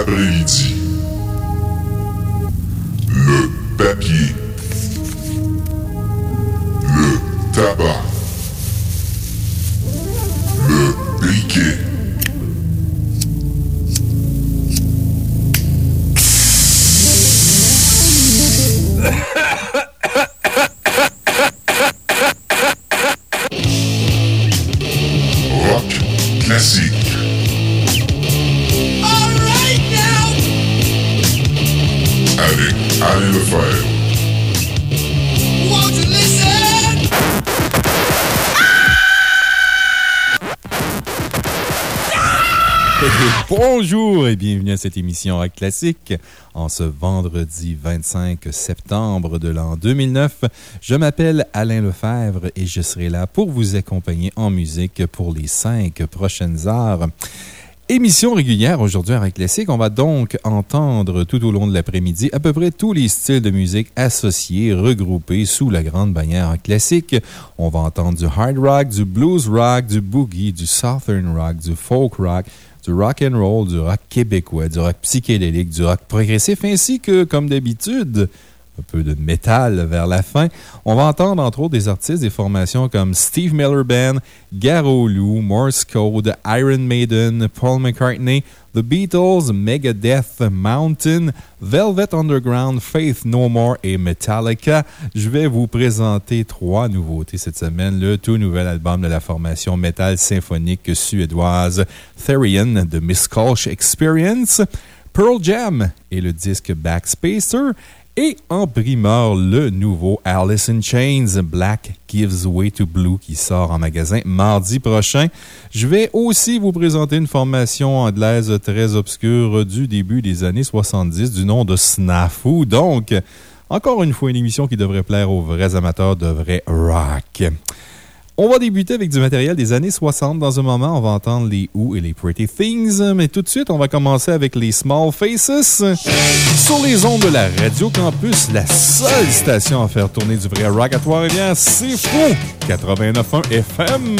après-midi. Cette émission Rock Classique. En ce vendredi 25 septembre de l'an 2009, je m'appelle Alain Lefebvre et je serai là pour vous accompagner en musique pour les cinq prochaines heures. Émission régulière aujourd'hui à Rock Classique. On va donc entendre tout au long de l'après-midi à peu près tous les styles de musique associés, regroupés sous la grande bannière Classique. On va entendre du hard rock, du blues rock, du boogie, du southern rock, du folk rock, rock and roll, du rock québécois, du rock psychédélique, du rock progressif, ainsi que, comme d'habitude, un peu de métal vers la fin. On va entendre entre autres des artistes des formations comme Steve Miller Band, Garo Lou, Morse Code, Iron Maiden, Paul McCartney, The Beatles, Megadeth, Mountain, Velvet Underground, Faith No More et Metallica. Je vais vous présenter trois nouveautés cette semaine. Le tout nouvel album de la formation métal symphonique suédoise Therian de Miss Kolsch Experience, Pearl Jam et le disque Backspacer. Et en primeur, le nouveau Alice in Chains Black Gives Way to Blue qui sort en magasin mardi prochain. Je vais aussi vous présenter une formation anglaise très obscure du début des années 70 du nom de Snafu. Donc, encore une fois, une émission qui devrait plaire aux vrais amateurs de vrai rock. On va débuter avec du matériel des années 60. Dans un moment, on va entendre les Who et les Pretty Things. Mais tout de suite, on va commencer avec les Small Faces. Sur les ondes de la Radio Campus, la seule station à faire tourner du vrai rock à Trois-Rivières, c'est fou! 89.1 FM.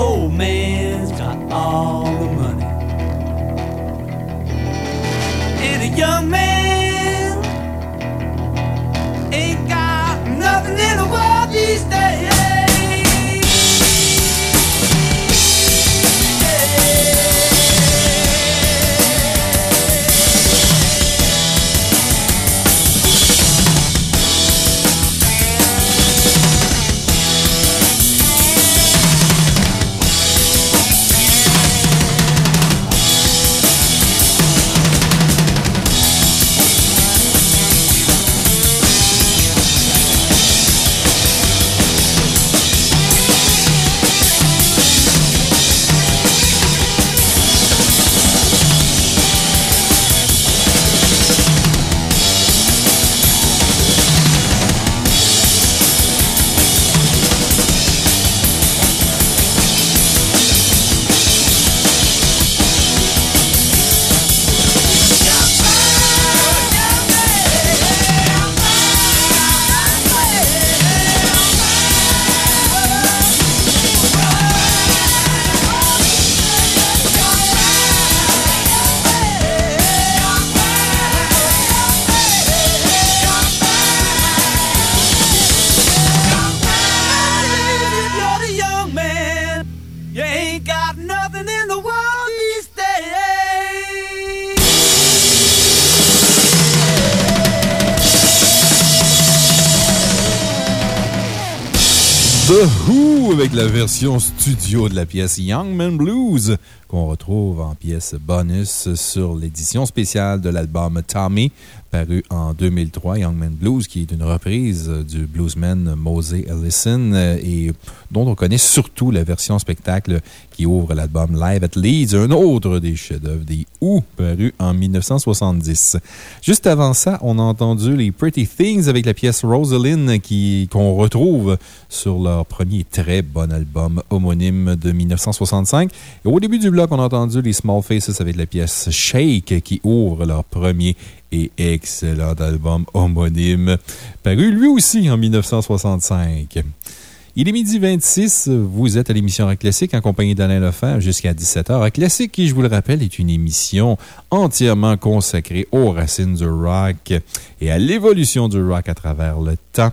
old man's got all the money. And a young man. Studio de la pièce Young Man Blues qu'on retrouve en pièce bonus sur l'édition spéciale de l'album Tommy paru en 2003, Young Man Blues, qui est une reprise du bluesman Mosey Ellison euh, et dont on connaît surtout la version spectacle qui ouvre l'album Live at Leeds, un autre des chefs-d'œuvre des Who, paru en 1970. Juste avant ça, on a entendu les Pretty Things avec la pièce Rosalind qu'on retrouve sur leur premier très bon album homonyme de 1965. Et au début du bloc, on a entendu les Small Faces avec la pièce Shake qui ouvre leur premier et excellent album homonyme, paru lui aussi en 1965. Il est midi 26, vous êtes à l'émission Rock Classique en compagnie d'Alain Lefebvre jusqu'à 17h. Rock Classique, qui, je vous le rappelle, est une émission entièrement consacrée aux racines du rock et à l'évolution du rock à travers le temps.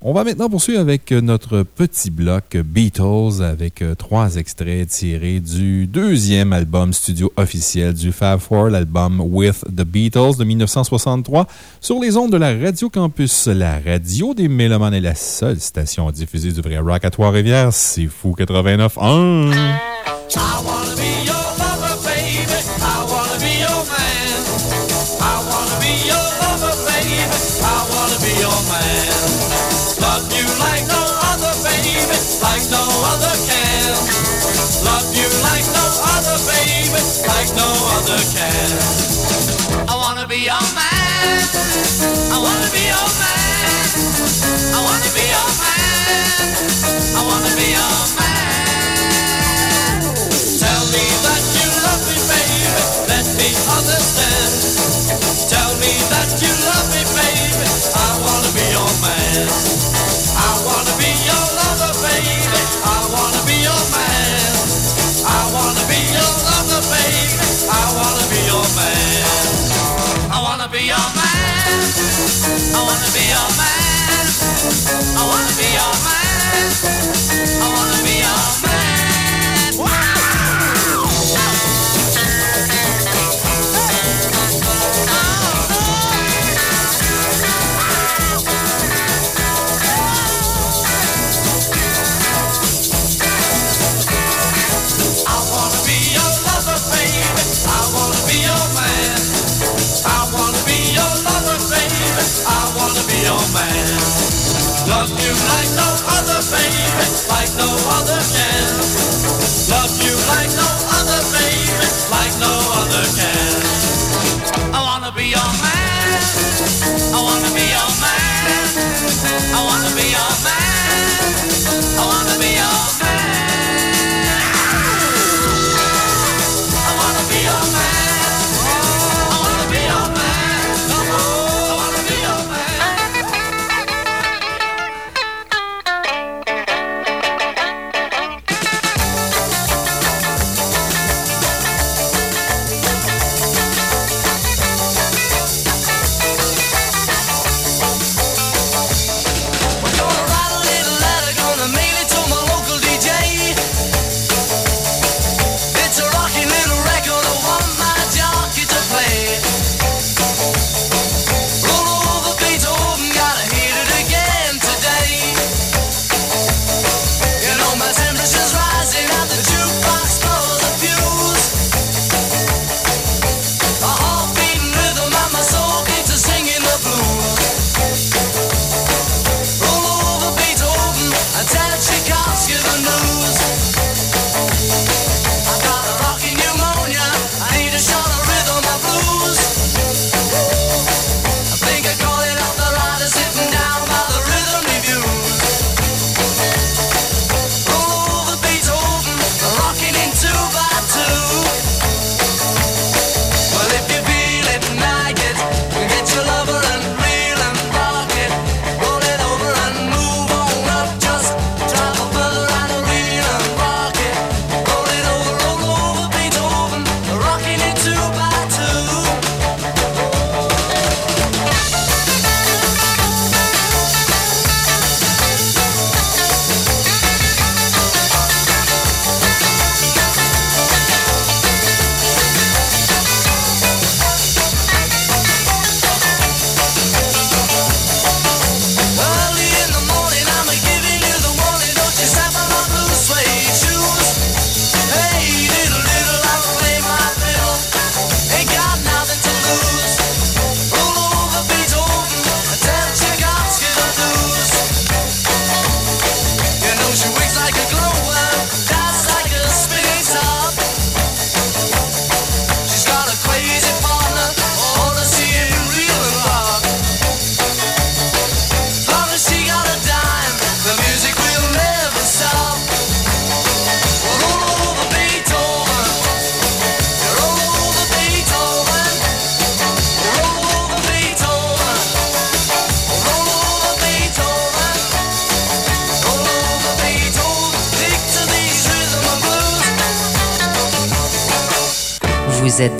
On va maintenant poursuivre avec euh, notre petit bloc Beatles avec euh, trois extraits tirés du deuxième album studio officiel du Fab Four, l'album With the Beatles de 1963, sur les ondes de la Radio Campus. La radio des Mélomanes est la seule station à diffuser du vrai rock à Trois-Rivières. C'est fou 89.1. other can. I wanna be your man. I wanna be your man. I wanna be your man. I wanna be your man. Tell me that you love me, baby. Let me understand. Tell me that you love me, baby. I wanna be your man. Wanna be your man. I wanna be your man. I wanna be your man. I wanna like no other, baby, like no other can. Love you like no other, baby, like no other can. I wanna be your man. I wanna be your man. I wanna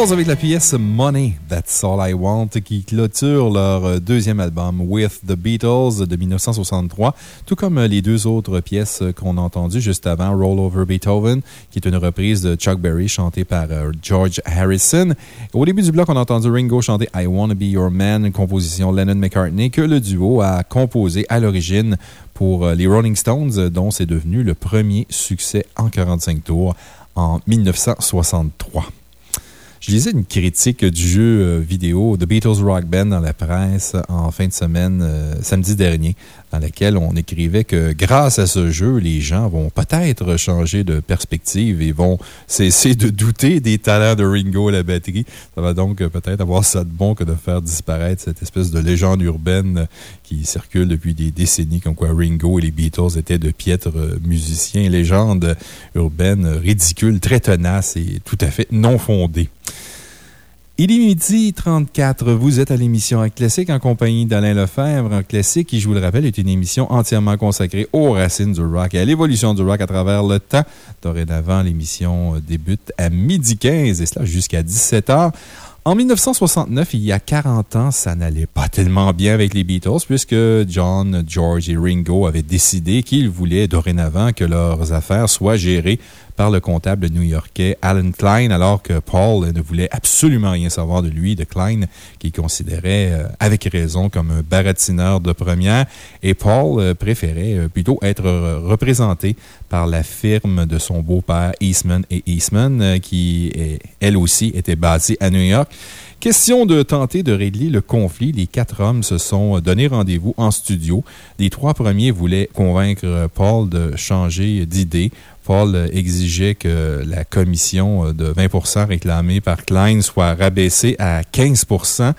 avec la pièce Money, That's All I Want, qui clôture leur euh, deuxième album With the Beatles de 1963, tout comme euh, les deux autres pièces qu'on a entendues juste avant, Roll Over Beethoven, qui est une reprise de Chuck Berry chantée par euh, George Harrison. Au début du bloc, on a entendu Ringo chanter I Wanna Be Your Man, composition Lennon-McCartney que le duo a composé à l'origine pour les Rolling Stones, dont c'est devenu le premier succès en 45 tours en 1963. Je lisais une critique du jeu euh, vidéo The Beatles Rock Band dans la presse en fin de semaine, euh, samedi dernier dans laquelle on écrivait que grâce à ce jeu, les gens vont peut-être changer de perspective et vont cesser de douter des talents de Ringo à la batterie. Ça va donc peut-être avoir ça de bon que de faire disparaître cette espèce de légende urbaine qui circule depuis des décennies, comme quoi Ringo et les Beatles étaient de piètres musiciens. Légende urbaine ridicule, très tenace et tout à fait non fondée. Il est midi 34. Vous êtes à l'émission Classique en compagnie d'Alain Lefebvre. Classique, qui, je vous le rappelle, est une émission entièrement consacrée aux racines du rock et à l'évolution du rock à travers le temps. Dorénavant, l'émission débute à midi 15 et cela jusqu'à 17 h. En 1969, il y a 40 ans, ça n'allait pas tellement bien avec les Beatles puisque John, George et Ringo avaient décidé qu'ils voulaient dorénavant que leurs affaires soient gérées par le comptable new-yorkais Alan Klein, alors que Paul ne voulait absolument rien savoir de lui, de Klein, qu'il considérait euh, avec raison comme un baratineur de première. Et Paul euh, préférait euh, plutôt être représenté par la firme de son beau-père Eastman et Eastman, qui, elle aussi, était basée à New York. Question de tenter de régler le conflit, les quatre hommes se sont donné rendez-vous en studio. Les trois premiers voulaient convaincre Paul de changer d'idée. Paul exigeait que la commission de 20% réclamée par Klein soit rabaissée à 15%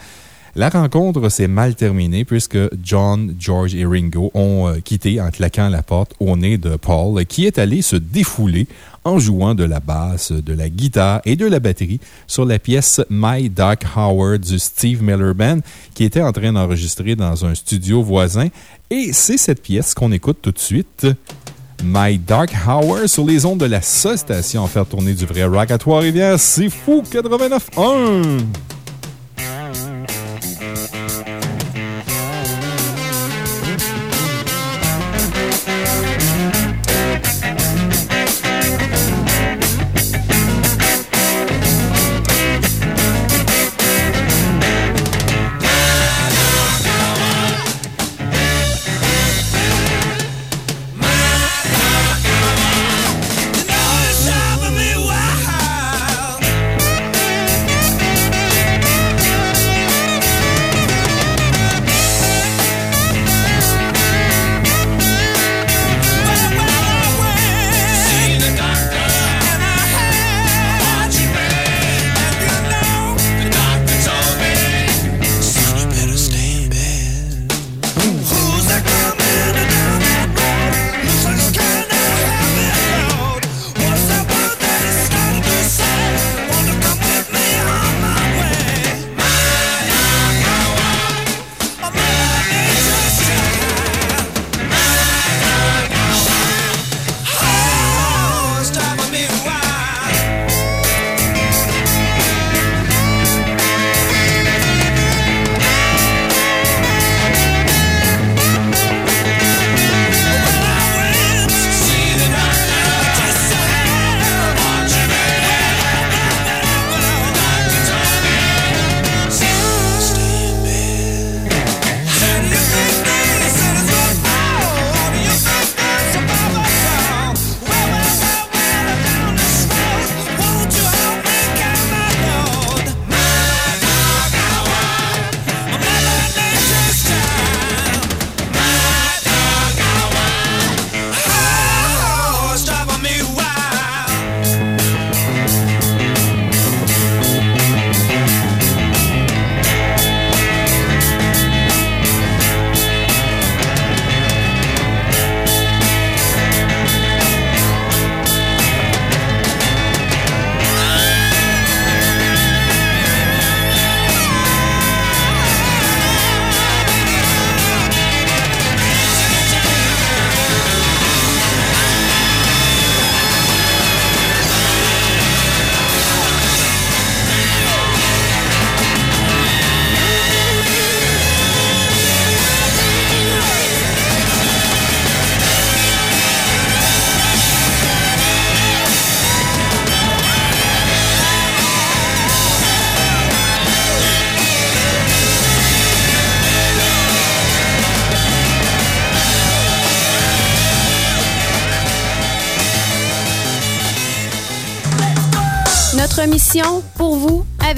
La rencontre s'est mal terminée puisque John, George et Ringo ont euh, quitté en claquant la porte au nez de Paul, qui est allé se défouler en jouant de la basse, de la guitare et de la batterie sur la pièce My Dark Howard du Steve Miller Band, qui était en train d'enregistrer dans un studio voisin. Et c'est cette pièce qu'on écoute tout de suite. My Dark Hour sur les ondes de la seule station à faire tourner du vrai rock à Trois-Rivières. C'est fou 89.1!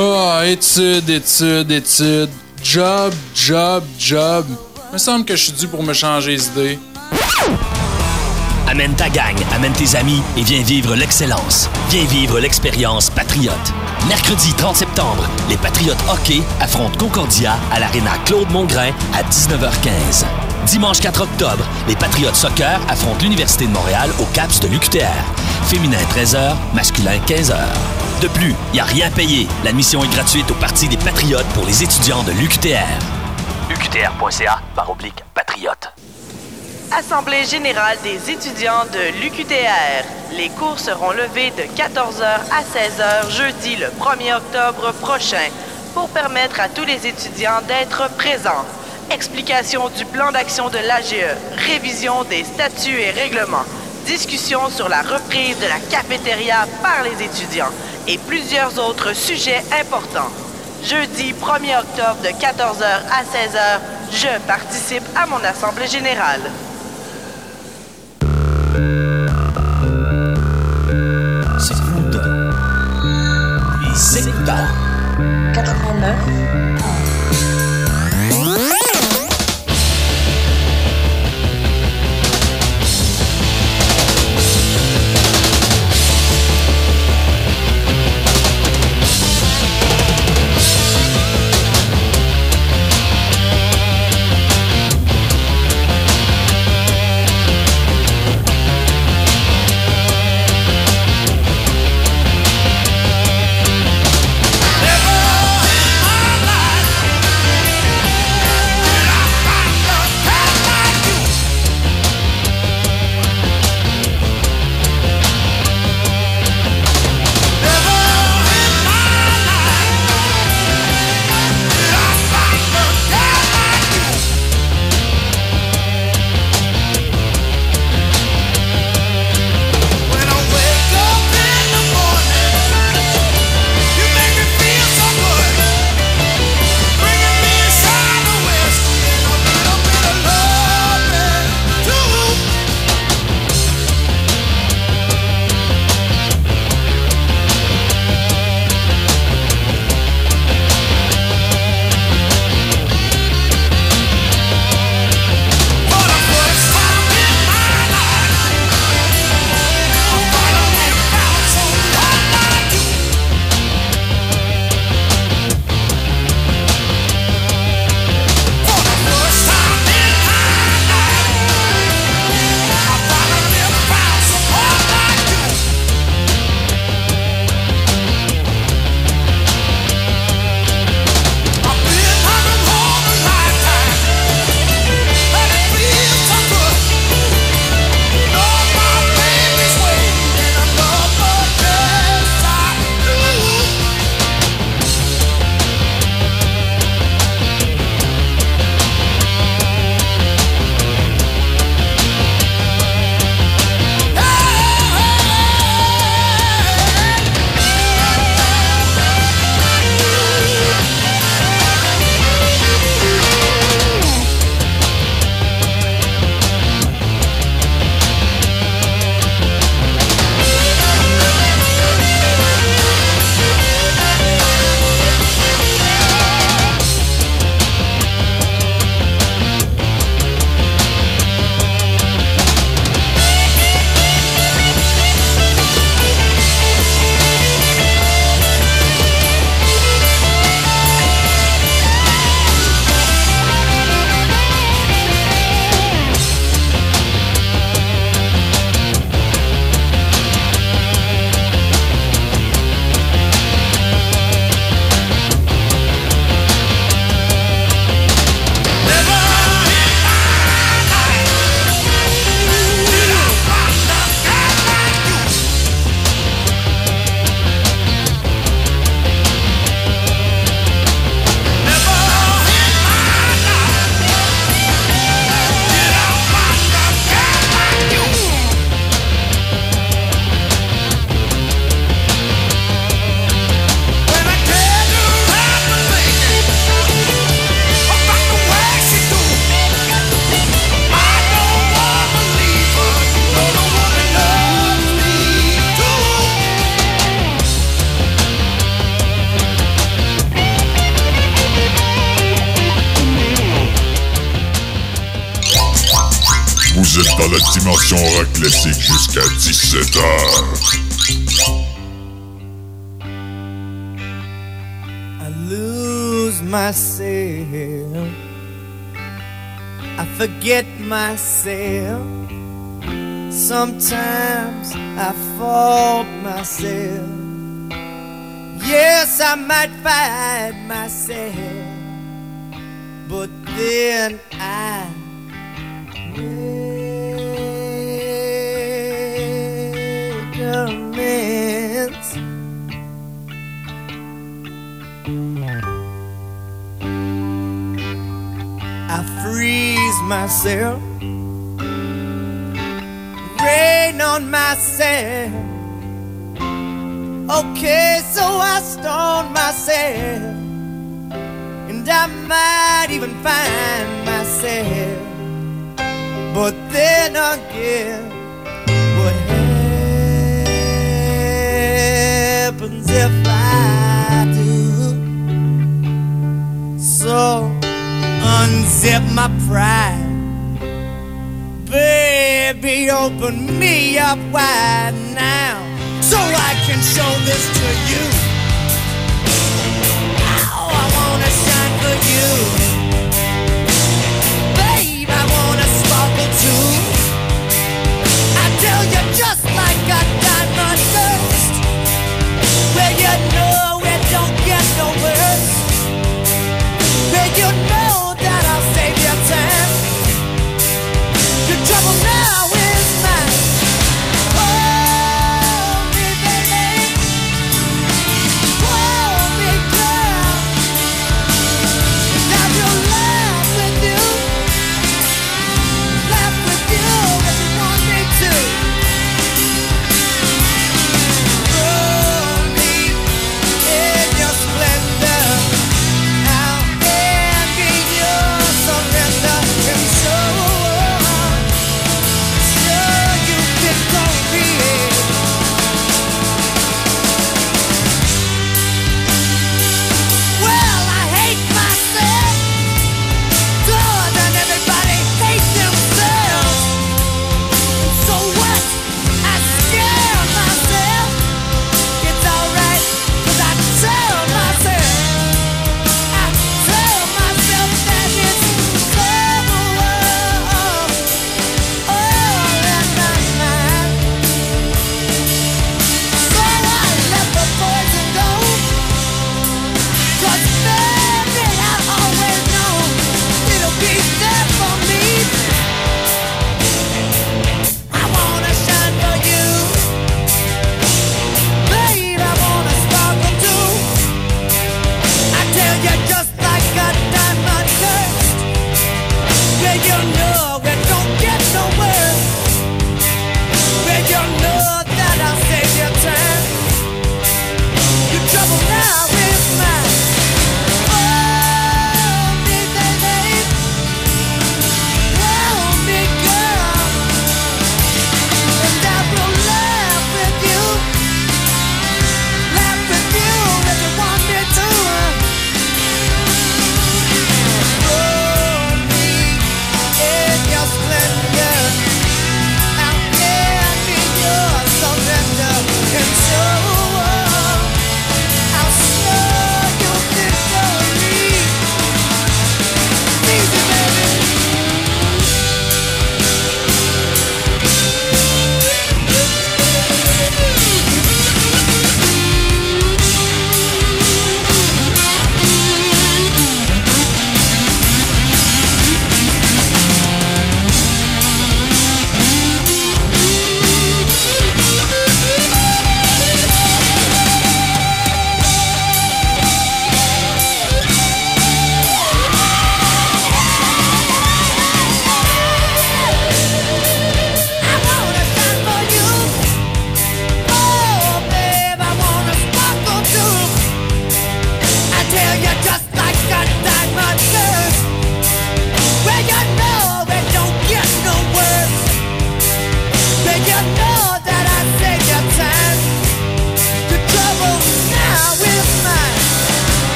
Ah, études, études, études. Job, job, job. Il me semble que je suis dû pour me changer les idées. Amène ta gang, amène tes amis et viens vivre l'excellence. Viens vivre l'expérience Patriote. Mercredi 30 septembre, les Patriotes hockey affrontent Concordia à l'Arena Claude Mongrain à 19h15. Dimanche 4 octobre, les Patriotes soccer affrontent l'Université de Montréal au CAPS de l'UQTR. Féminin 13h, masculin 15h. De plus, il n'y a rien payé. L'admission est gratuite au Parti des Patriotes pour les étudiants de l'UQTR. UQTR.ca par oblique patriote. Assemblée générale des étudiants de l'UQTR. Les cours seront levés de 14h à 16h jeudi le 1er octobre prochain pour permettre à tous les étudiants d'être présents. Explication du plan d'action de l'AGE, révision des statuts et règlements, discussion sur la reprise de la cafétéria par les étudiants et plusieurs autres sujets importants. jeudi 1er octobre de 14h à 16h. Je participe à mon assemblée générale. C'est. Les écouteurs. 89.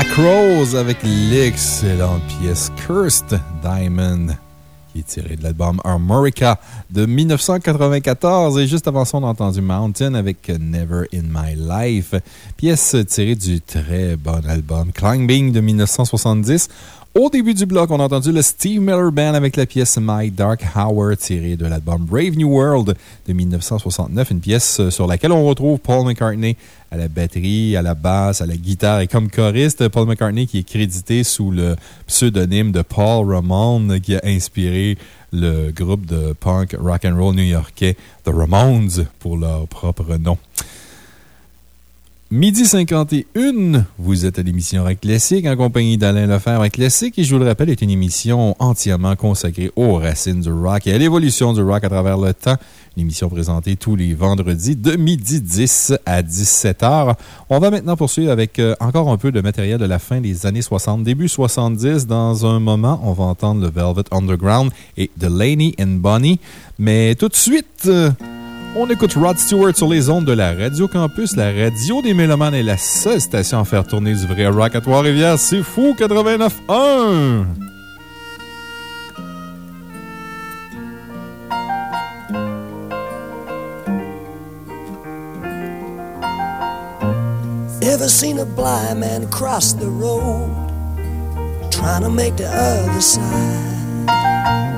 Black Rose avec l'excellente pièce Cursed Diamond qui est tirée de l'album Armorica de 1994. Et juste avant ça, on a entendu Mountain avec Never in My Life, pièce tirée du très bon album Climbing de 1970. Au début du bloc, on a entendu le Steve Miller Band avec la pièce My Dark Hour tirée de l'album Brave New World de 1969, une pièce sur laquelle on retrouve Paul McCartney à la batterie, à la basse, à la guitare et comme choriste, Paul McCartney qui est crédité sous le pseudonyme de Paul Ramon qui a inspiré le groupe de punk rock and roll new-yorkais The Ramones pour leur propre nom. Midi 51, vous êtes à l'émission Rock Classique en compagnie d'Alain Lefebvre. Rock Classique, et je vous le rappelle, est une émission entièrement consacrée aux racines du rock et à l'évolution du rock à travers le temps. Une émission présentée tous les vendredis de midi 10 à 17 h. On va maintenant poursuivre avec euh, encore un peu de matériel de la fin des années 60, début 70. Dans un moment, on va entendre le Velvet Underground et Delaney and Bonnie. Mais tout de suite, euh, on écoute Rod Stewart sur les ondes de la Radio Campus. La radio des Mélomanes est la seule station à faire tourner du vrai rock à Trois-Rivières. C'est fou, 89.1! Ever seen a blind man cross the road trying to make the other side?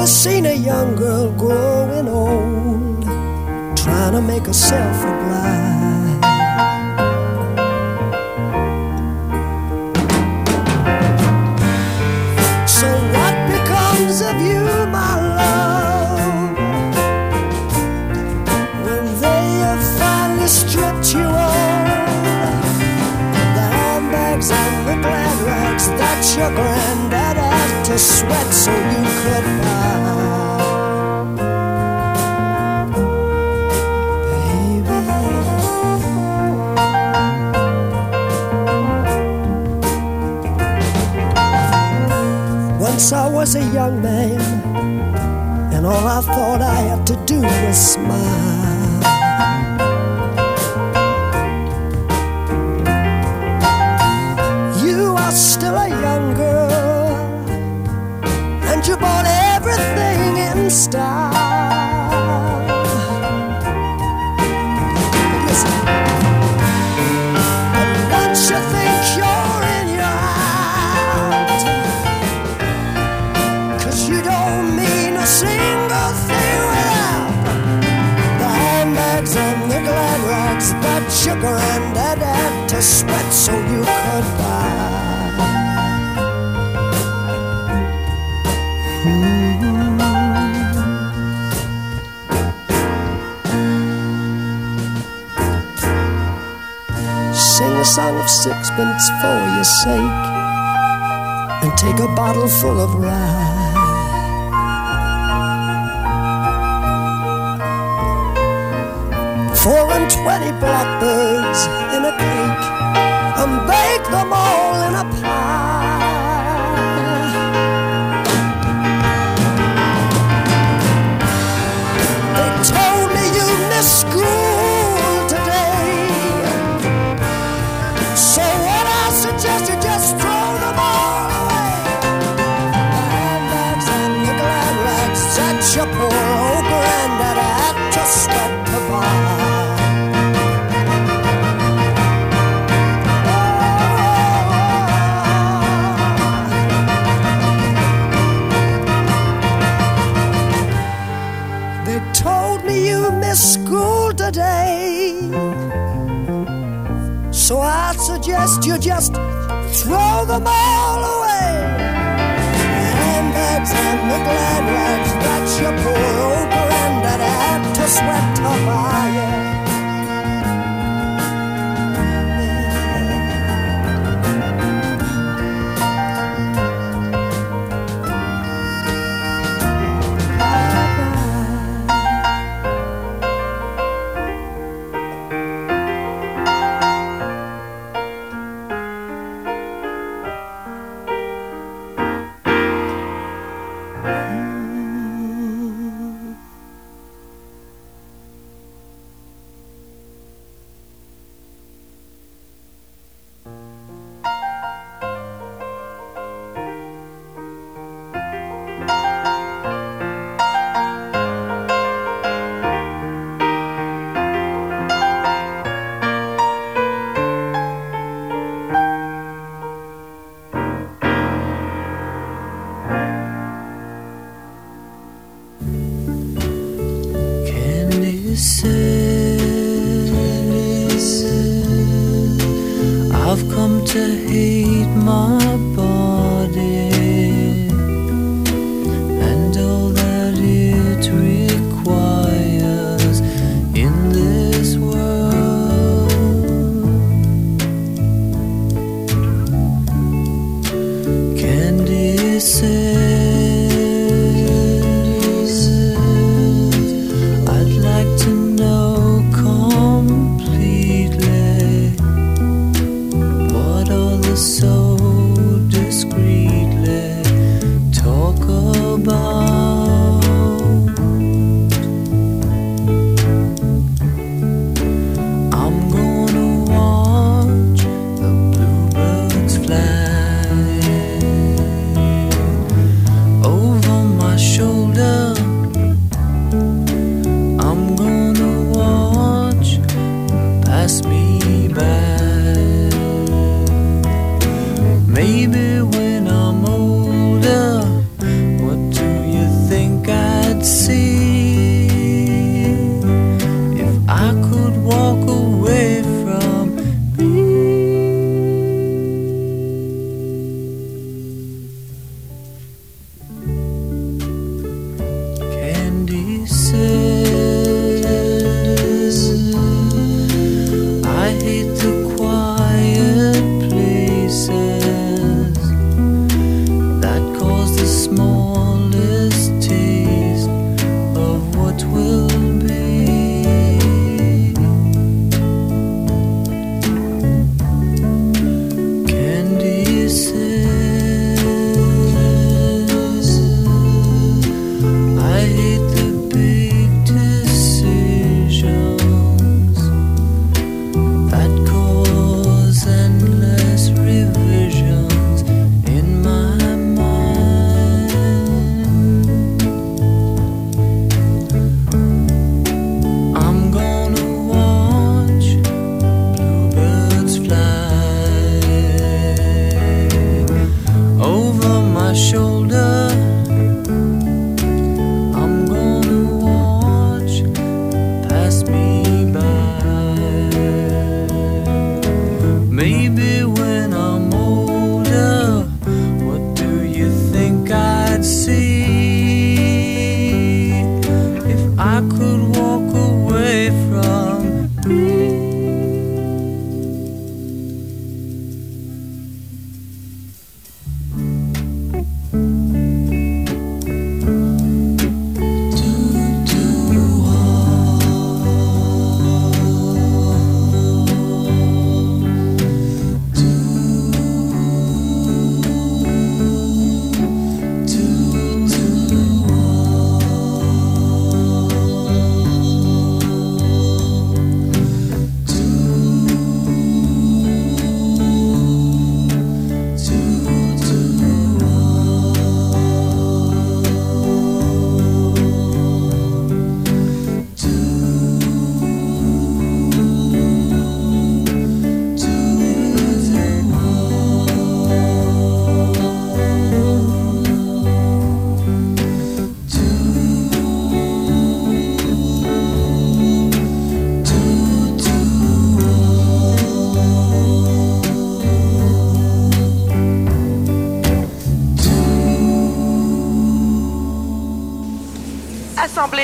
Ever seen a young girl growing old trying to make herself a bride? So what becomes of you, my love? when they have finally stripped you of the handbags and the glad rags that your to sweat so you could buy. Baby. Once I was a young man and all I thought I had to do was smile. Once you think you're in, you don't mean a single thing without the handbags and the glad rags that sweat so you Of sixpence for your sake and take a bottle full of rye. Four and twenty blackbirds in a cake and bake them all in a suggest you just throw them all away. The handbags and the glad rags that your poor old granddad had to sweat to buy.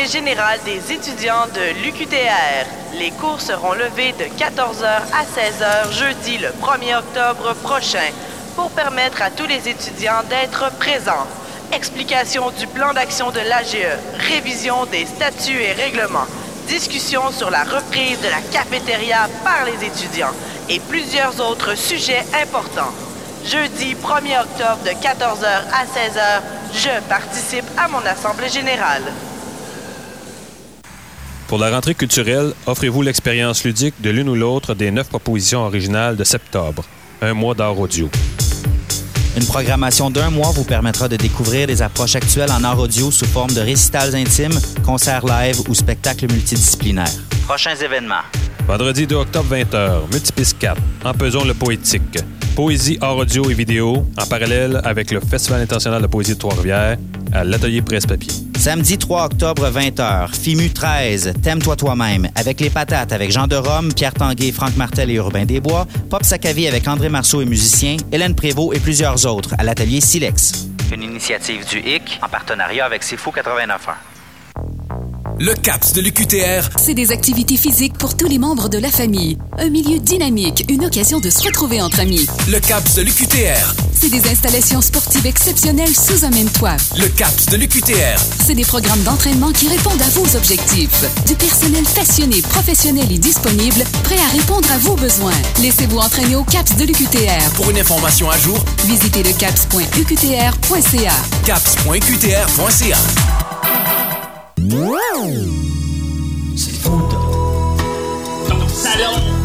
Assemblée générale des étudiants de l'UQTR. Les cours seront levés de 14h à 16h jeudi le 1er octobre prochain pour permettre à tous les étudiants d'être présents. Explication du plan d'action de l'AGE, révision des statuts et règlements, discussion sur la reprise de la cafétéria par les étudiants et plusieurs autres sujets importants. Jeudi 1er octobre de 14h à 16h, je participe à mon assemblée générale. Pour la rentrée culturelle, offrez-vous l'expérience ludique de l'une ou l'autre des neuf propositions originales de septembre. Un mois d'art audio. Une programmation d'un mois vous permettra de découvrir des approches actuelles en art audio sous forme de récitals intimes, concerts live ou spectacles multidisciplinaires. Prochains événements. Vendredi 2 octobre 20h, Multipiste 4, Empesons le poétique. Poésie, art audio et vidéo, en parallèle avec le Festival international de poésie de Trois-Rivières, à l'Atelier Presse-Papier. Samedi 3 octobre, 20h, FIMU 13, T'aimes-toi toi-même, avec les patates avec Jean de Rome, Pierre Tanguay, Franck Martel et Urbain Desbois, Pop Sakavi avec André Marceau et musiciens, Hélène Prévost et plusieurs autres à l'atelier Silex. Une initiative du HIC en partenariat avec C'est Fou 89.1. Le CAPS de l'UQTR, C'est des activités physiques pour tous les membres de la famille. Un milieu dynamique, une occasion de se retrouver entre amis. le CAPS de l'UQTR, Des installations sportives exceptionnelles sous un même toit. le CAPS de l'UQTR. C'est des programmes d'entraînement qui répondent à vos objectifs. Du personnel passionné, professionnel et disponible, prêt à répondre à vos besoins. Laissez-vous entraîner au CAPS de l'UQTR. Pour une information à jour, Visitez le caps.uqtr.ca. caps.qtr.ca. C'est fou, Dans ton salon.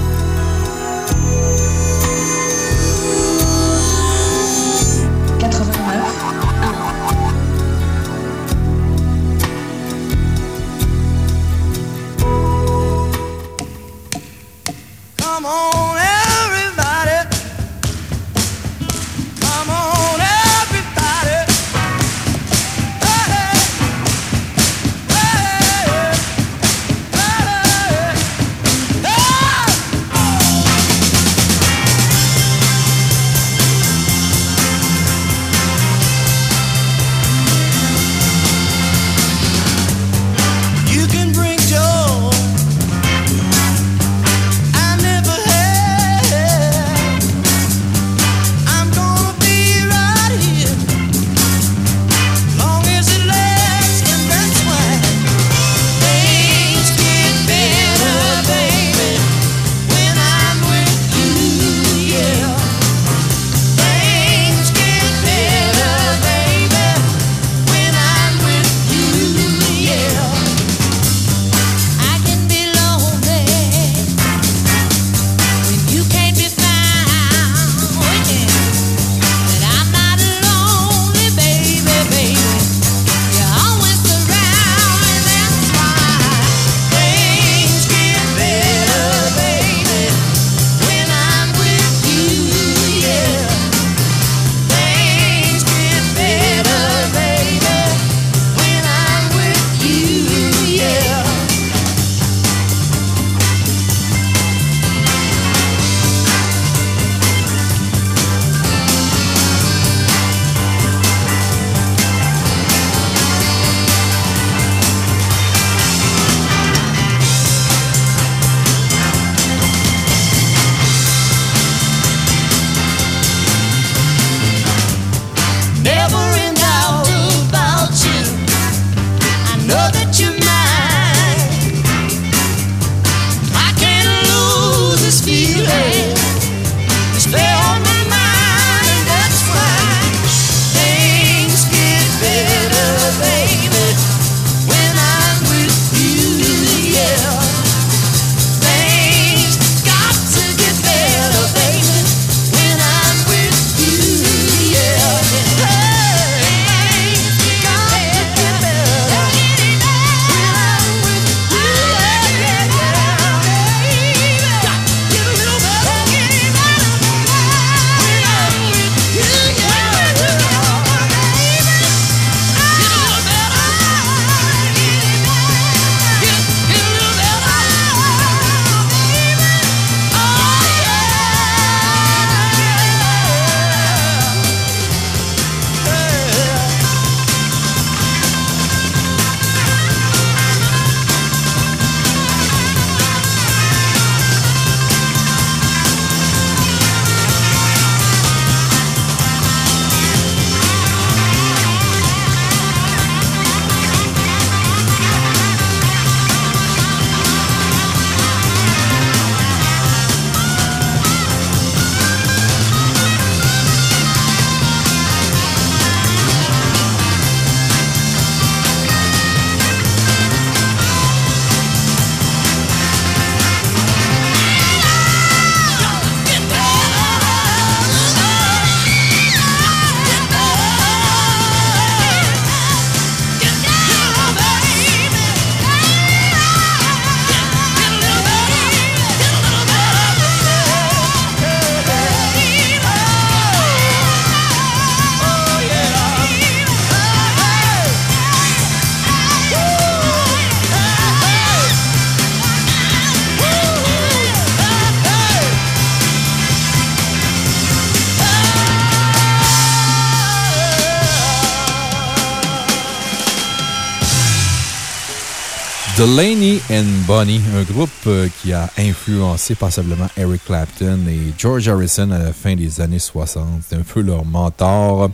Delaney and Bonnie, un groupe euh, qui a influencé passablement Eric Clapton et George Harrison à la fin des années 60. C'est un peu leur mentor.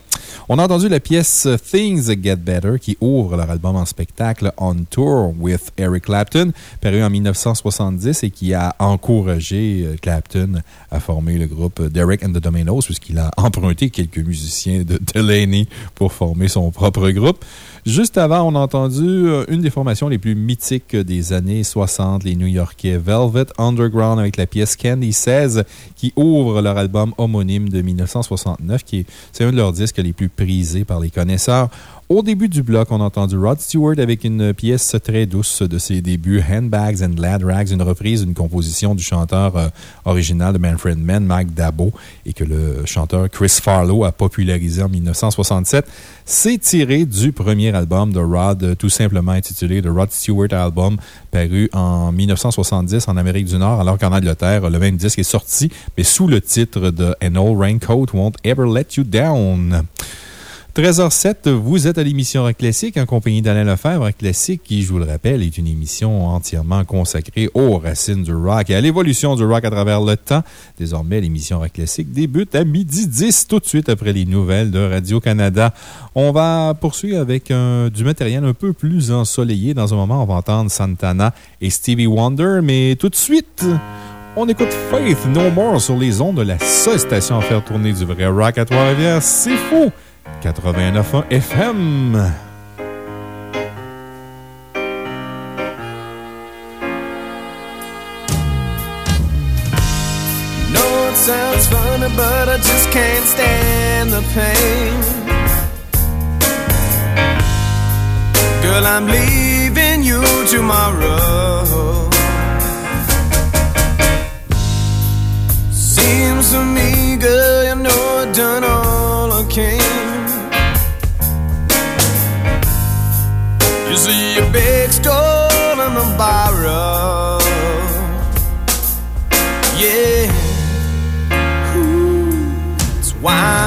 On a entendu la pièce Things Get Better qui ouvre leur album en spectacle On Tour with Eric Clapton, paru en 1970 et qui a encouragé euh, Clapton à former le groupe Derek and the Dominoes puisqu'il a emprunté quelques musiciens de Delaney pour former son propre groupe. Juste avant, on a entendu euh, une des formations les plus mythiques des années 60, les New-Yorkais Velvet Underground avec la pièce Candy 16 qui ouvre leur album homonyme de 1969, qui est, un de leurs disques les plus prisés par les connaisseurs. Au début du bloc, on a entendu Rod Stewart avec une pièce très douce de ses débuts, Handbags and Lad Rags, une reprise d'une composition du chanteur euh, original de Manfred Mann, Mike Dabo, et que le chanteur Chris Farlow a popularisé en 1967. C'est tiré du premier album de Rod, euh, tout simplement intitulé The Rod Stewart Album, paru en 1970 en Amérique du Nord, alors qu'en Angleterre, le même disque est sorti, mais sous le titre de An Old Raincoat Won't Ever Let You Down. 13h07, vous êtes à l'émission Rock Classique en compagnie d'Alain Lefebvre. Rock Classique, qui, je vous le rappelle, est une émission entièrement consacrée aux racines du rock et à l'évolution du rock à travers le temps. Désormais, l'émission Rock Classique débute à midi 10, tout de suite après les nouvelles de Radio-Canada. On va poursuivre avec un- du matériel un peu plus ensoleillé. Dans un moment, on va entendre Santana et Stevie Wonder, mais tout de suite, on écoute Faith No More sur les ondes de la seule station à faire tourner du vrai rock à Trois-Rivières. C'est fou! 89.1 FM. know it sounds funny, but I just can't stand the pain. Girl, I'm leaving you tomorrow. Seems to me, girl, you know I've done all I can. See a big stone in the borrow. Yeah. That's why I'm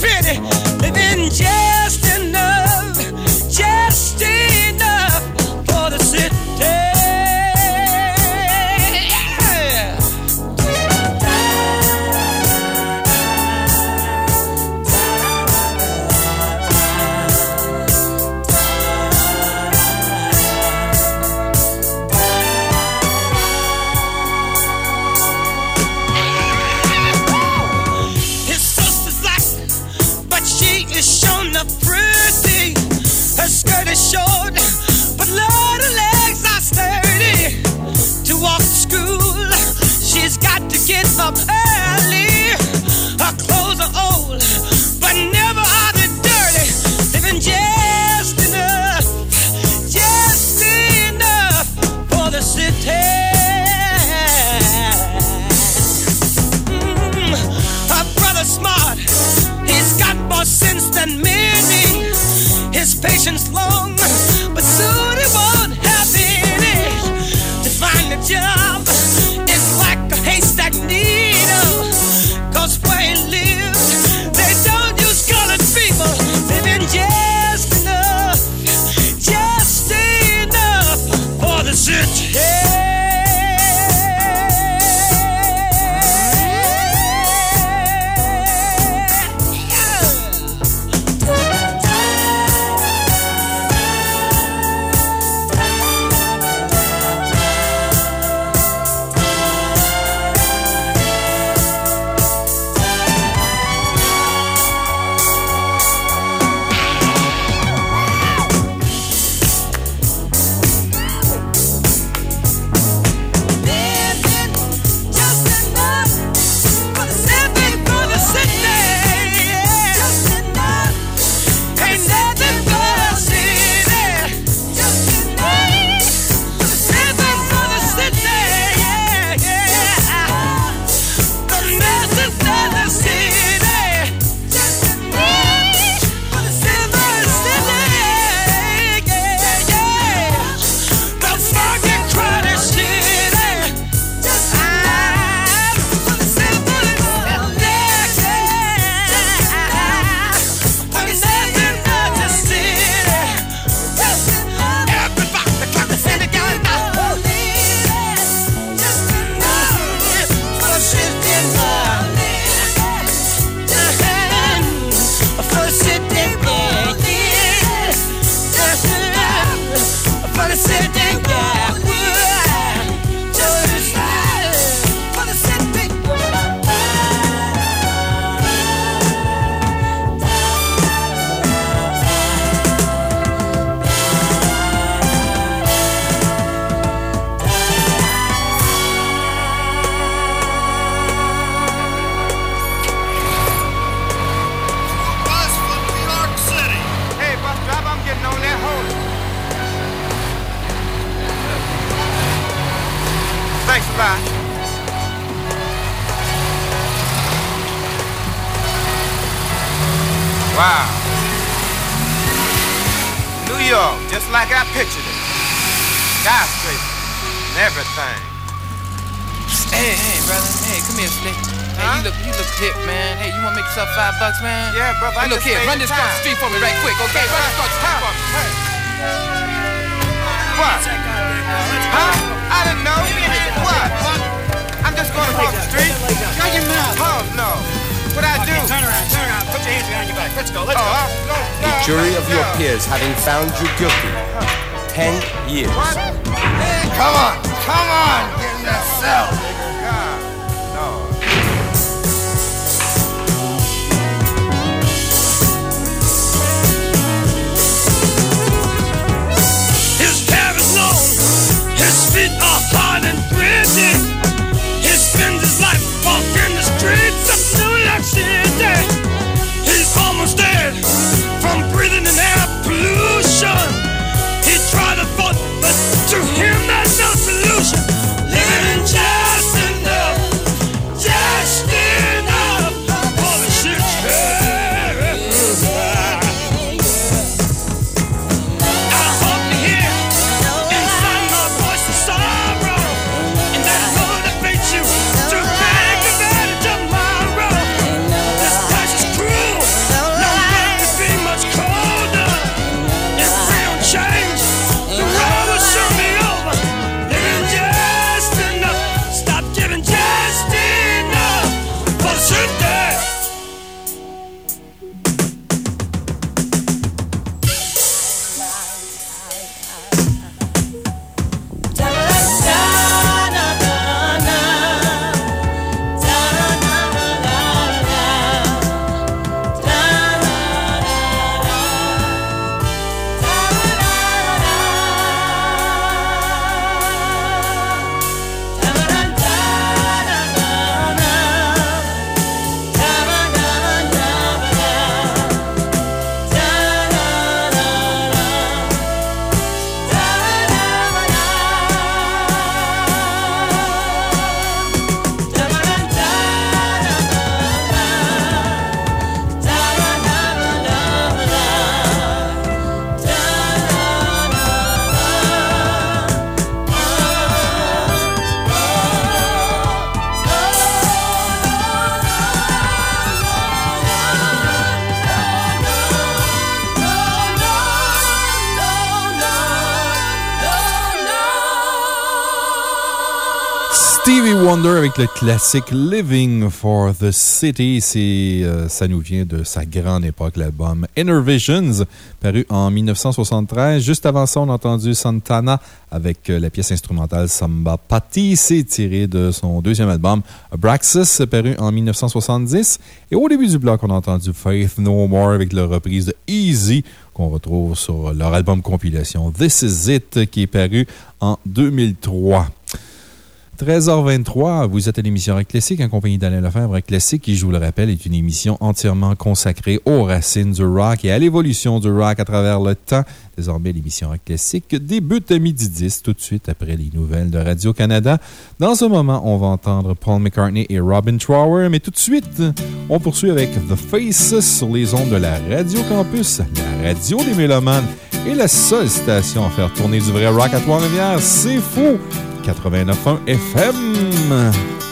city avec le classique Living for the City. Euh, ça nous vient de sa grande époque, l'album Inner Visions, paru en 1973. Juste avant ça, on a entendu Santana avec euh, la pièce instrumentale Samba Patti. C'est tiré de son deuxième album Abraxas, paru en 1970. Et au début du bloc, on a entendu Faith No More avec la reprise de Easy qu'on retrouve sur leur album compilation This Is It qui est paru en 2003. 13h23, vous êtes à l'émission Rock Classique en compagnie d'Alain Lefebvre. Rock Classique, qui, je vous le rappelle, est une émission entièrement consacrée aux racines du rock et à l'évolution du rock à travers le temps. Désormais, l'émission Rock Classique débute à midi 10, tout de suite après les nouvelles de Radio-Canada. Dans ce moment, on va entendre Paul McCartney et Robin Trower, mais tout de suite, on poursuit avec The Faces sur les ondes de la Radio Campus, la radio des mélomanes et la seule station à faire tourner du vrai rock à Trois-Rivières. C'est fou! 89.1 FM.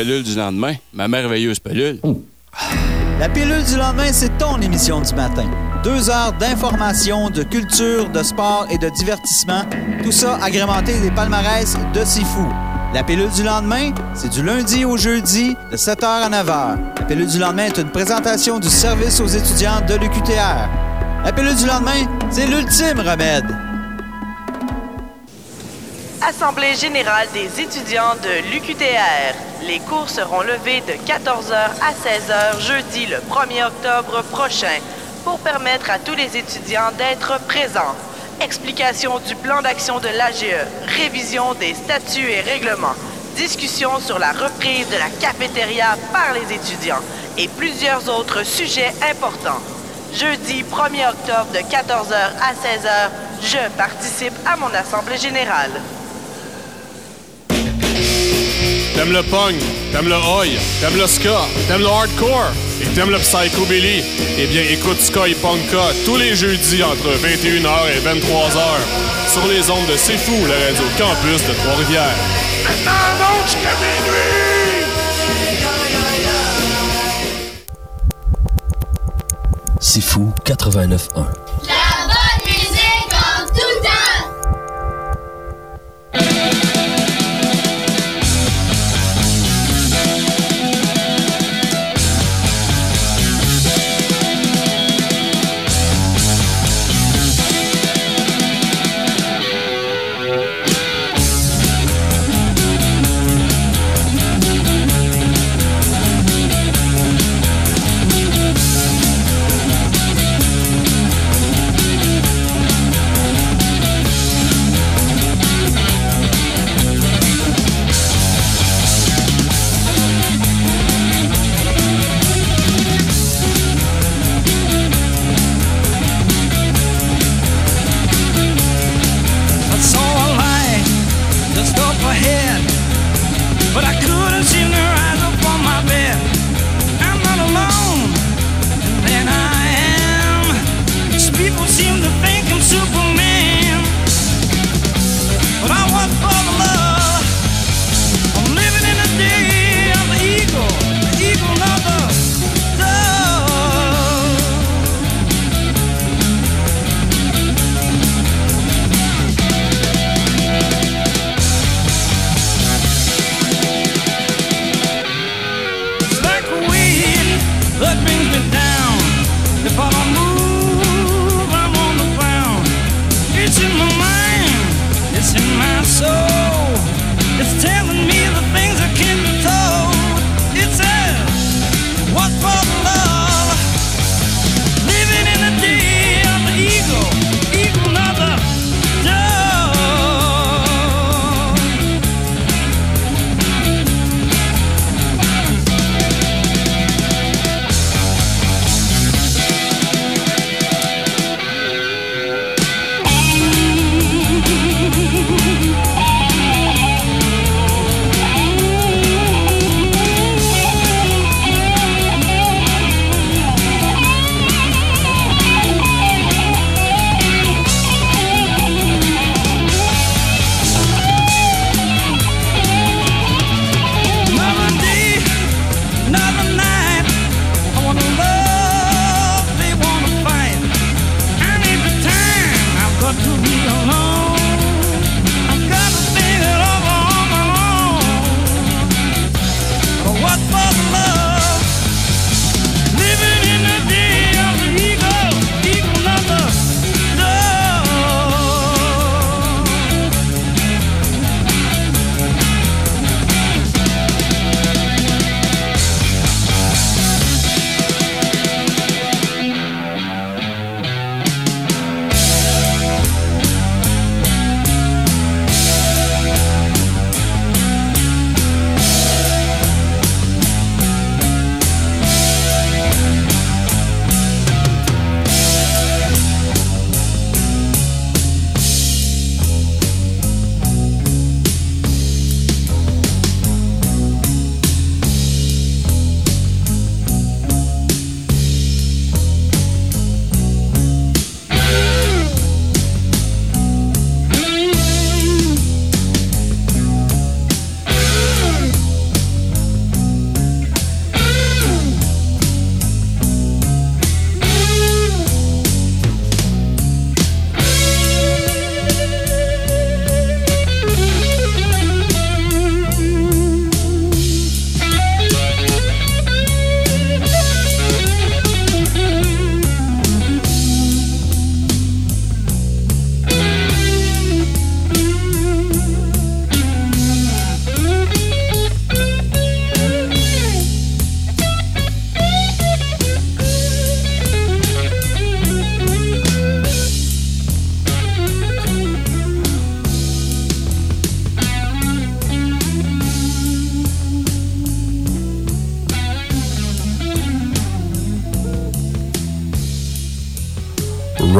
Pilule du lendemain. Ma merveilleuse pilule. La pilule du lendemain, c'est ton émission du matin. Deux heures d'information, de culture, de sport et de divertissement. Tout ça agrémenté des palmarès de Sifu. La pilule du lendemain, c'est du lundi au jeudi de 7h à 9h. La pilule du lendemain est une présentation du service aux étudiants de l'UQTR. La pilule du lendemain, c'est l'ultime remède. Assemblée générale des étudiants de l'UQTR. Les cours seront levés de 14h à 16h jeudi le 1er octobre prochain pour permettre à tous les étudiants d'être présents. Explication du plan d'action de l'AGE, révision des statuts et règlements, discussion sur la reprise de la cafétéria par les étudiants et plusieurs autres sujets importants. Jeudi 1er octobre de 14h à 16h, je participe à mon assemblée générale. T'aimes le punk, t'aimes le oi, t'aimes le ska, t'aimes le hardcore et t'aimes le psychobilly? Eh bien, écoute et Punka tous les jeudis entre 21h et 23h sur les ondes de C'est Fou, la radio campus de Trois-Rivières. Maintenant, jusqu'à minuit! C'est fou 89.1.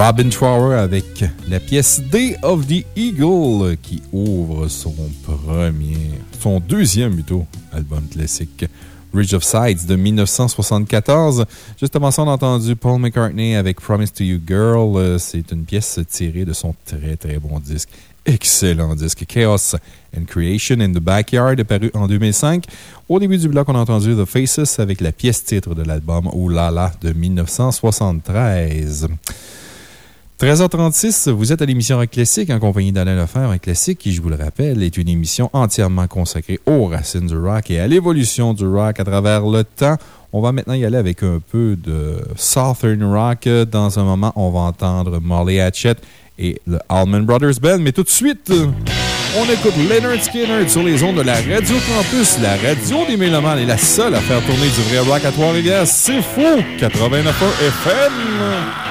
Robin Trower avec la pièce Day of the Eagle qui ouvre son premier, son deuxième plutôt, album classique. Ridge of Sides de 1974. Juste avant ça, on a entendu Paul McCartney avec Promise to You Girl. C'est une pièce tirée de son très très bon disque. Excellent disque. Chaos and Creation in the Backyard, paru en 2005. Au début du bloc, on a entendu The Faces avec la pièce titre de l'album Ooh La La de 1973. 13h36, vous êtes à l'émission Rock Classique en compagnie d'Alain Lefebvre. Rock Classique, qui, je vous le rappelle, est une émission entièrement consacrée aux racines du rock et à l'évolution du rock à travers le temps. On va maintenant y aller avec un peu de Southern Rock. Dans un moment, on va entendre Molly Hatchet et le Allman Brothers Band. Mais tout de suite, on écoute Leonard Skinner sur les ondes de la Radio Campus, la radio des Mélomanes est la seule à faire tourner du vrai rock à Trois-Rivières. C'est faux! 89.1 FM!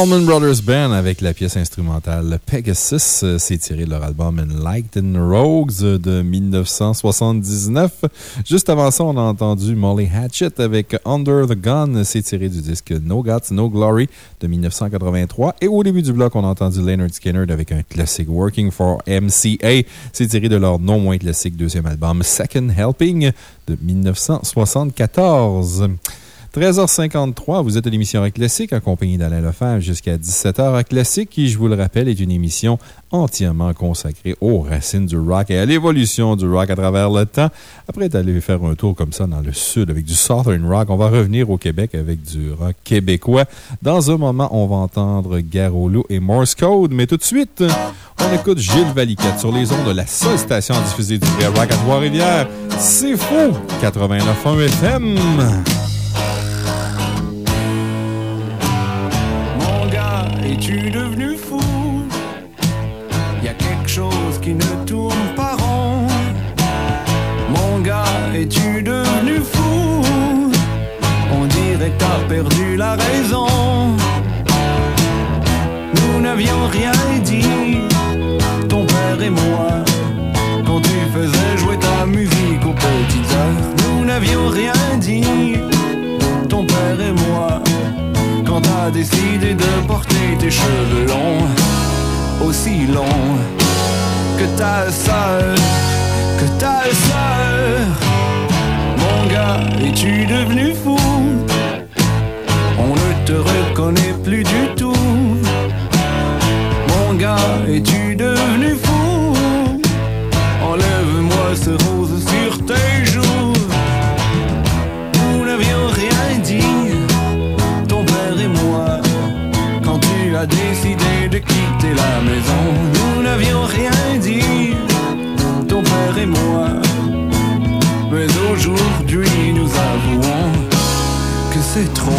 Allman Brothers Band avec la pièce instrumentale Pegasus. Euh, C'est tiré de leur album Enlightened Rogues de 1979. Juste avant ça, on a entendu Molly Hatchet avec Under the Gun. C'est tiré du disque No Guts, No Glory de 1983. Et au début du bloc, on a entendu Leonard Skinner avec un classique Working for MCA. C'est tiré de leur non moins classique deuxième album Second Helping de 1974. 13h53, vous êtes à l'émission Rock Classique, accompagné d'Alain Lefebvre jusqu'à 17h. Rock Classique, qui, je vous le rappelle, est une émission entièrement consacrée aux racines du rock et à l'évolution du rock à travers le temps. Après d'aller faire un tour comme ça dans le sud avec du Southern Rock, on va revenir au Québec avec du rock québécois. Dans un moment, on va entendre Garolo et Morse Code, mais tout de suite, on écoute Gilles Valiquette sur les ondes de la seule station diffusée du vrai rock à Trois-Rivières. C'est fou! 89.1 FM! Es-tu devenu fou? Y a quelque chose qui ne tourne pas rond. Mon gars, es-tu devenu fou? On dirait que t'as perdu la raison. Nous n'avions rien dit, ton père et moi, quand tu faisais jouer ta musique aux petites heures. Nous n'avions rien décidé de porter tes cheveux longs, aussi longs que ta sœur, que ta sœur. Mon gars, es-tu devenu fou? On ne te reconnaît plus du tout. Mon gars, es-tu décidé de quitter la maison, nous n'avions rien dit, ton père et moi. Mais aujourd'hui, nous avouons que c'est trop,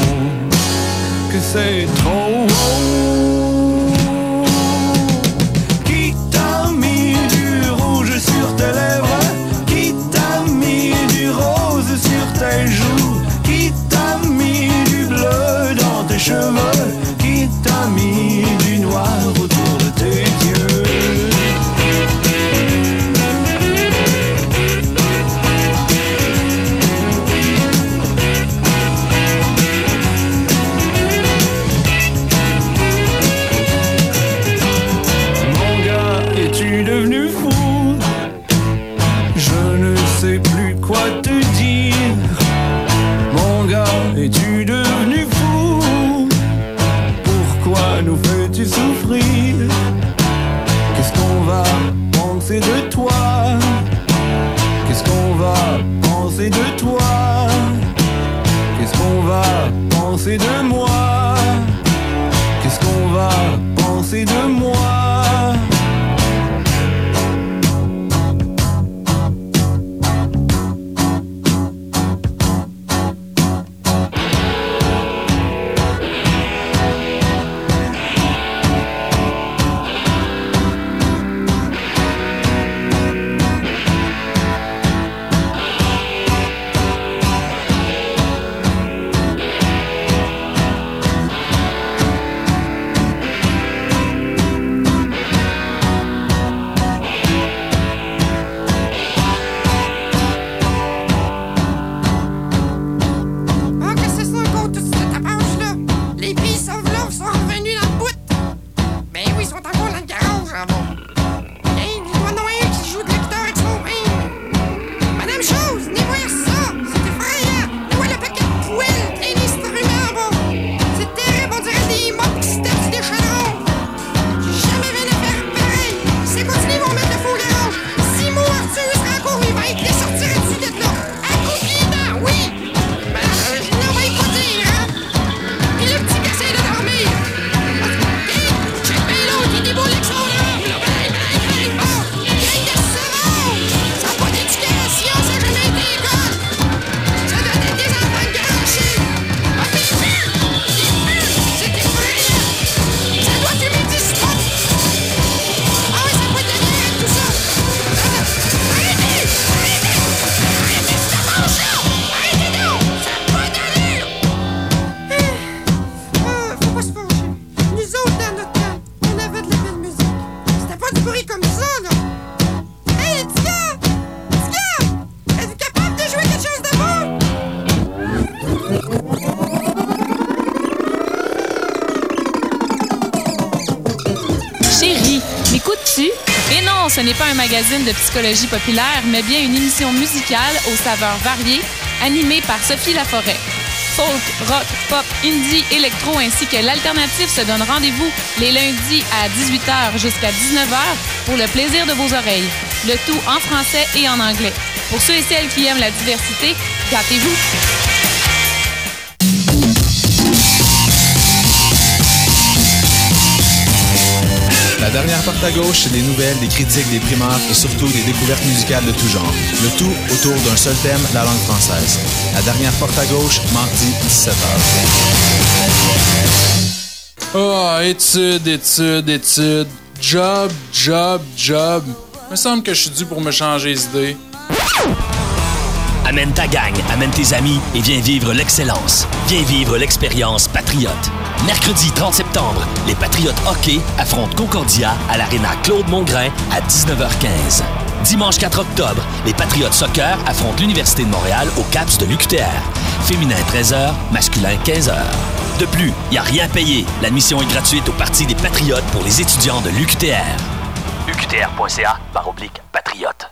que c'est trop. Penser de psychologie populaire, mais bien une émission musicale aux saveurs variées, animée par Sophie Laforêt. Folk, rock, pop, indie, électro ainsi que l'alternative se donne rendez-vous les lundis à 18h jusqu'à 19h pour le plaisir de vos oreilles. Le tout en français et en anglais. Pour ceux et celles qui aiment la diversité, gâtez-vous! Dernière porte à gauche, c'est des nouvelles, des critiques, des primeurs et surtout des découvertes musicales de tout genre. Le tout autour d'un seul thème, la langue française. La dernière porte à gauche, mardi, 17h. Ah, études, études, études. Job, job, job. Me semble que je suis dû pour me changer les idées. Amène ta gang, amène tes amis et viens vivre l'excellence. Viens vivre l'expérience Patriote. Mercredi 30 septembre, les Patriotes hockey affrontent Concordia à l'Arena Claude Mongrain à 19h15. Dimanche 4 octobre, les Patriotes soccer affrontent l'Université de Montréal au CAPS de l'UQTR. Féminin 13h, masculin 15h. De plus, il n'y a rien payé. L'admission est gratuite au Parti des Patriotes pour les étudiants de l'UQTR. UQTR.ca patriote.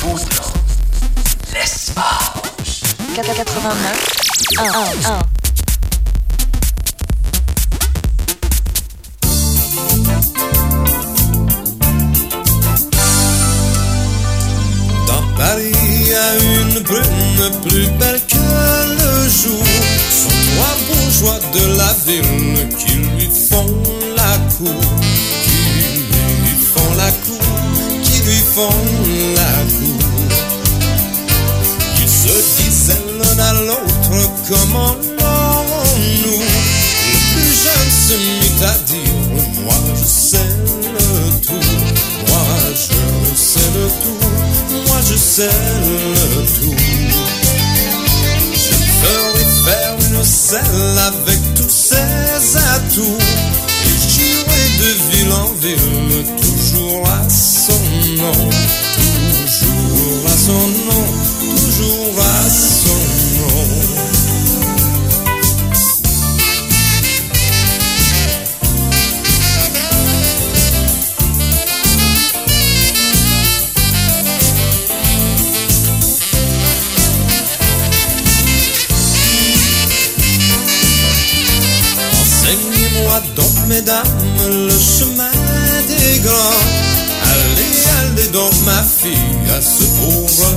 caps.qtr.ca. L'espace. 89 1 1 1 Dans Paris, a une brune plus belle que le jour. Sont trois bourgeois de la ville qui lui font la cour, qui lui font la cour, qui lui font la cour. À l'autre comment l'aurons-nous Le plus jeune se mit à dire Moi je sais le tout, moi je sais le tout, moi je sais le tout. Je ferai faire une selle avec tous ses atouts. Et j'irai de ville en ville toujours à son nom. Toujours à son nom, toujours à son nom Enseignez-moi donc, mesdames, le chemin des grands. Allez, allez donc, ma fille, à ce pauvre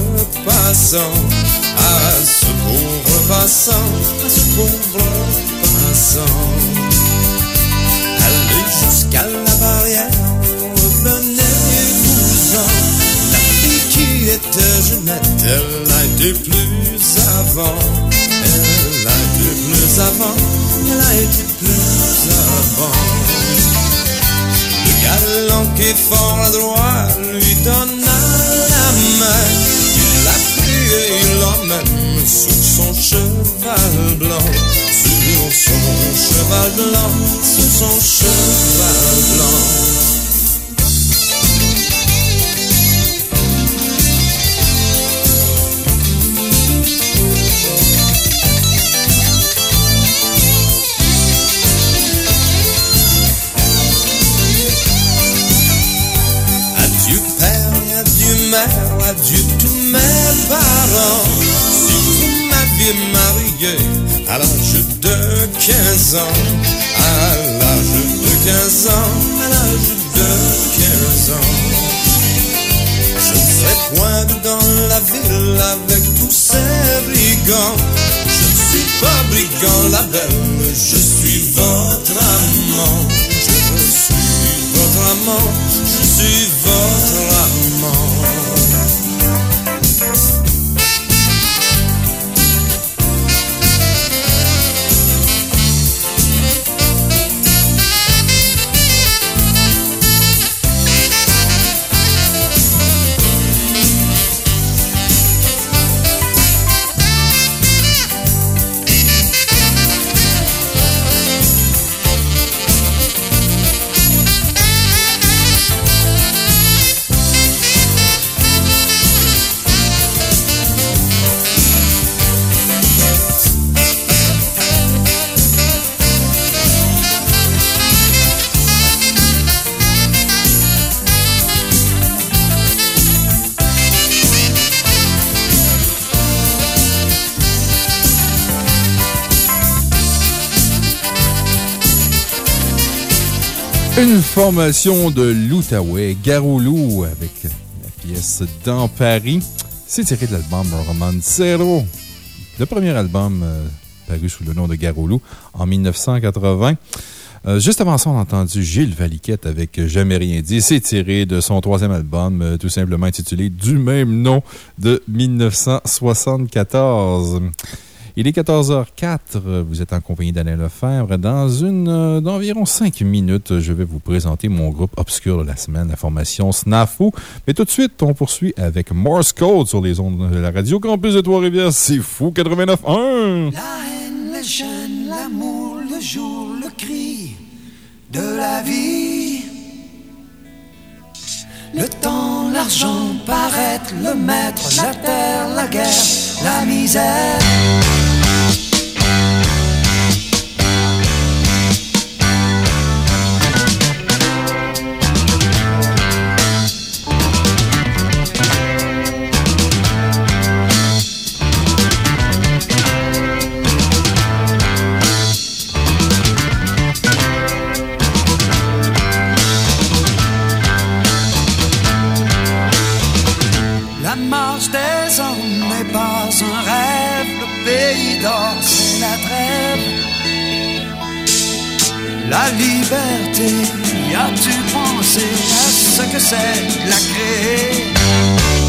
passant, passant, à ce pauvre passant. Allez jusqu'à la barrière, revenez-vous-en. La fille qui était jeunette, elle a été plus avant. Elle a été plus avant, elle a été plus avant. Le galant qui est fort adroit lui donna la main. Il l'a pris et il l'emmène son cheval blanc. Sur son cheval blanc, sur son cheval blanc. À l'âge de 15 ans, à l'âge de 15 ans, à l'âge de 15 ans. Je ne serai point dans la ville avec tous ces brigands. Je ne suis pas brigand la belle, je suis votre amant. Je suis votre amant, je suis votre formation de l'Outaouais, Garoulou, avec la pièce Dans Paris. C'est tiré de l'album Romancero, le premier album euh, paru sous le nom de Garoulou en 1980. Euh, juste avant ça, on a entendu Gilles Valiquette avec Jamais rien dit. C'est tiré de son troisième album, euh, tout simplement intitulé du même nom de 1974. Il est 14h04. Vous êtes en compagnie d'Alain Lefebvre. Dans une, euh, d'environ 5 minutes, je vais vous présenter mon groupe obscur de la semaine, la formation SNAFO. Mais tout de suite, on poursuit avec Morse Code sur les ondes de la radio Campus de Trois-Rivières. C'est fou, 89.1! La. Le temps, l'argent, paraître, le maître, la terre, la guerre, la misère. Marche des hommes n'est pas un rêve, le pays d'or c'est la trêve. La liberté, y a-tu pensé? À ce que c'est la créer?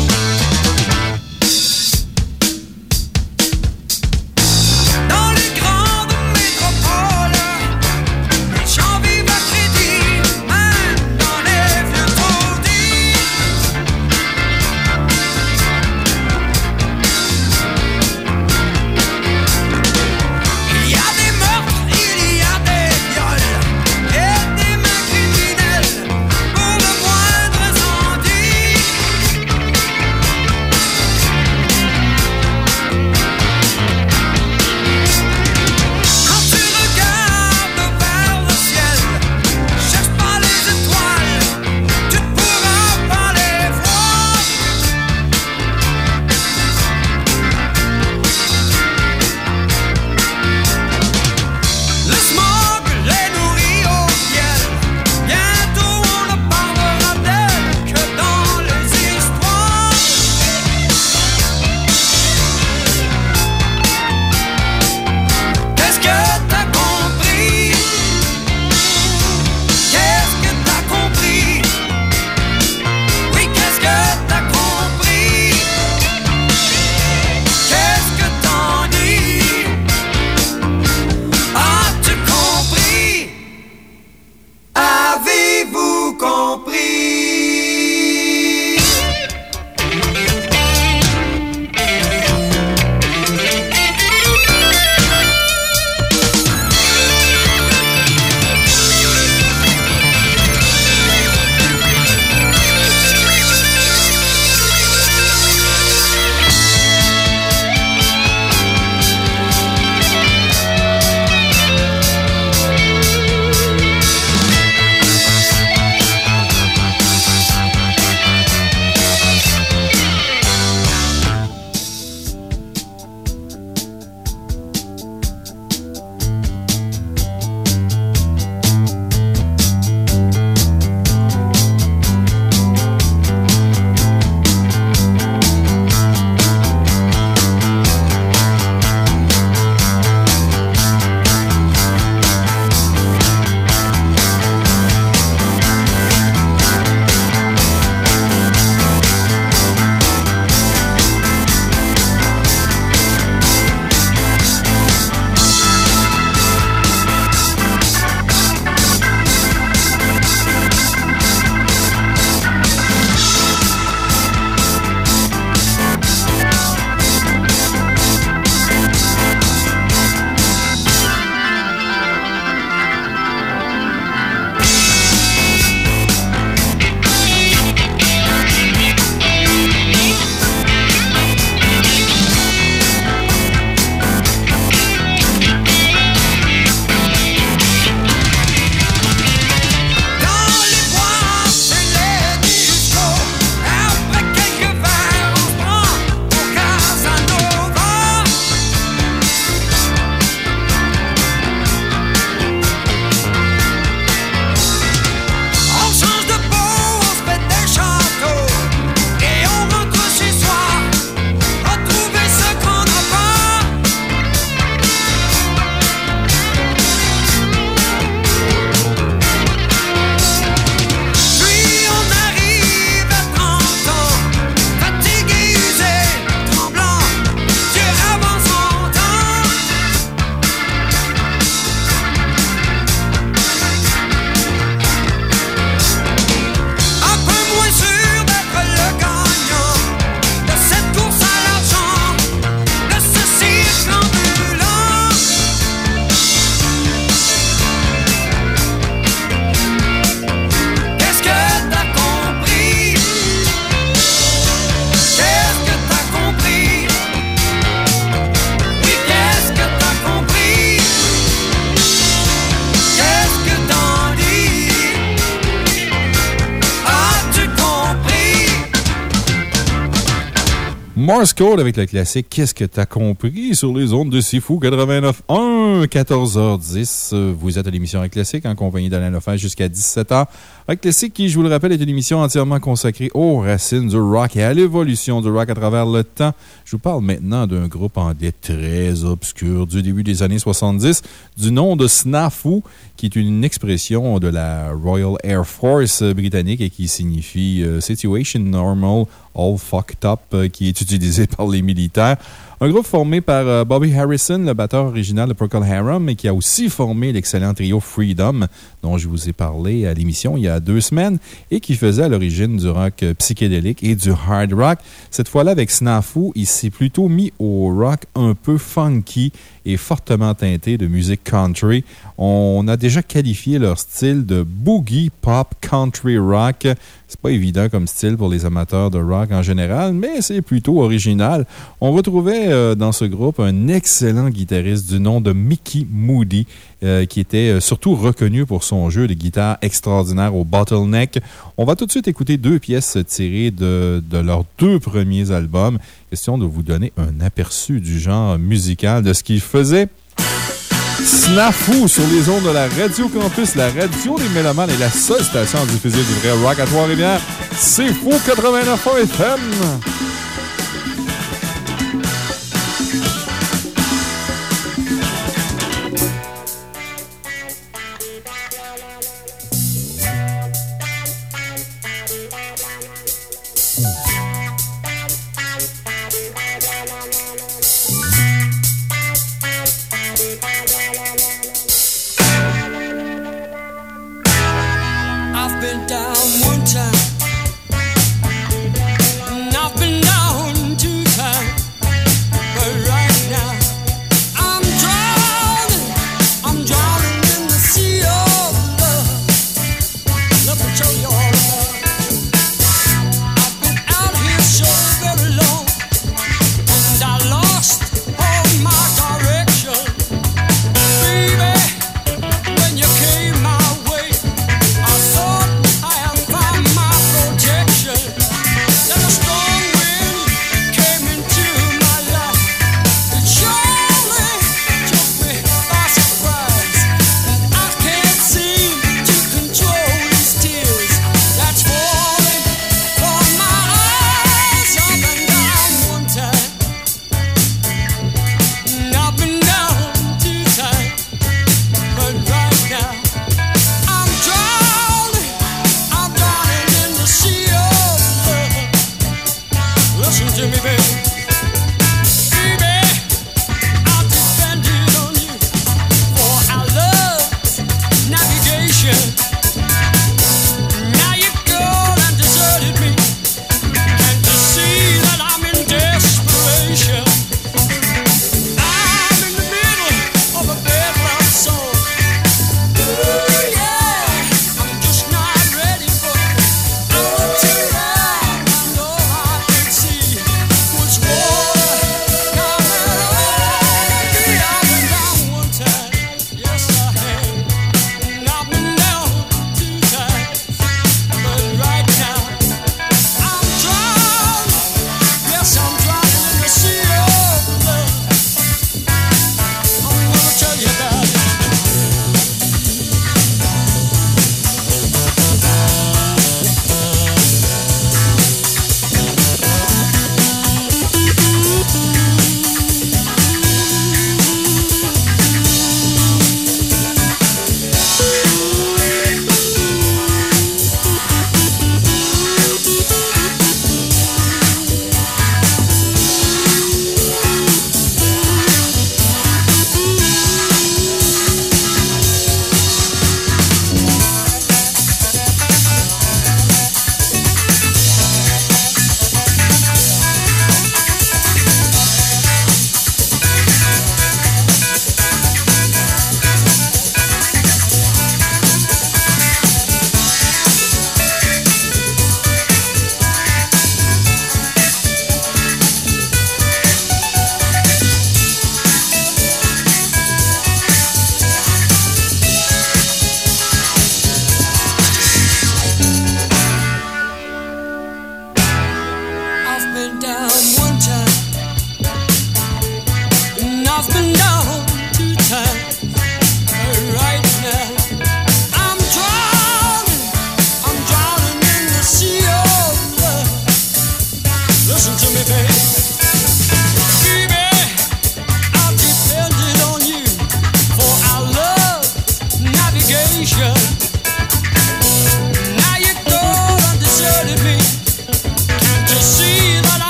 Code avec le classique Qu'est-ce que t'as compris sur les ondes de Sifu 89.1, 14h10. Vous êtes à l'émission Rock Classique en compagnie d'Alain Lefebvre jusqu'à 17h. Rock Classique qui, je vous le rappelle, est une émission entièrement consacrée aux racines du rock et à l'évolution du rock à travers le temps. Je vous parle maintenant d'un groupe anglais très obscur du début des années 70 du nom de Snafu qui est une expression de la Royal Air Force britannique et qui signifie euh, Situation Normal All Fucked Up, euh, qui est utilisé par les militaires. Un groupe formé par euh, Bobby Harrison, le batteur original de Procol Harum, et qui a aussi formé l'excellent trio Freedom, dont je vous ai parlé à l'émission il y a deux semaines, et qui faisait à l'origine du rock euh, psychédélique et du hard rock. Cette fois-là, avec Snafu, il s'est plutôt mis au rock un peu funky et fortement teinté de musique country. On a déjà qualifié leur style de boogie pop country rock. C'est pas évident comme style pour les amateurs de rock en général, mais c'est plutôt original. On retrouvait euh, dans ce groupe un excellent guitariste du nom de Mickey Moody, euh, qui était euh, surtout reconnu pour son jeu de guitare extraordinaire au bottleneck. On va tout de suite écouter deux pièces tirées de, de leurs deux premiers albums. Question de vous donner un aperçu du genre musical de ce qu'ils faisaient. Snafu sur les ondes de la Radio Campus, la radio des Mélomanes est la seule station à diffuser du vrai rock à Trois-Rivières. C'est fou 89 FM!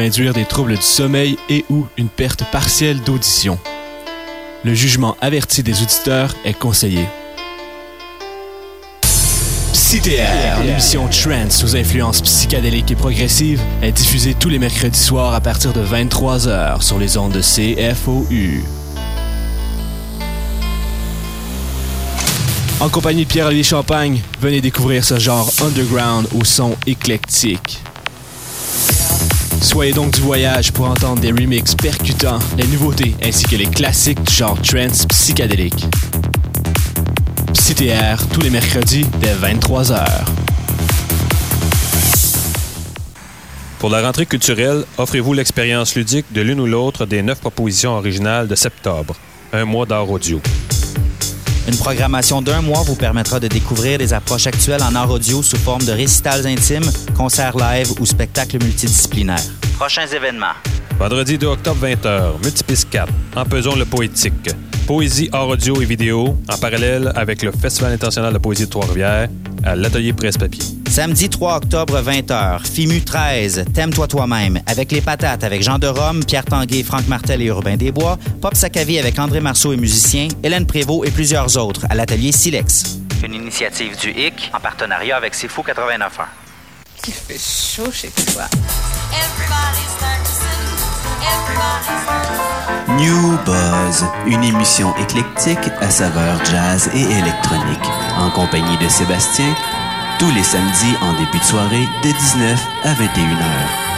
Induire des troubles du sommeil et ou une perte partielle d'audition. Le jugement averti des auditeurs est conseillé. CTR, l'émission Trance sous influence psychédélique et progressive, est diffusée tous les mercredis soirs à partir de 23h sur les ondes de CFOU. En compagnie de Pierre-Olivier Champagne, venez découvrir ce genre underground au son éclectique. Soyez donc du voyage pour entendre des remixes percutants, les nouveautés ainsi que les classiques du genre trance psychédélique. CTR tous les mercredis dès 23h. Pour la rentrée culturelle, offrez-vous l'expérience ludique de l'une ou l'autre des neuf propositions originales de septembre. Un mois d'art audio. Une programmation d'un mois vous permettra de découvrir les approches actuelles en art audio sous forme de récitals intimes, concerts live ou spectacles multidisciplinaires. Prochains événements. Vendredi 2 octobre 20h, Multipiste 4, Empesons le poétique. Poésie art audio et vidéo, en parallèle avec le Festival international de poésie de Trois-Rivières, à l'Atelier Presse-Papier. Samedi 3 octobre 20h, FIMU 13, T'aimes-toi toi-même, avec les patates avec Jean de Rome, Pierre Tanguay, Franck Martel et Urbain Desbois, Pop Sakavi avec André Marceau et musicien, Hélène Prévost et plusieurs autres à l'atelier Silex. Une initiative du HIC en partenariat avec C'est Fou 89.1. Il fait chaud chez toi. New Buzz, une émission éclectique à saveur jazz et électronique, en compagnie de Sébastien, tous les samedis en début de soirée de 19 à 21 heures.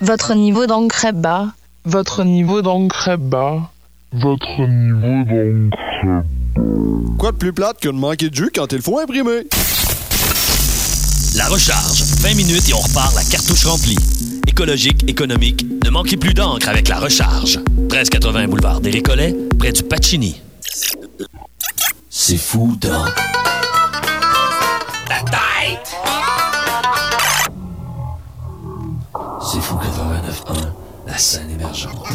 Votre niveau d'encre est bas. Votre niveau d'encre est bas. Votre niveau d'encre est bas. Quoi de plus plate que de manquer de jus quand il faut imprimer? La recharge. 20 minutes et on repart la cartouche remplie. Écologique, économique, ne manquez plus d'encre avec la recharge. 1380 boulevard des Récollets, près du Pacini. C'est fou dans... la scène émergente.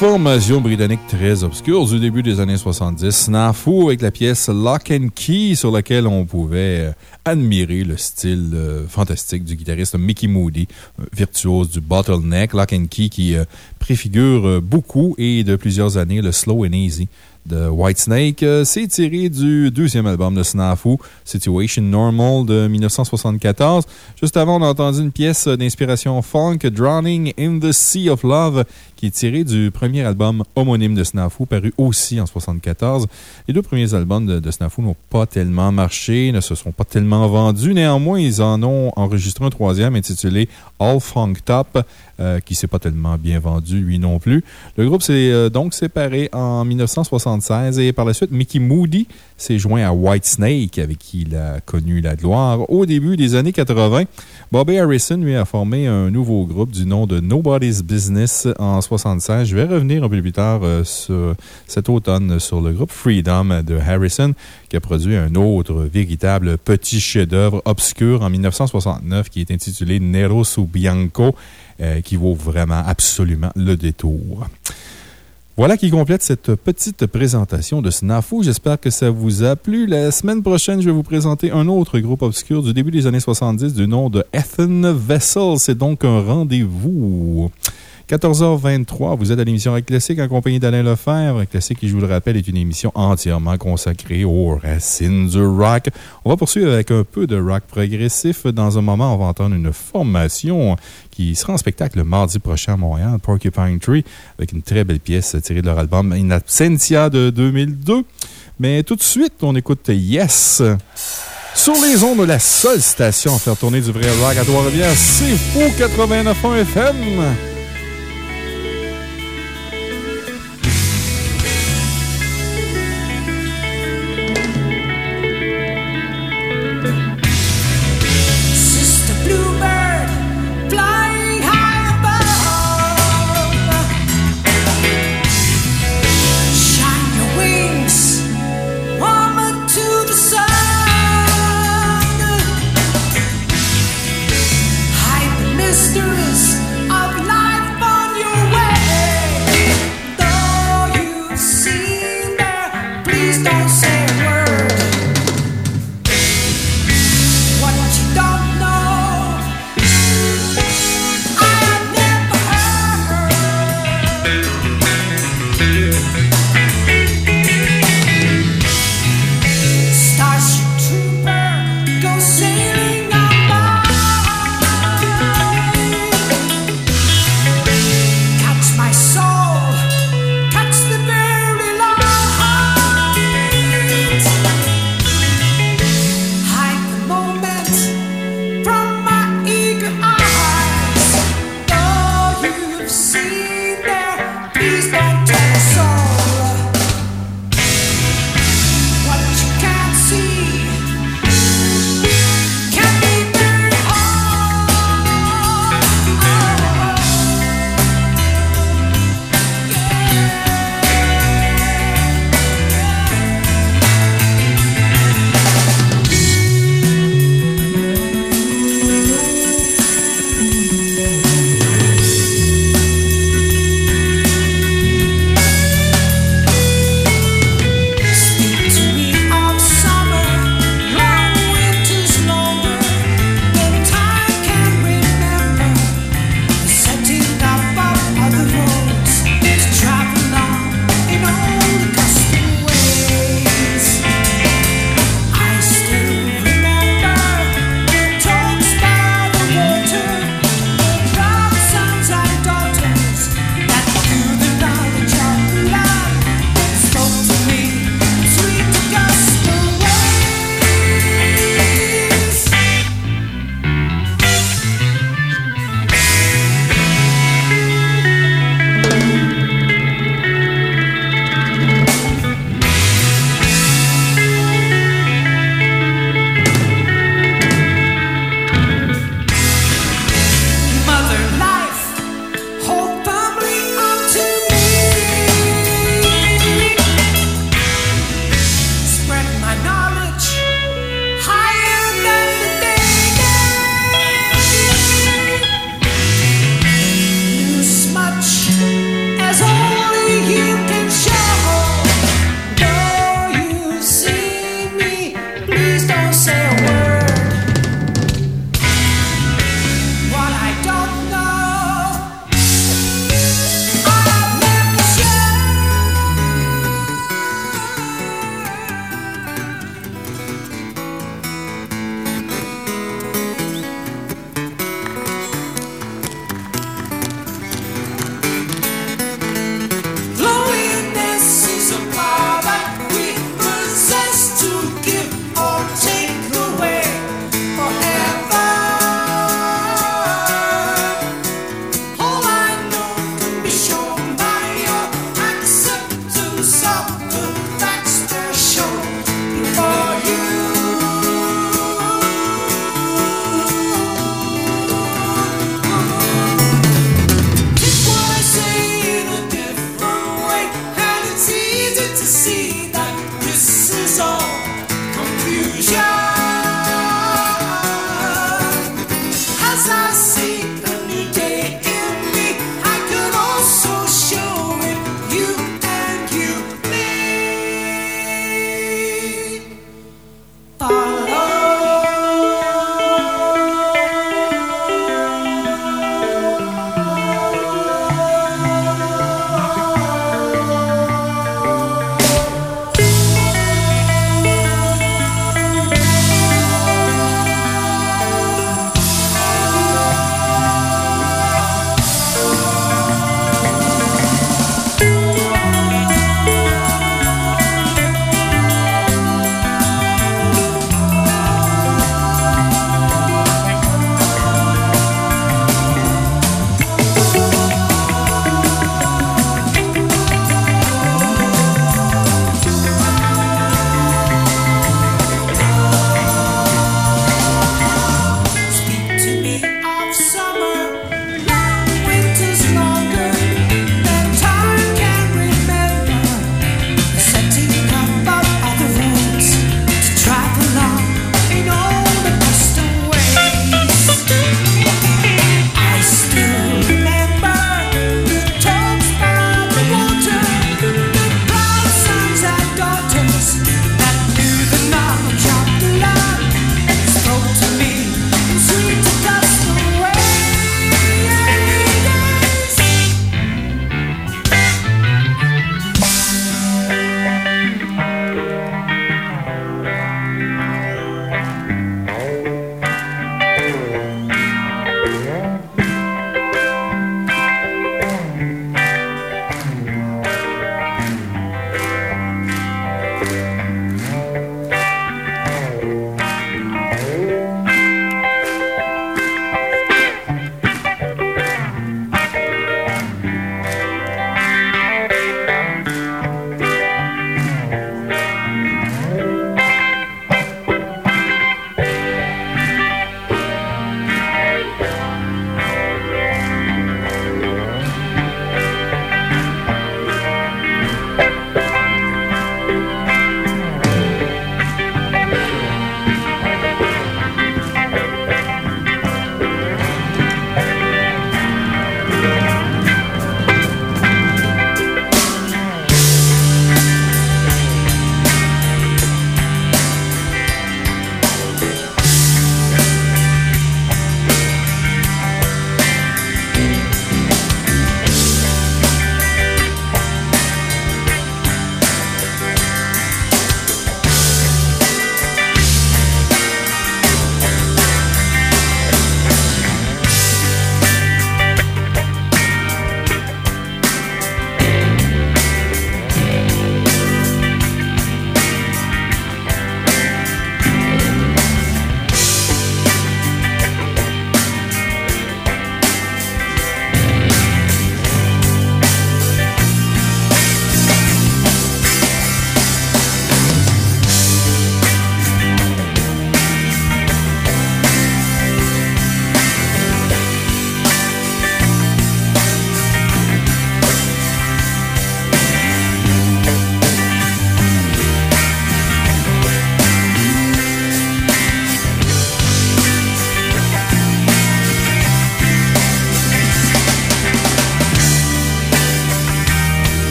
Formation britannique très obscure du début des années 70, Snafu avec la pièce Lock Key sur laquelle on pouvait euh, admirer le style euh, fantastique du guitariste Mickey Moody, euh, virtuose du bottleneck. Lock and Key qui préfigure beaucoup et de plusieurs années le Slow and Easy de Whitesnake. C'est tiré du deuxième album de Snafu, Situation Normal de 1974. Juste avant, on a entendu une pièce d'inspiration funk, Drowning in the Sea of Love, qui est tirée du premier album homonyme de Snafu, paru aussi en 1974. Les deux premiers albums de, de Snafu n'ont pas tellement marché, ne se sont pas tellement vendus. Néanmoins, ils en ont enregistré un troisième intitulé All Funk Top, euh, qui s'est pas tellement bien vendu, lui non plus. Le groupe s'est euh, donc séparé en 1976 et par la suite, Mickey Moody s'est joint à Whitesnake, avec qui il a connu la gloire au début des années 80. Bobby Harrison, lui, a formé un nouveau groupe du nom de Nobody's Business en 76. Je vais revenir un peu plus tard euh, ce- cet automne sur le groupe Freedom de Harrison, qui a produit un autre véritable petit chef-d'œuvre obscur en 1969 qui est intitulé Nero su Bianco, euh, qui vaut vraiment absolument le détour. Voilà qui complète cette petite présentation de Snafu. J'espère que ça vous a plu. La semaine prochaine, je vais vous présenter un autre groupe obscur du début des années 70 du nom de Ethan Vessel. C'est donc un rendez-vous. 14h23, vous êtes à l'émission Rock Classique en compagnie d'Alain Lefebvre. Rock Classique, qui, je vous le rappelle, est une émission entièrement consacrée aux racines du rock. On va poursuivre avec un peu de rock progressif. Dans un moment, on va entendre une formation qui sera en spectacle le mardi prochain à Montréal, Porcupine Tree, avec une très belle pièce tirée de leur album In Absentia de 2002. Mais tout de suite, on écoute Yes. Sur les ondes de la seule station à faire tourner du vrai rock à Trois-Rivières, c'est Fou 89.1 FM.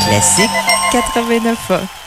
Classique. 89 ans.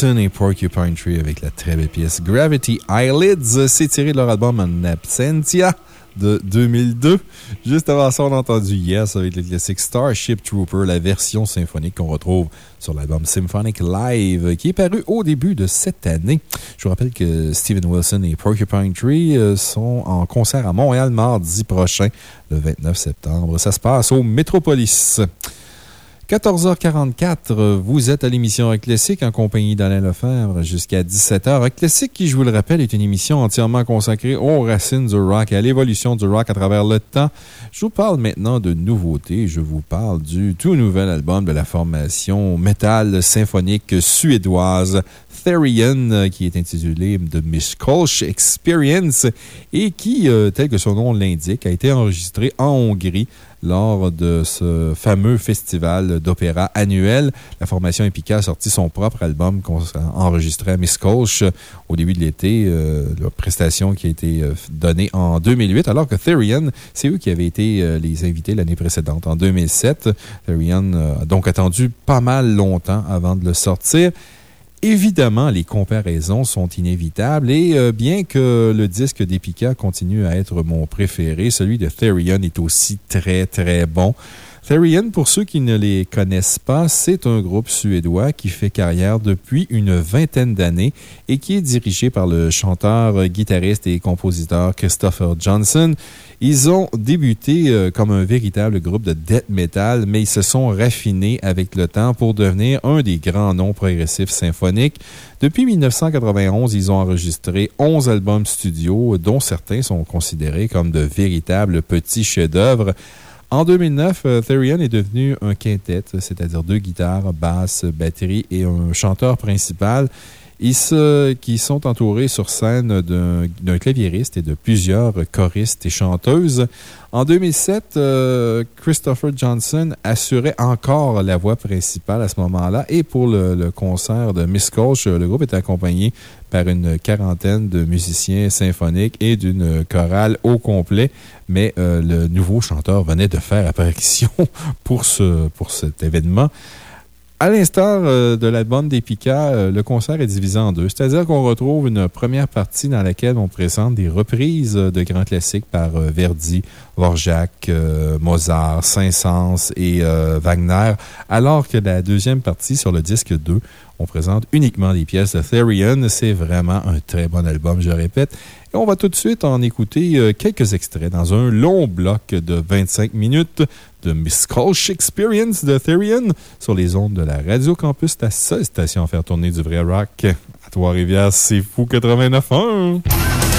Wilson et Porcupine Tree avec la très belle pièce Gravity Eyelids. C'est tiré de leur album En Absentia de 2002. Juste avant ça, on a entendu Yes avec le classique Starship Trooper, la version symphonique qu'on retrouve sur l'album Symphonic Live, qui est paru au début de cette année. Je vous rappelle que Steven Wilson et Porcupine Tree euh, sont en concert à Montréal mardi prochain, le 29 septembre. Ça se passe au Metropolis. 14h44, vous êtes à l'émission Rock Classique en compagnie d'Alain Lefebvre jusqu'à 17h. Rock Classique, qui, je vous le rappelle, est une émission entièrement consacrée aux racines du rock et à l'évolution du rock à travers le temps. Je vous parle maintenant de nouveautés. Je vous parle du tout nouvel album de la formation métal symphonique suédoise Therian, qui est intitulé The Miss Kolsch Experience et qui, euh, tel que son nom l'indique, a été enregistré en Hongrie lors de ce fameux festival d'opéra annuel. La formation Epica a sorti son propre album enregistré à Miss Kolsch au début de l'été, euh, la prestation qui a été euh, donnée en 2008, alors que Therian, c'est eux qui avaient été euh, les invités l'année précédente, en 2007. Therian a donc attendu pas mal longtemps avant de le sortir. Évidemment, les comparaisons sont inévitables et euh, bien que le disque d'Epica continue à être mon préféré, celui de Therion est aussi très très bon. Therion, pour ceux qui ne les connaissent pas, c'est un groupe suédois qui fait carrière depuis une vingtaine d'années et qui est dirigé par le chanteur, guitariste et compositeur Christopher Johnson. Ils ont débuté euh, comme un véritable groupe de death metal, mais ils se sont raffinés avec le temps pour devenir un des grands noms progressifs symphoniques. Depuis 1991, ils ont enregistré 11 albums studio, dont certains sont considérés comme de véritables petits chefs-d'œuvre. En 2009, euh, Therion est devenu un quintet, c'est-à-dire deux guitares, basse, batterie et un chanteur principal. Ils qui sont entourés sur scène d'un claviériste et de plusieurs choristes et chanteuses. En 2007, euh, Christopher Johnson assurait encore la voix principale à ce moment-là. Et pour le, concert de Miss Colch, le groupe était accompagné par une quarantaine de musiciens symphoniques et d'une chorale au complet. Mais euh, le nouveau chanteur venait de faire apparition pour, ce, pour cet événement. À l'instar euh, de l'album d'Epica, euh, le concert est divisé en deux. C'est-à-dire qu'on retrouve une première partie dans laquelle on présente des reprises de grands classiques par euh, Verdi, Vorjak, Mozart, Saint-Saëns et Wagner, alors que la deuxième partie, sur le disque 2, on présente uniquement des pièces de Therion. C'est vraiment un très bon album, je répète. Et on va tout de suite en écouter quelques extraits dans un long bloc de 25 minutes de Miss Experience de Therion sur les ondes de la Radio Campus, la seule station à faire tourner du vrai rock. À Trois-Rivières, c'est fou 89.1.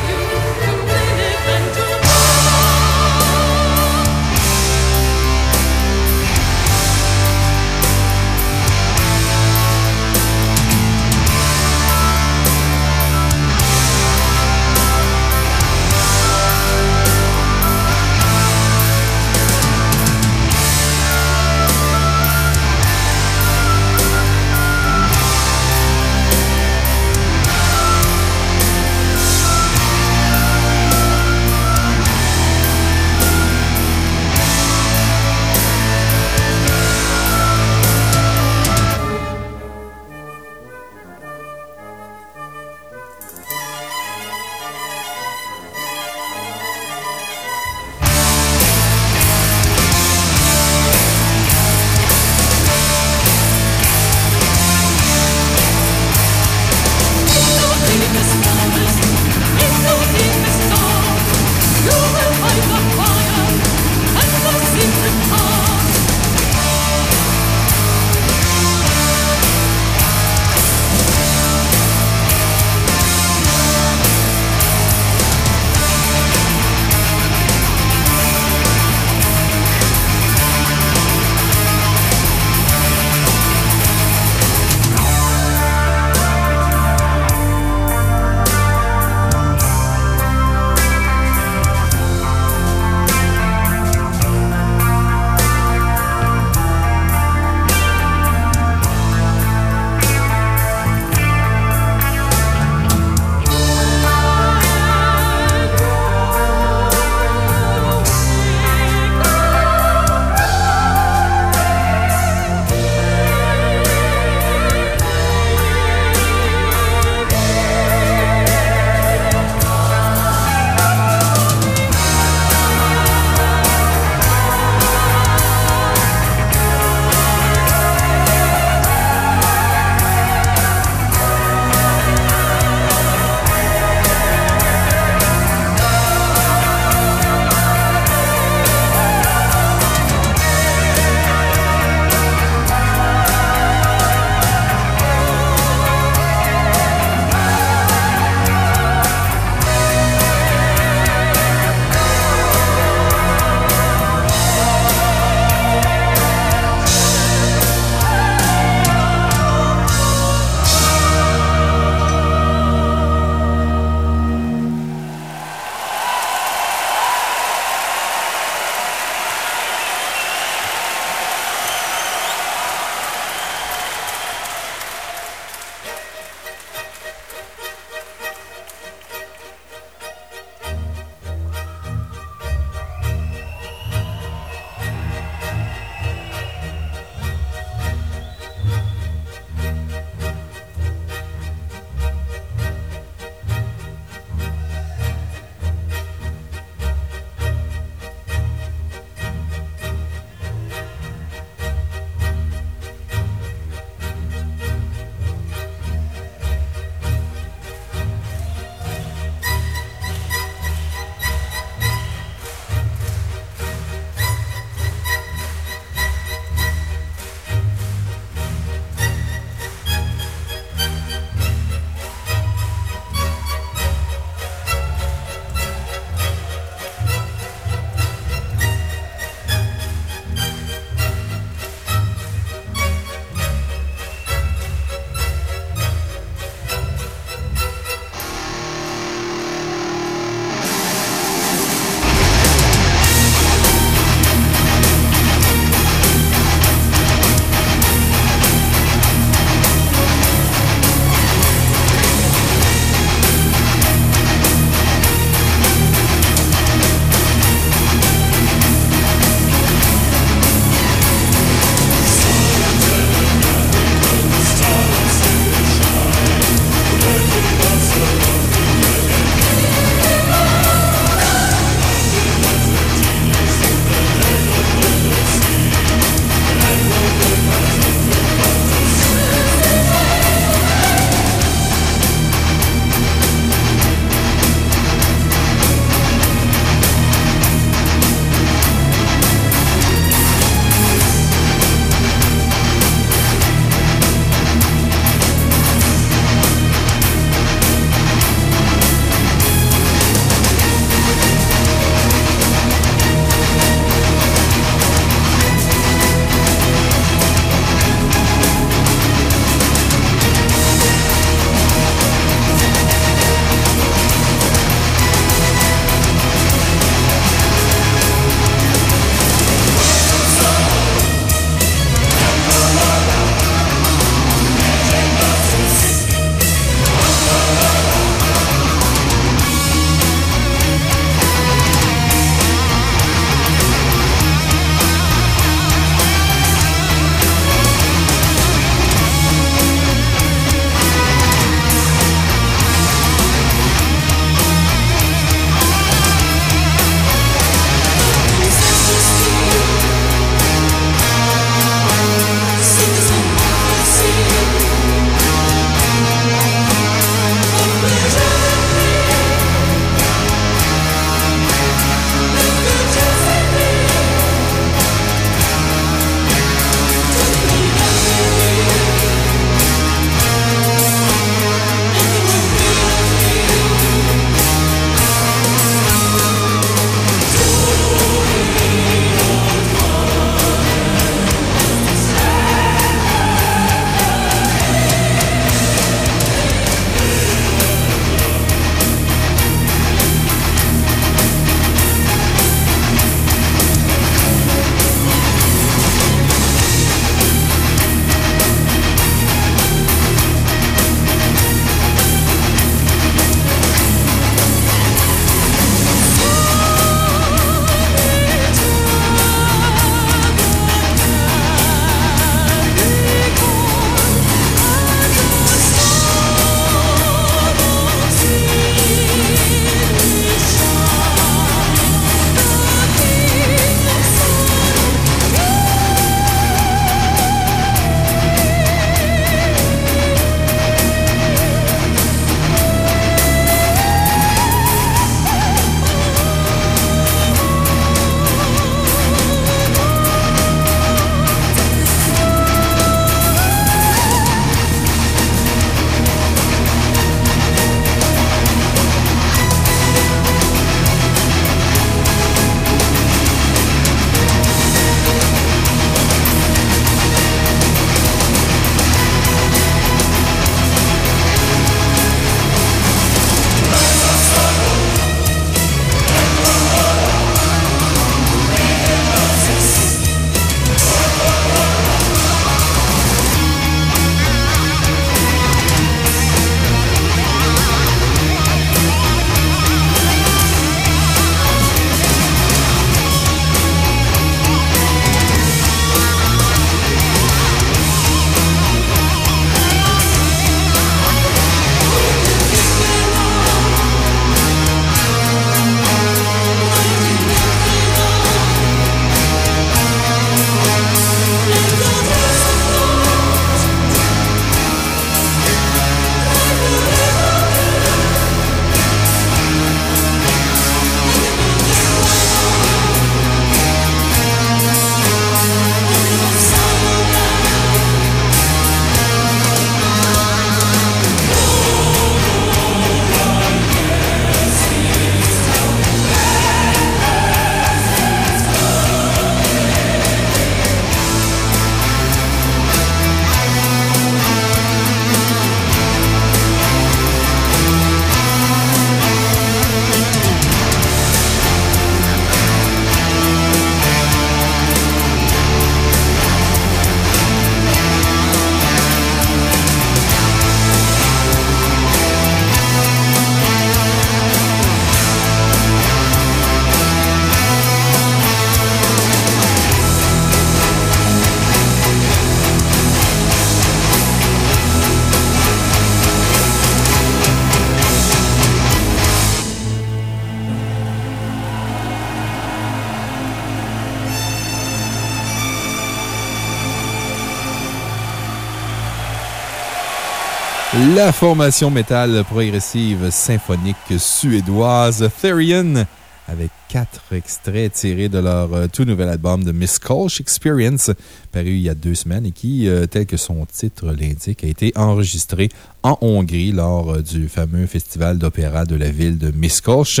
La formation métal progressive symphonique suédoise Therion avec quatre extraits tirés de leur euh, tout nouvel album de Miss Experience, paru il y a deux semaines et qui, euh, tel que son titre l'indique, a été enregistré en Hongrie lors euh, du fameux festival d'opéra de la ville de Miskolc.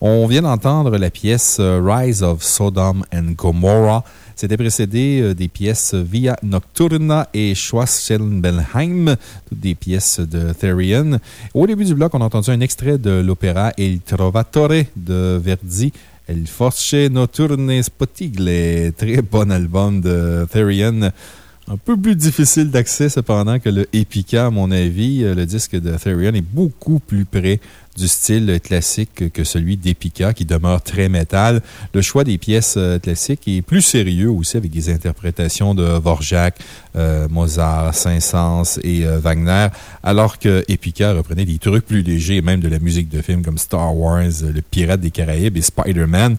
On vient d'entendre la pièce Rise of Sodom and Gomorrah. C'était précédé euh, des pièces Via Nocturna et Schwarzenbelheim, toutes des pièces de Therion. Au début du bloc, on a entendu un extrait de l'opéra Il Trovatore de Verdi. El Force Notturne Spotigle, très bon album de Therion. Un peu plus difficile d'accès, cependant, que le Epica, à mon avis. Le disque de Therion est beaucoup plus près du style classique que celui d'Epica, qui demeure très métal. Le choix des pièces euh, classiques est plus sérieux aussi, avec des interprétations de Vorjak, euh, Mozart, Saint-Saëns et euh, Wagner, alors que Epica reprenait des trucs plus légers, même de la musique de films comme Star Wars, Le Pirate des Caraïbes et Spider-Man.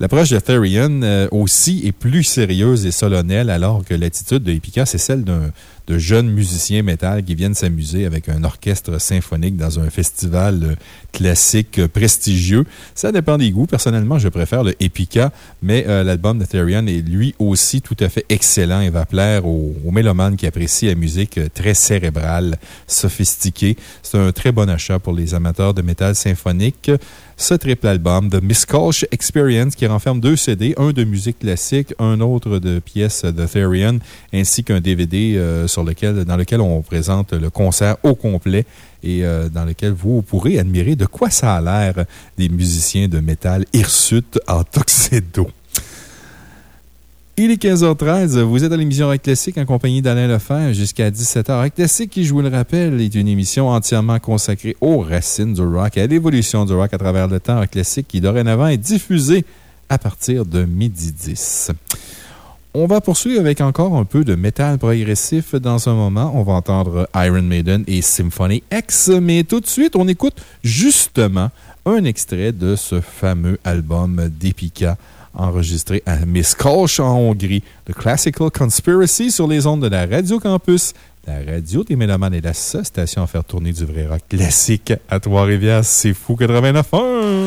L'approche de Therion aussi est plus sérieuse et solennelle, alors que l'attitude de Epica, c'est celle d'un de jeunes musiciens métal qui viennent s'amuser avec un orchestre symphonique dans un festival euh, classique euh, prestigieux. Ça dépend des goûts. Personnellement, je préfère le Epica, mais euh, l'album de Therion est lui aussi tout à fait excellent et va plaire aux, aux mélomanes qui apprécient la musique très cérébrale, sophistiquée. C'est un très bon achat pour les amateurs de métal symphonique ce triple album de Miss Colch Experience qui renferme deux CD, un de musique classique, un autre de pièces de Therion, ainsi qu'un DVD euh, dans lequel on présente le concert au complet et euh, dans lequel vous pourrez admirer de quoi ça a l'air des musiciens de métal hirsutes en tuxedo. Il est 15h13. Vous êtes à l'émission Rock Classique en compagnie d'Alain Lefebvre jusqu'à 17h. Rock Classique, qui, je vous le rappelle, est une émission entièrement consacrée aux racines du rock et à l'évolution du rock à travers le temps. Rock Classique, qui dorénavant est diffusé à partir de midi 10. On va poursuivre avec encore un peu de métal progressif dans un moment. On va entendre Iron Maiden et Symphony X, mais tout de suite, on écoute justement un extrait de ce fameux album d'Epica enregistré à Miskolc en Hongrie. The Classical Conspiracy sur les ondes de la Radio Campus. La radio des Mélomanes est la seule station à faire tourner du vrai rock classique à Trois-Rivières. C'est fou 89.1!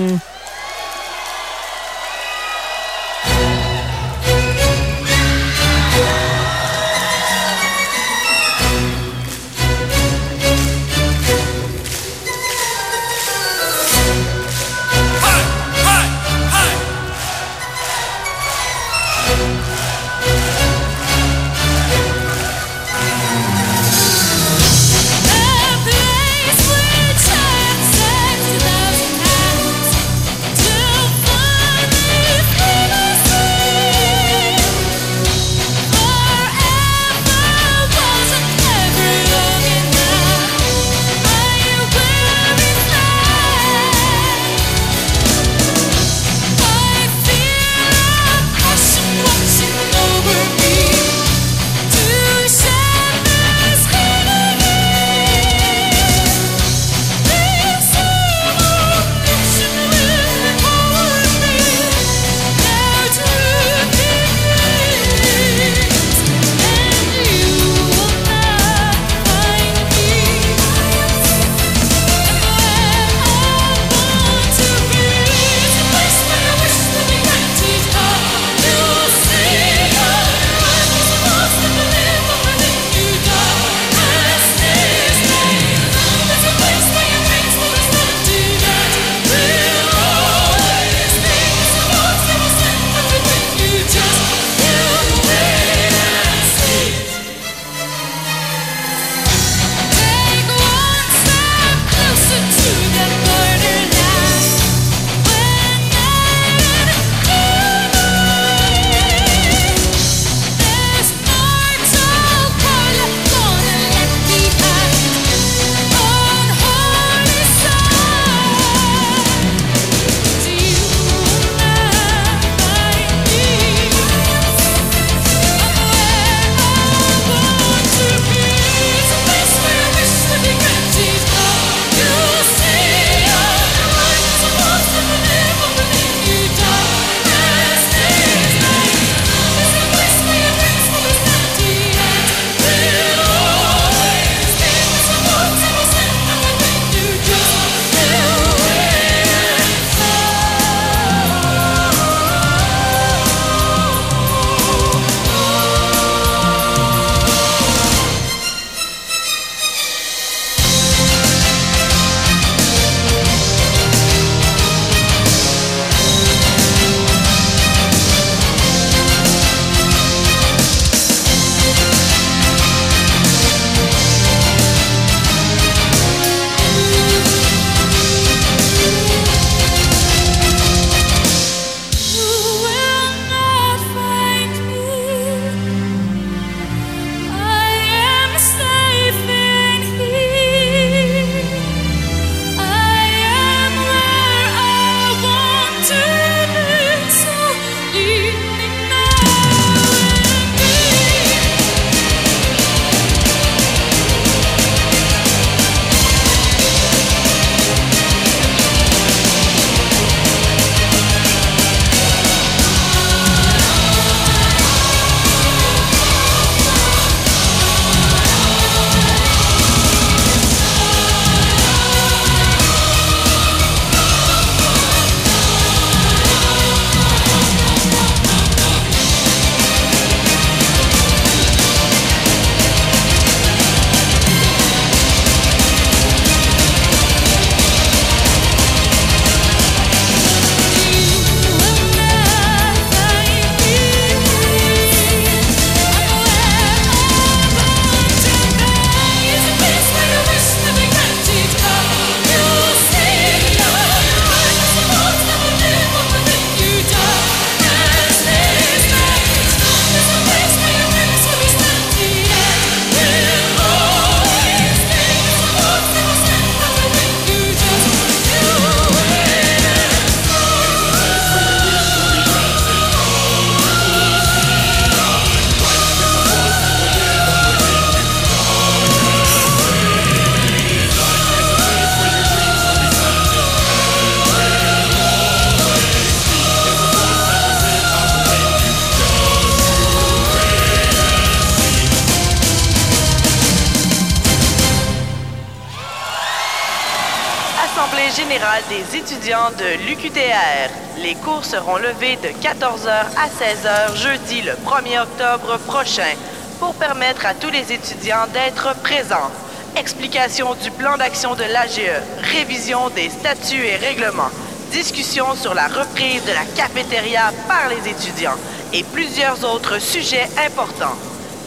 De 14h à 16h jeudi le 1er octobre prochain pour permettre à tous les étudiants d'être présents. Explication du plan d'action de l'AGE, révision des statuts et règlements, discussion sur la reprise de la cafétéria par les étudiants et plusieurs autres sujets importants.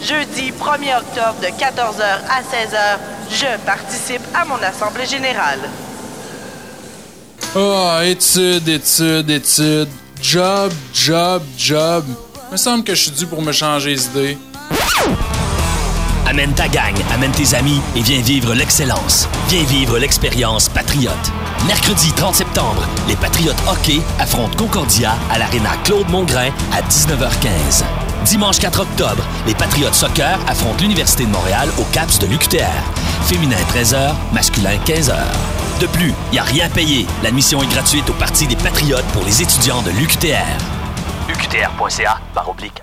Jeudi 1er octobre de 14h à 16h, je participe à mon assemblée générale. Ah, études, études, études. Job, job, job. Me semble que je suis dû pour me changer les idées. Amène ta gang, amène tes amis et viens vivre l'excellence. Viens vivre l'expérience Patriote. Mercredi 30 septembre, les Patriotes hockey affrontent Concordia à l'Arena Claude Mongrain à 19h15. Dimanche 4 octobre, les Patriotes soccer affrontent l'Université de Montréal au CAPS de l'UQTR. Féminin 13h, masculin 15h. De plus, il n'y a rien payé. L'admission est gratuite au Parti des Patriotes pour les étudiants de l'UQTR. UQTR.ca par oblique.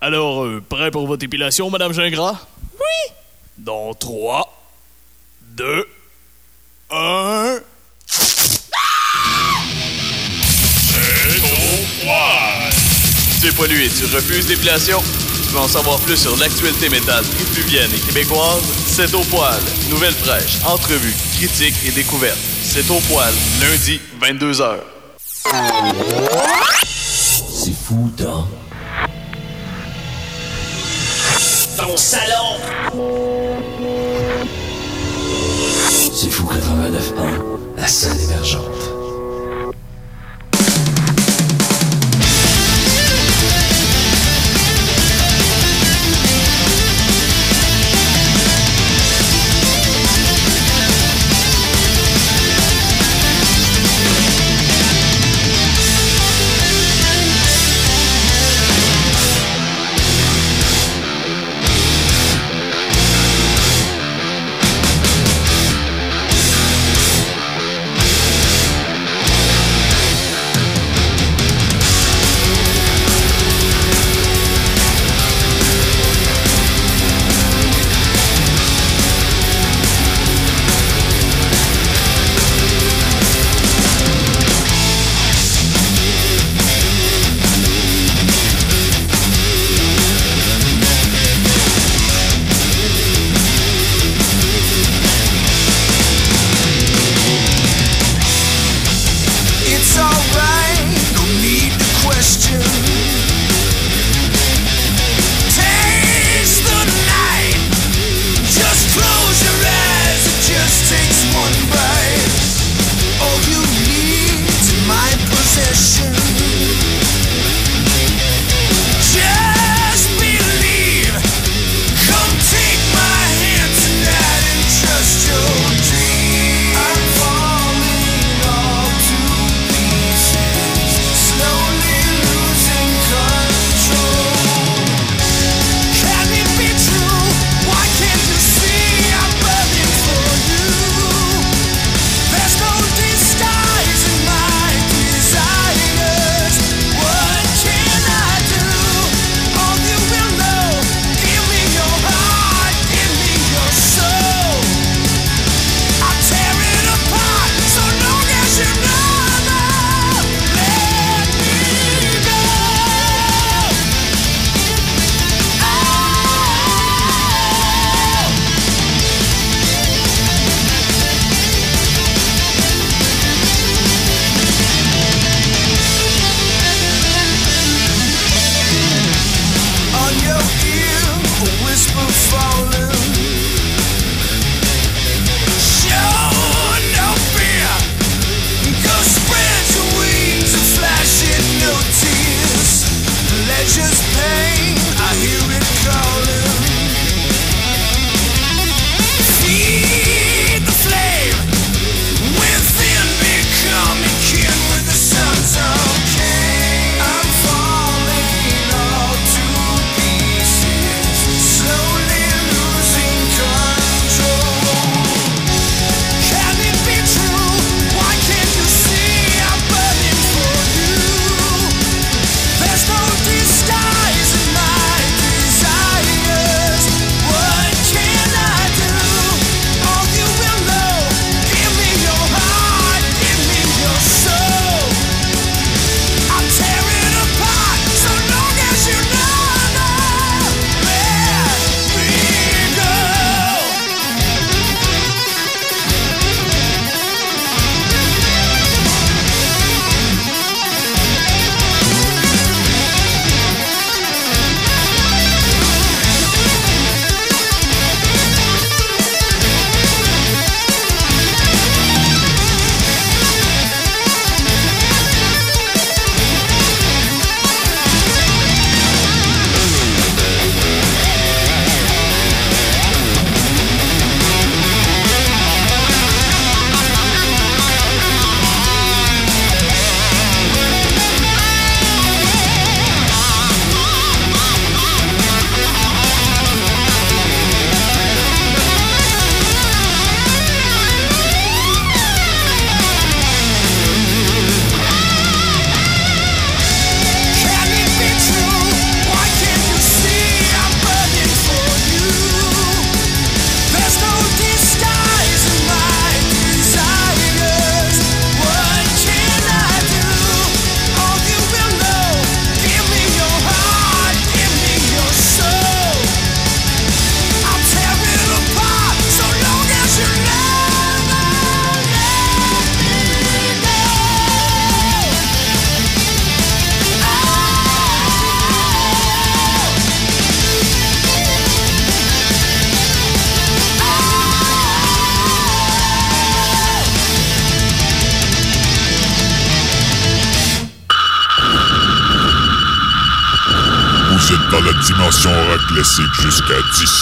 Alors, euh, prêt pour votre épilation, Madame Gingras? Oui! Dans 3, 2, 1... C'est au poil. Tu es pollué et tu refuses l'épilation? Tu veux en savoir plus sur l'actualité métal trifluvienne et québécoise? C'est au poil. Nouvelle fraîche, entrevue, critiques et découvertes. C'est au poil, lundi, 22h. C'est fou, dans ton salon. C'est fou 89.1, la scène émergente.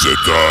Jusqu'à 17h.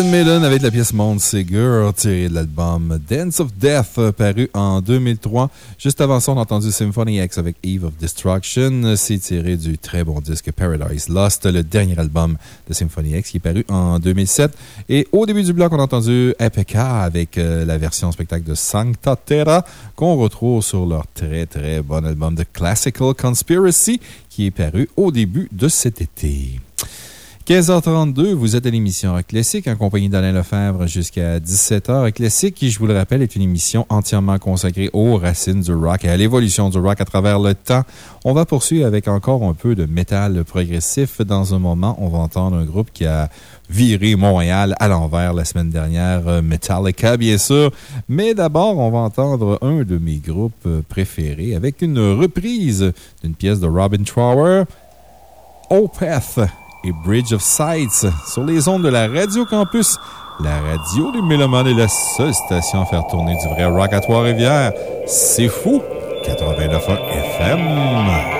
Iron Maiden avec la pièce Monty Girl tirée de l'album Dance of Death euh, paru en 2003. Juste avant ça, on a entendu Symphony X avec Eve of Destruction. C'est tiré du très bon disque Paradise Lost, le dernier album de Symphony X qui est paru en 2007. Et au début du bloc, on a entendu Epeka avec euh, la version spectacle de Sancta Terra qu'on retrouve sur leur très très bon album The Classical Conspiracy qui est paru au début de cet été. 15h32, vous êtes à l'émission Rock Classique en compagnie d'Alain Lefebvre jusqu'à 17h. Rock Classique, qui, je vous le rappelle, est une émission entièrement consacrée aux racines du rock et à l'évolution du rock à travers le temps. On va poursuivre avec encore un peu de métal progressif. Dans un moment, on va entendre un groupe qui a viré Montréal à l'envers la semaine dernière, euh, Metallica, bien sûr. Mais d'abord, on va entendre un de mes groupes euh, préférés avec une reprise d'une pièce de Robin Trower, Opeth et Bridge of Sights sur les ondes de la Radio Campus. La radio du Mélomanes est la seule station à faire tourner du vrai rock à Trois-Rivières. C'est fou! 89.1 FM.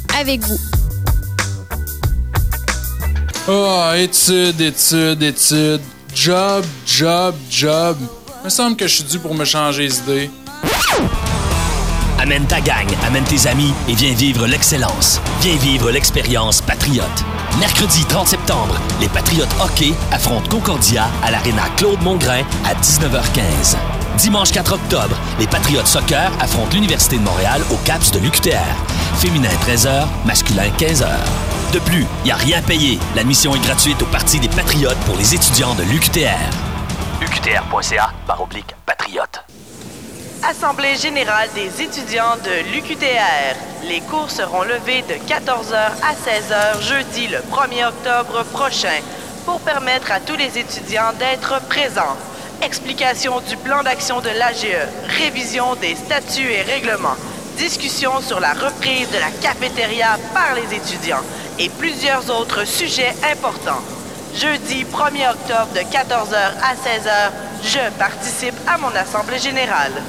avec vous. Ah, études, études, études. Job, job, job. Me semble que je suis dû pour me changer les idées. Amène ta gang, amène tes amis et viens vivre l'excellence. Viens vivre l'expérience Patriote. Mercredi 30 septembre, les Patriotes hockey affrontent Concordia à l'Arena Claude Mongrain à 19h15. Dimanche 4 octobre, les Patriotes soccer affrontent l'Université de Montréal au CAPS de l'UQTR. Féminin 13h, masculin 15h. De plus, il n'y a rien payé. L'admission est gratuite au Parti des Patriotes pour les étudiants de l'UQTR. UQTR.ca par oblique patriote. Assemblée générale des étudiants de l'UQTR. Les cours seront levés de 14h à 16h jeudi le 1er octobre prochain pour permettre à tous les étudiants d'être présents. Explication du plan d'action de l'AGE, révision des statuts et règlements, discussion sur la reprise de la cafétéria par les étudiants et plusieurs autres sujets importants. Jeudi 1er octobre de 14h à 16h, je participe à mon assemblée générale.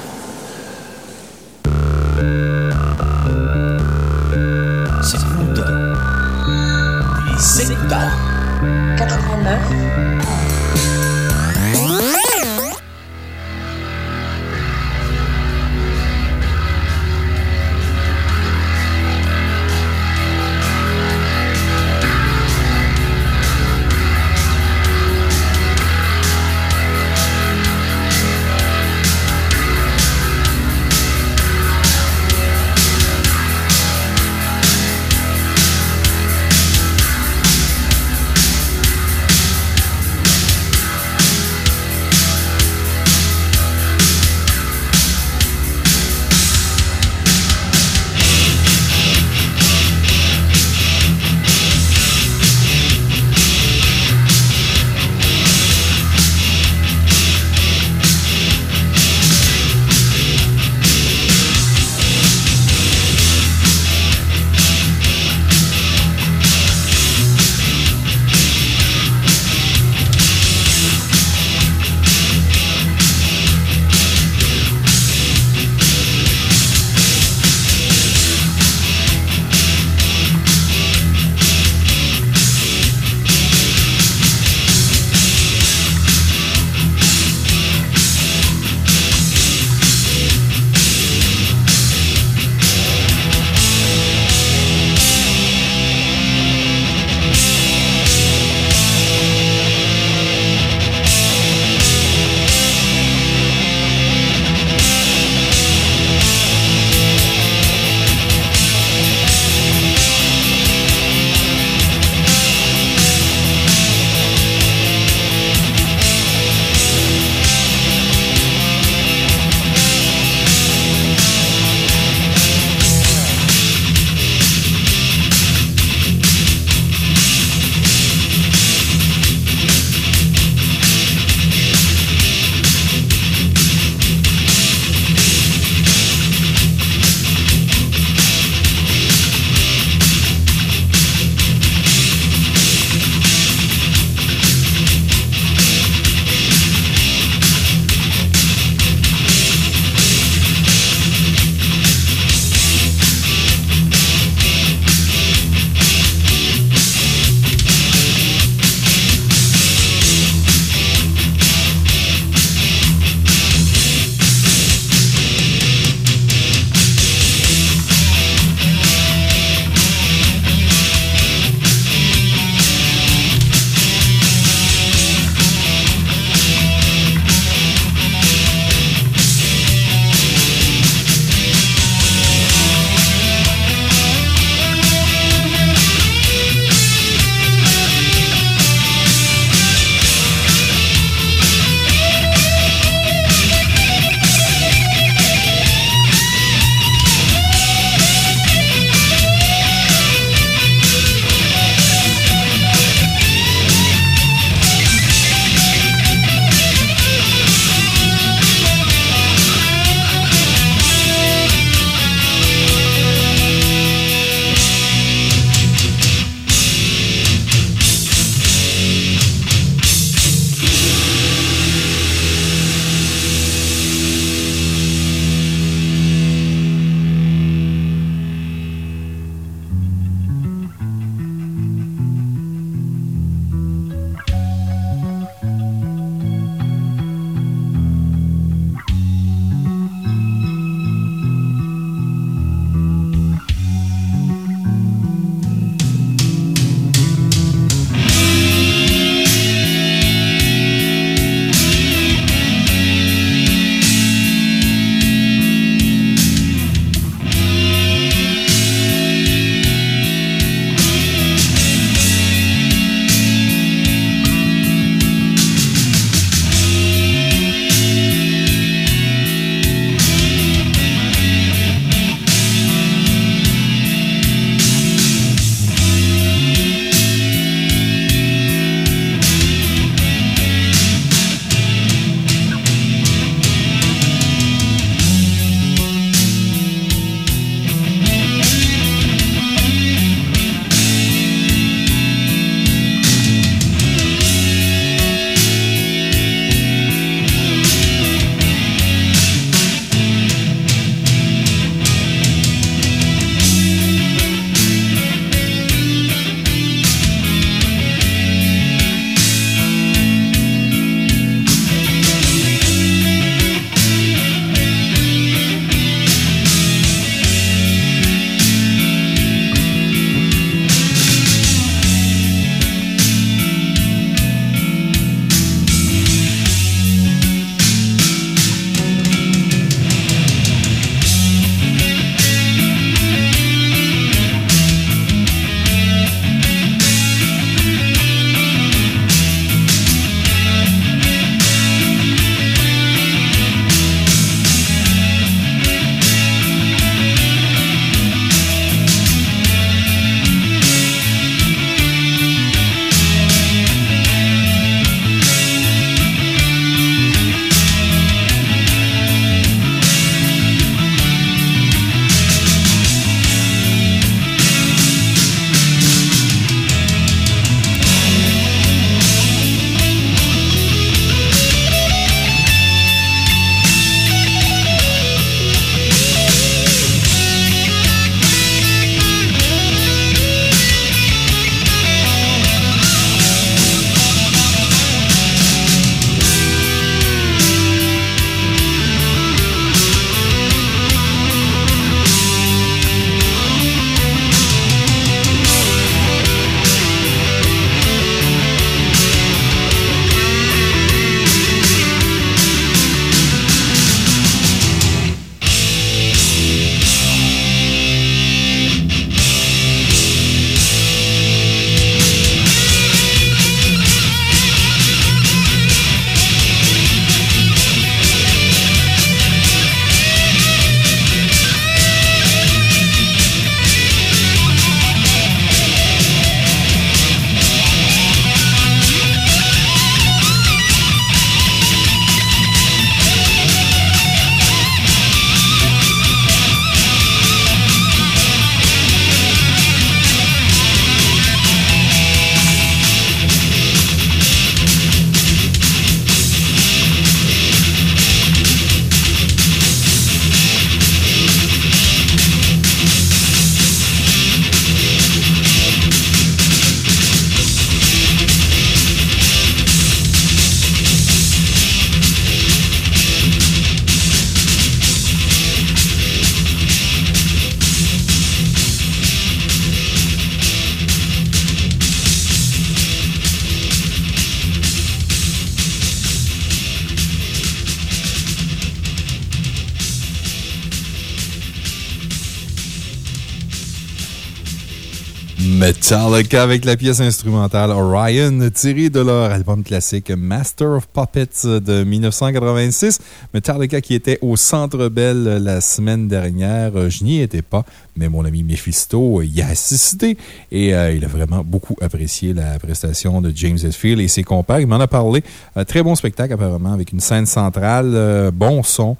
Metallica avec la pièce instrumentale Orion, tirée de leur album classique Master of Puppets de 1986. Metallica qui était au Centre Bell la semaine dernière. Je n'y étais pas, mais mon ami Mephisto y a assisté et euh, il a vraiment beaucoup apprécié la prestation de James Hetfield et ses compères. Il m'en a parlé. Euh, très bon spectacle, apparemment, avec une scène centrale, euh, bon son.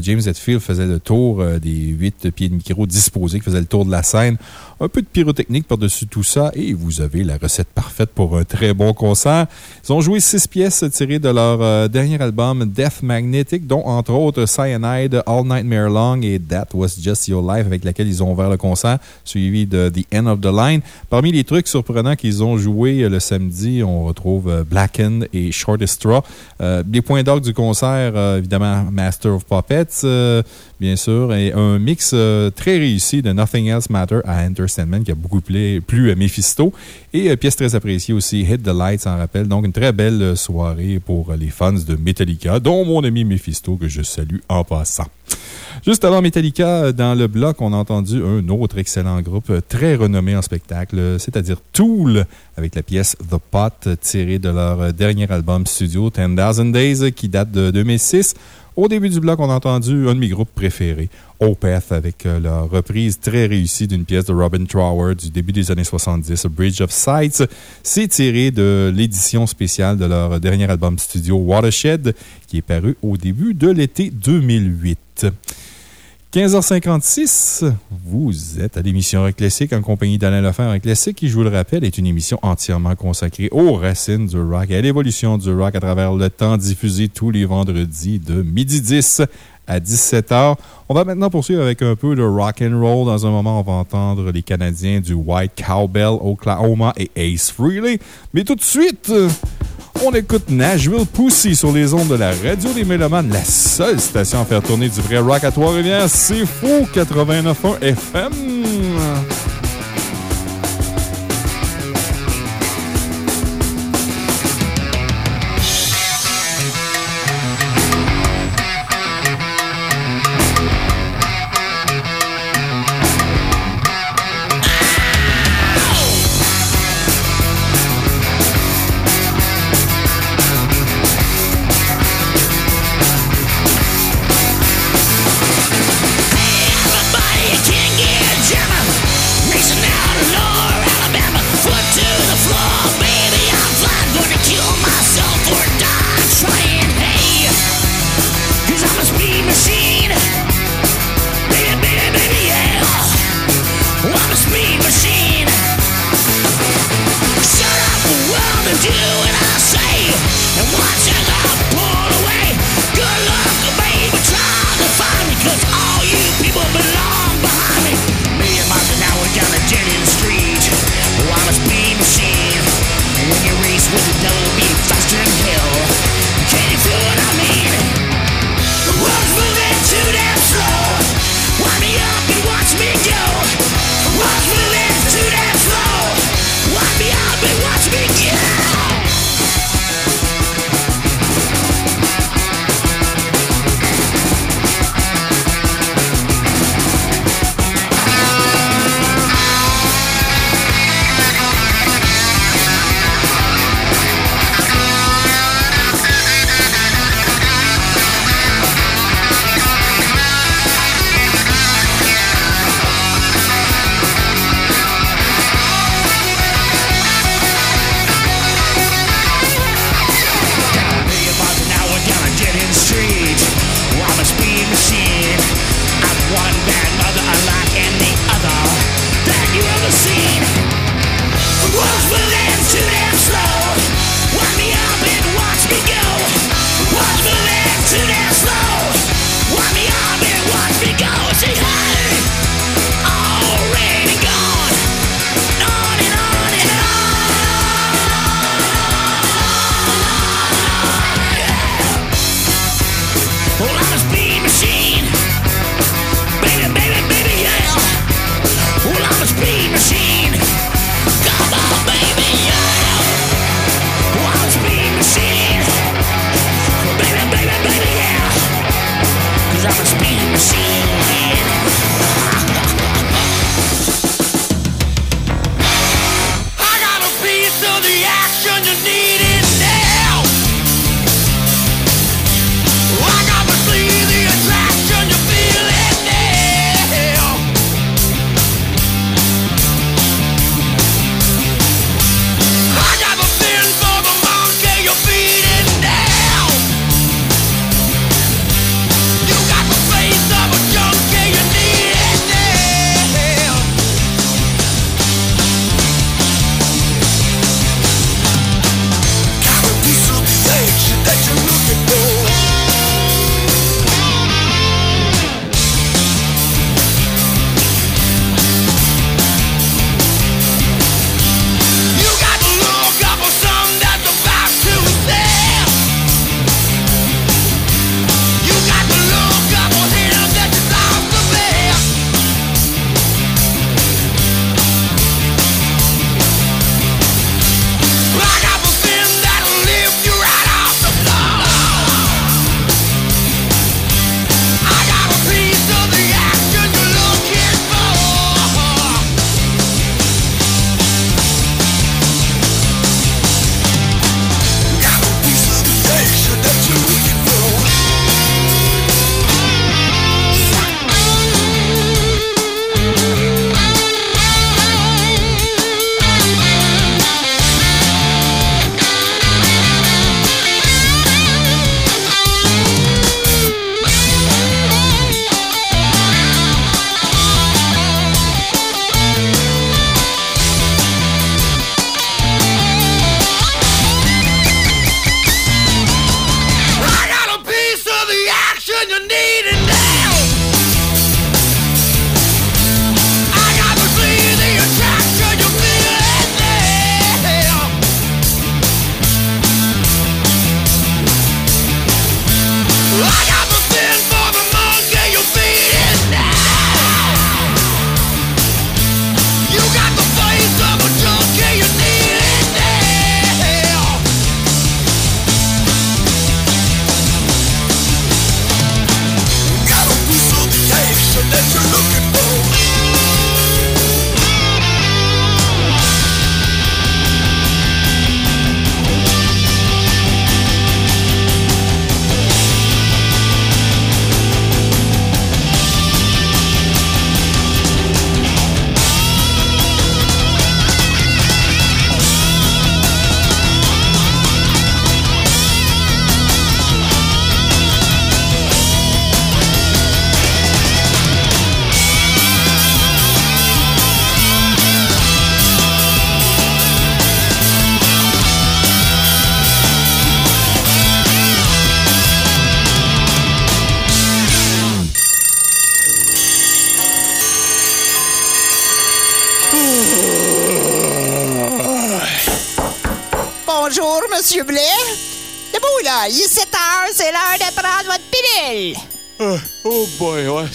James Hetfield faisait le tour des huit pieds de micro disposés, qui faisait le tour de la scène. Un peu de pyrotechnique par-dessus tout ça et vous avez la recette parfaite pour un très bon concert. Ils ont joué six pièces tirées de leur dernier album Death Magnetic, dont entre autres Cyanide, All Nightmare Long et That Was Just Your Life, avec laquelle ils ont vers le concert, suivi de The End of the Line. Parmi les trucs surprenants qu'ils ont joué le samedi, on retrouve Blackened et Shortest Straw. Euh, les points d'orgue du concert, euh, évidemment, Master of Puppets, euh, bien sûr, et un mix très réussi de Nothing Else Matter à Enter Sandman qui a beaucoup plu, plu à Mephisto. Et pièce très appréciée aussi, Hit the Lights en rappel. Donc, une très belle soirée pour les fans de Metallica, dont mon ami Mephisto que je salue en passant. Juste avant Metallica, dans le bloc, on a entendu un autre excellent groupe très renommé en spectacle, c'est-à-dire Tool, avec la pièce The Pot tirée de leur dernier album studio 10,000 Days qui date de 2006. Au début du bloc, on a entendu un de mes groupes préférés, Opeth, avec euh, la reprise très réussie d'une pièce de Robin Trower du début des années 70, Bridge of Sights. C'est tiré de l'édition spéciale de leur dernier album studio Watershed, qui est paru au début de l'été 2008. 15h56, vous êtes à l'émission Rock Classique en compagnie d'Alain Lefebvre. Rock Classique, qui, je vous le rappelle, est une émission entièrement consacrée aux racines du rock et à l'évolution du rock à travers le temps, diffusé tous les vendredis de midi 10 à 17h. On va maintenant poursuivre avec un peu de rock and roll. Dans un moment, on va entendre les Canadiens du White Cowbell, Oklahoma et Ace Frehley. Mais tout de suite, on écoute Nashville Pussy sur les ondes de la radio des Mélomanes, la seule station à faire tourner du vrai rock à Trois-Rivières. C'est fou, 89.1 FM.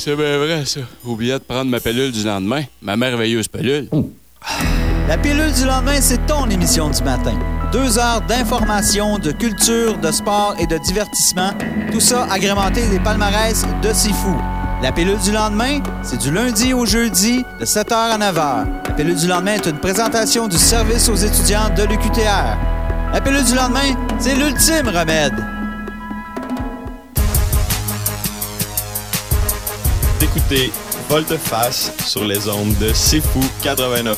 C'est bien vrai, ça. Oublié de prendre ma pilule du lendemain. Ma merveilleuse pilule. La pilule du lendemain, c'est ton émission du matin. Deux heures d'information, de culture, de sport et de divertissement. Tout ça agrémenté des palmarès de Sifu. La pilule du lendemain, c'est du lundi au jeudi de 7h à 9h. La pilule du lendemain est une présentation du service aux étudiants de l'UQTR. La pilule du lendemain, c'est l'ultime remède. Volte-Face sur les ondes de C'est Fou 89.1.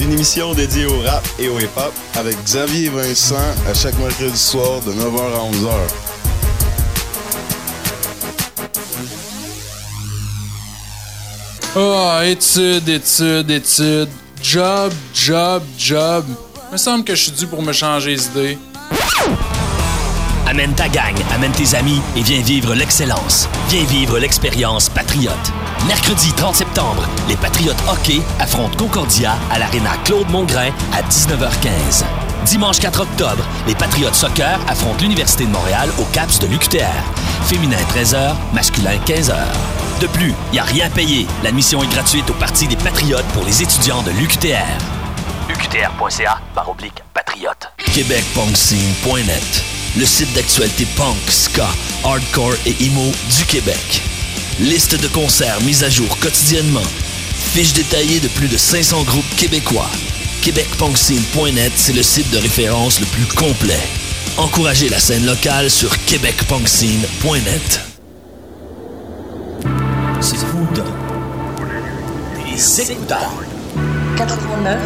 Une émission dédiée au rap et au hip-hop avec Xavier et Vincent à chaque mercredi soir de 9h à 11h. Ah, études, études, études. Job, job, job. Me semble que je suis dû pour me changer les idées. Amène ta gang, amène tes amis et viens vivre l'excellence. Viens vivre l'expérience Patriote. Mercredi 30 septembre, les Patriotes hockey affrontent Concordia à l'Arena Claude Mongrain à 19h15. Dimanche 4 octobre, les Patriotes soccer affrontent l'Université de Montréal au CAPS de l'UQTR. Féminin 13h, masculin 15h. De plus, il n'y a rien payé. L'admission est gratuite au Parti des Patriotes pour les étudiants de l'UQTR. UQTR.ca par oblique. Le site d'actualité punk, ska, hardcore et emo du Québec. Liste de concerts mise à jour quotidiennement. Fiche détaillée de plus de 500 groupes québécois. QuébecPunkScene.net, c'est le site de référence le plus complet. Encouragez la scène locale sur QuébecPunkScene.net. C'est vous des écouteurs. 89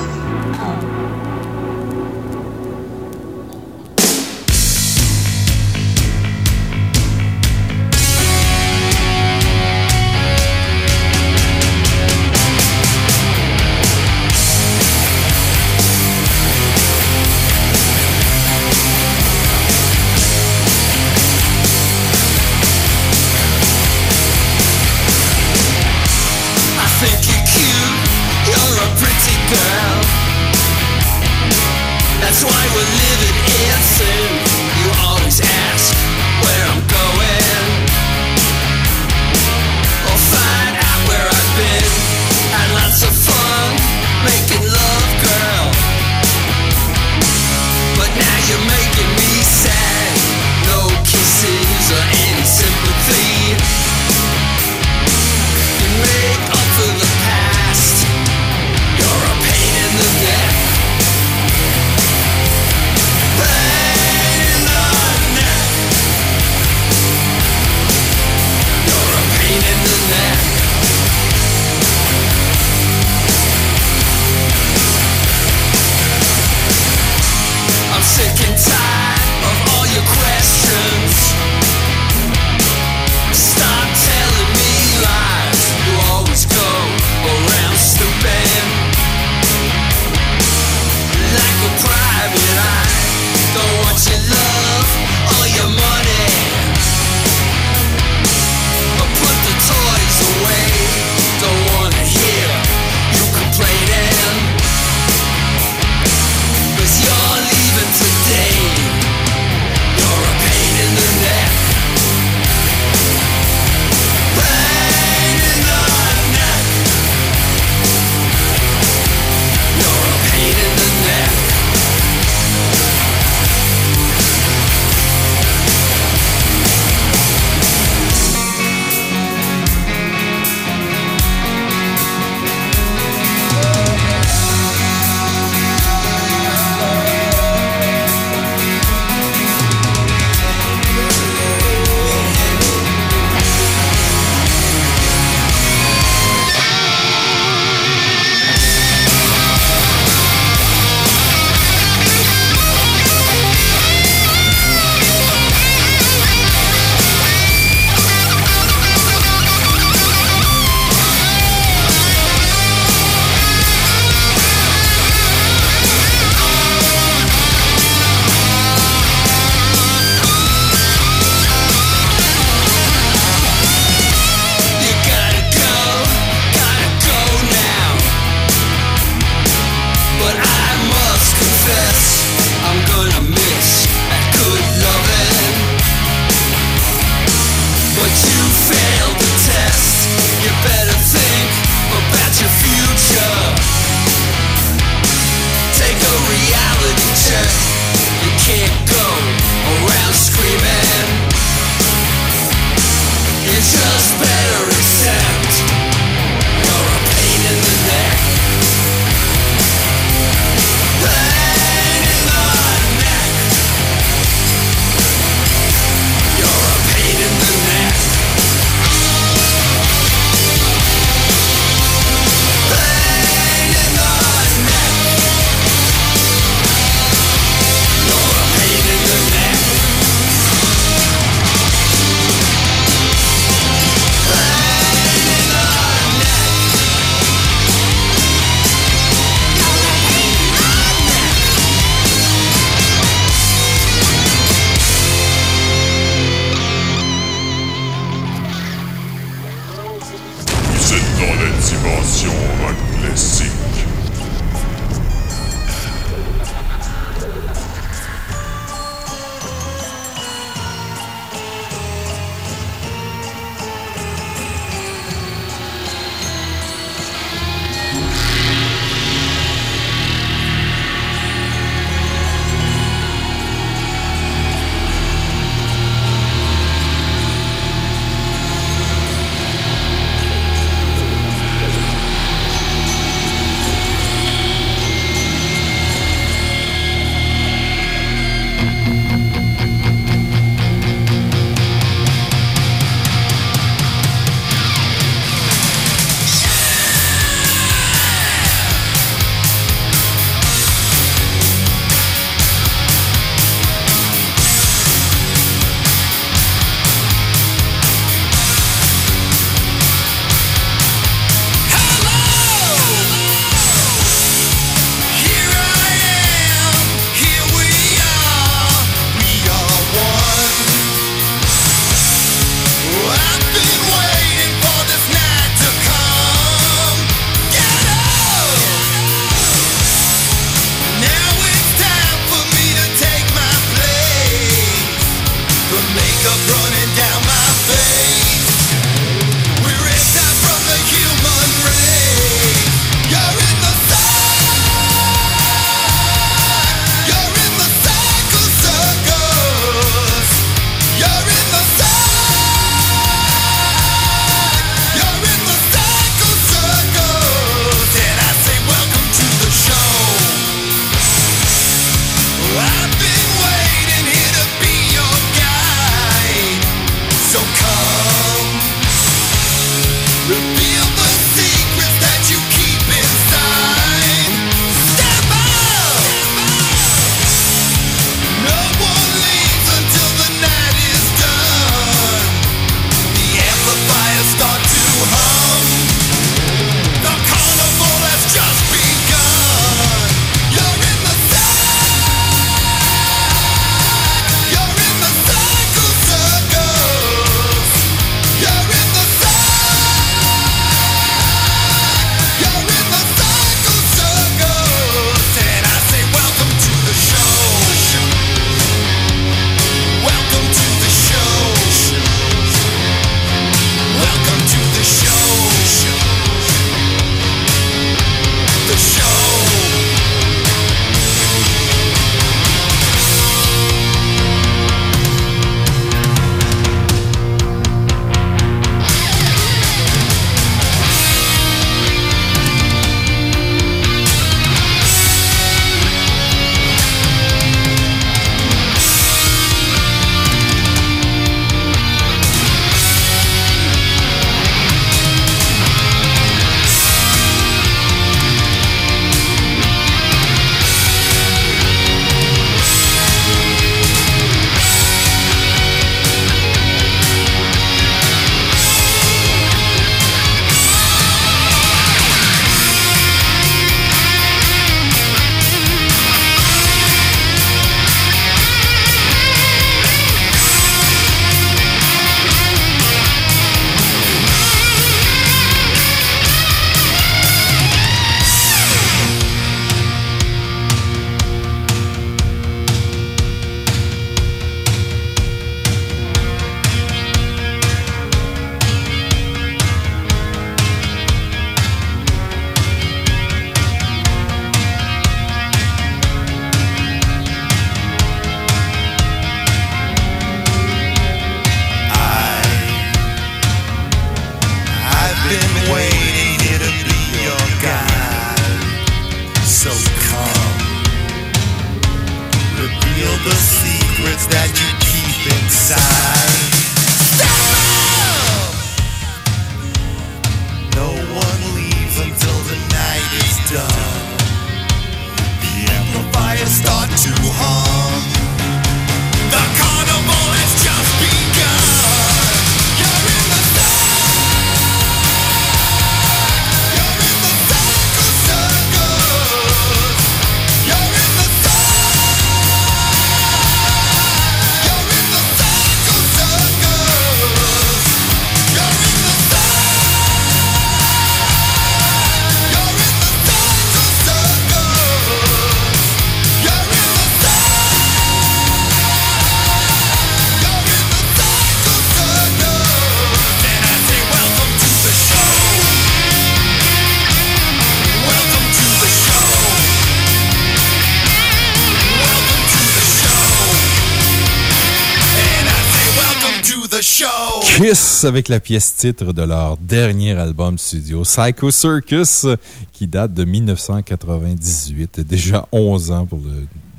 Avec la pièce titre de leur dernier album studio, Psycho Circus, qui date de 1998. Déjà 11 ans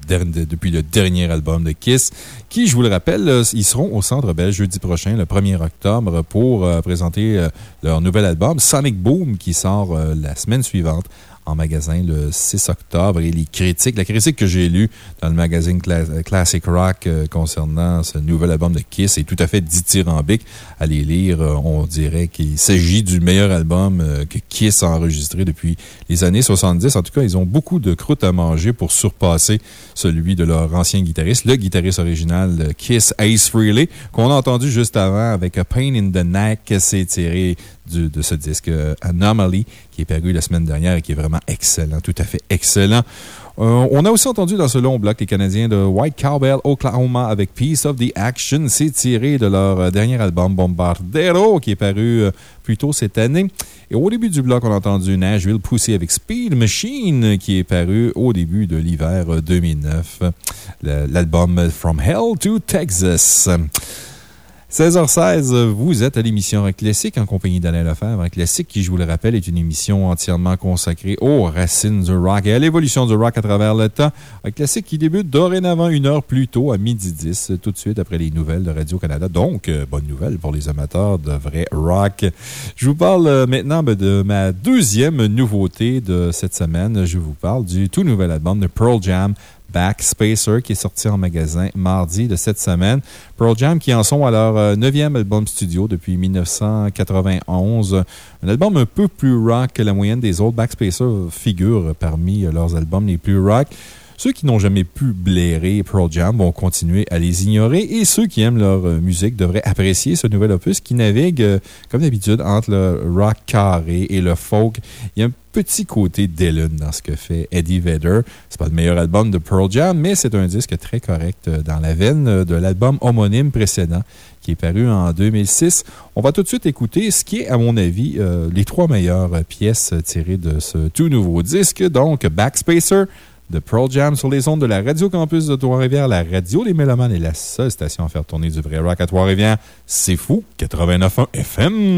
depuis le dernier album de Kiss, qui, je vous le rappelle, euh, ils seront au Centre Bell jeudi prochain, le 1er octobre, pour euh, présenter euh, leur nouvel album, Sonic Boom, qui sort la semaine suivante en magasin le 6 octobre. Et les critiques, la critique que j'ai lue dans le magazine Cla- Classic Rock euh, concernant ce nouvel album de Kiss est tout à fait dithyrambique. À les lire, euh, on dirait qu'il s'agit du meilleur album euh, que Kiss a enregistré depuis les années 70. En tout cas, ils ont beaucoup de croûte à manger pour surpasser celui de leur ancien guitariste, le guitariste original Kiss, Ace Frehley, qu'on a entendu juste avant avec A Pain in the Neck. C'est tiré de ce disque euh, Anomaly qui est paru la semaine dernière et qui est vraiment excellent, tout à fait excellent. Euh, on a aussi entendu dans ce long bloc les Canadiens de White Cowbell, Oklahoma avec Piece of the Action. C'est tiré de leur euh, dernier album Bombardero qui est paru plus tôt cette année. Et au début du bloc, on a entendu Nashville pousser avec Speed Machine qui est paru au début de l'hiver euh, 2009. Le- L'album From Hell to Texas. 16h16, vous êtes à l'émission Rock Classique en compagnie d'Alain Lefebvre. Rock Classique, qui, je vous le rappelle, est une émission entièrement consacrée aux racines du rock et à l'évolution du rock à travers le temps. Rock Classique qui débute dorénavant une heure plus tôt, à midi 10, tout de suite après les nouvelles de Radio-Canada. Donc, euh, bonne nouvelle pour les amateurs de vrai rock. Je vous parle euh, maintenant ben, de ma deuxième nouveauté de cette semaine. Je vous parle du tout nouvel album de Pearl Jam, Backspacer, qui est sorti en magasin mardi de cette semaine. Pearl Jam qui en sont à leur euh, neuvième album studio depuis 1991. Un album un peu plus rock que la moyenne des autres. Backspacer figure parmi euh, leurs albums les plus rock. Ceux qui n'ont jamais pu blairer Pearl Jam vont continuer à les ignorer et ceux qui aiment leur euh, musique devraient apprécier ce nouvel opus qui navigue, comme d'habitude, entre le rock carré et le folk. Il y a un petit côté Dylan dans ce que fait Eddie Vedder. C'est pas le meilleur album de Pearl Jam, mais c'est un disque très correct euh, dans la veine euh, de l'album homonyme précédent qui est paru en 2006. On va tout de suite écouter ce qui est, à mon avis, euh, les trois meilleures pièces tirées de ce tout nouveau disque. Donc, Backspacer de Pearl Jam sur les ondes de la Radio Campus de Trois-Rivières, la radio Les Mélomanes est la seule station à faire tourner du vrai rock à Trois-Rivières. C'est fou, 89.1 FM.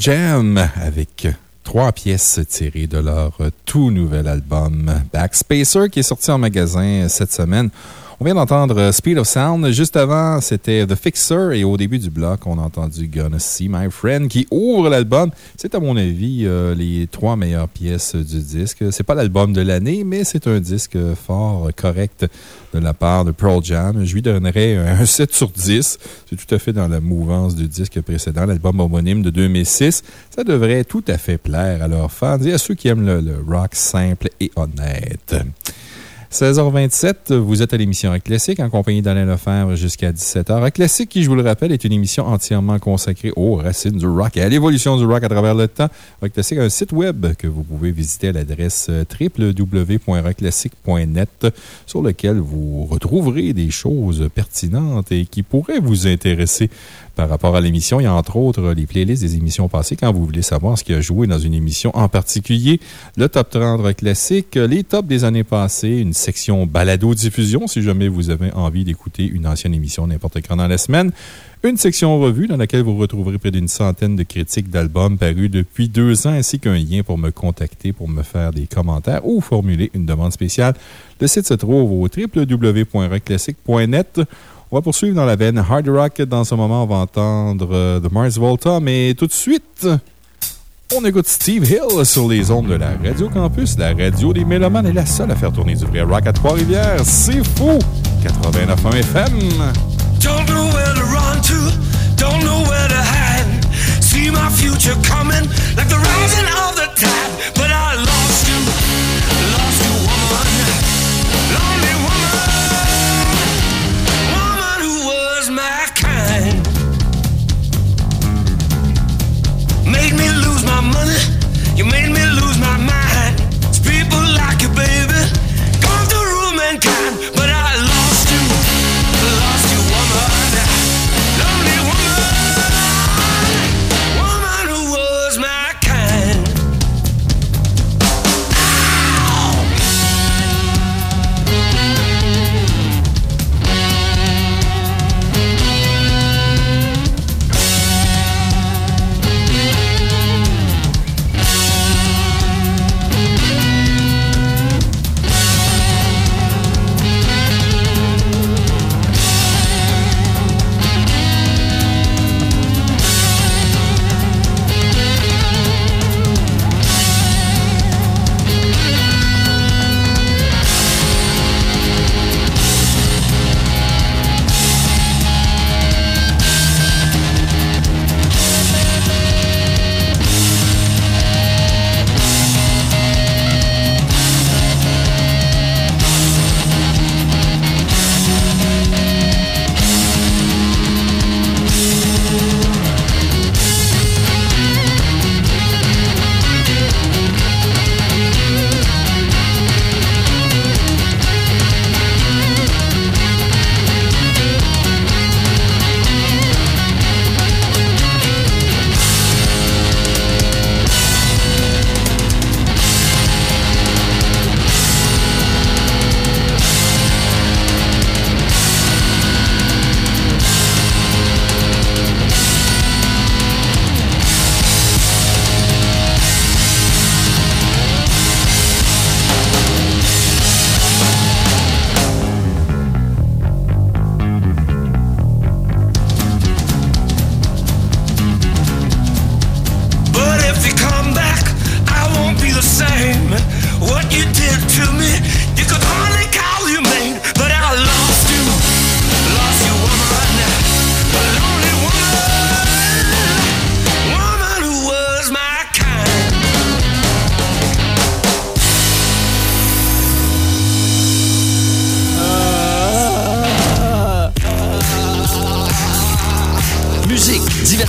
Jam avec trois pièces tirées de leur tout nouvel album Backspacer qui est sorti en magasin cette semaine. On vient d'entendre Speed of Sound. Juste avant, c'était The Fixer. Et au début du bloc, on a entendu Gonna See My Friend qui ouvre l'album. C'est, à mon avis, euh, les trois meilleures pièces du disque. C'est pas l'album de l'année, mais c'est un disque fort correct de la part de Pearl Jam. Je lui donnerais un 7 sur 10. C'est tout à fait dans la mouvance du disque précédent, l'album homonyme de 2006. Ça devrait tout à fait plaire à leurs fans et à ceux qui aiment le, le rock simple et honnête. 16h27, vous êtes à l'émission Rock Classique en compagnie d'Alain Lefebvre jusqu'à 17h. Rock Classique, qui, je vous le rappelle, est une émission entièrement consacrée aux racines du rock et à l'évolution du rock à travers le temps. Rock Classique a un site web que vous pouvez visiter à l'adresse euh, www.rockclassique.net sur lequel vous retrouverez des choses pertinentes et qui pourraient vous intéresser par rapport à l'émission. Il y a entre autres les playlists des émissions passées quand vous voulez savoir ce qui a joué dans une émission en particulier. Le top 30 rock classique, les tops des années passées, une section balado-diffusion si jamais vous avez envie d'écouter une ancienne émission n'importe quand dans la semaine. Une section revue dans laquelle vous retrouverez près d'une centaine de critiques d'albums parus depuis deux ans, ainsi qu'un lien pour me contacter, pour me faire des commentaires ou formuler une demande spéciale. Le site se trouve au www.rockclassique.net. On va poursuivre dans la veine hard rock. Dans ce moment, on va entendre euh, The Mars Volta, mais tout de suite, on écoute Steve Hill sur les ondes de la Radio Campus. La radio des Mélomanes est la seule à faire tourner du vrai rock à Trois-Rivières. C'est fou! 89.1 FM. Don't know where to run to, don't know where to hide. See my future coming like the rising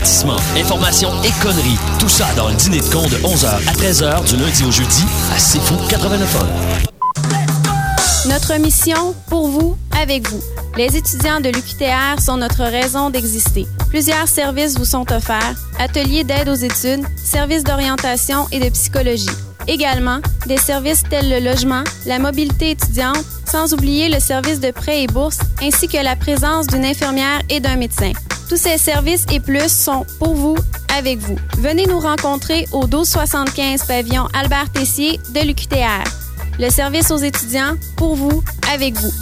divertissement, information et conneries. Tout ça dans le dîner de con de 11h à 13h du lundi au jeudi à C'est Fou 89 Notre mission, pour vous, avec vous. Les étudiants de l'UQTR sont notre raison d'exister. Plusieurs services vous sont offerts. Ateliers d'aide aux études, services d'orientation et de psychologie. Également, des services tels le logement, la mobilité étudiante, sans oublier le service de prêt et bourse, ainsi que la présence d'une infirmière et d'un médecin. Tous ces services et plus sont pour vous, avec vous. Venez nous rencontrer au 1275 pavillon Albert Tessier de l'UQTR. Le service aux étudiants, pour vous, avec vous.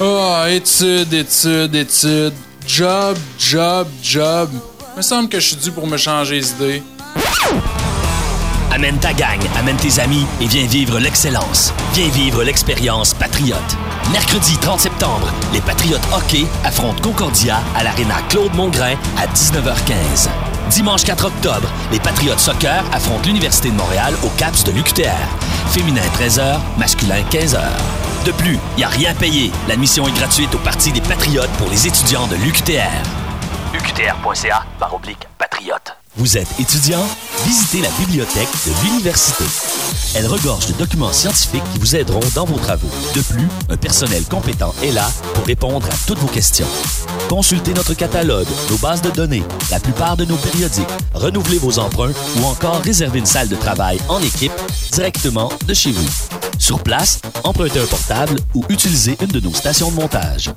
Ah, études, études, études. Job, job, job. Me semble que je suis dû pour me changer les idées. Amène ta gang, amène tes amis et viens vivre l'excellence. Viens vivre l'expérience Patriote. Mercredi 30 septembre, les Patriotes hockey affrontent Concordia à l'Arena Claude Mongrain à 19h15. Dimanche 4 octobre, les Patriotes soccer affrontent l'Université de Montréal au CAPS de l'UQTR. Féminin 13h, masculin 15h. De plus, il n'y a rien payé. L'admission est gratuite au Parti des Patriotes pour les étudiants de l'UQTR. UQTR.ca par oblique patriote. Vous êtes étudiant? Visitez la bibliothèque de l'université. Elle regorge de documents scientifiques qui vous aideront dans vos travaux. De plus, un personnel compétent est là pour répondre à toutes vos questions. Consultez notre catalogue, nos bases de données, la plupart de nos périodiques, renouvelez vos emprunts ou encore réservez une salle de travail en équipe directement de chez vous. Sur place, empruntez un portable ou utilisez une de nos stations de montage.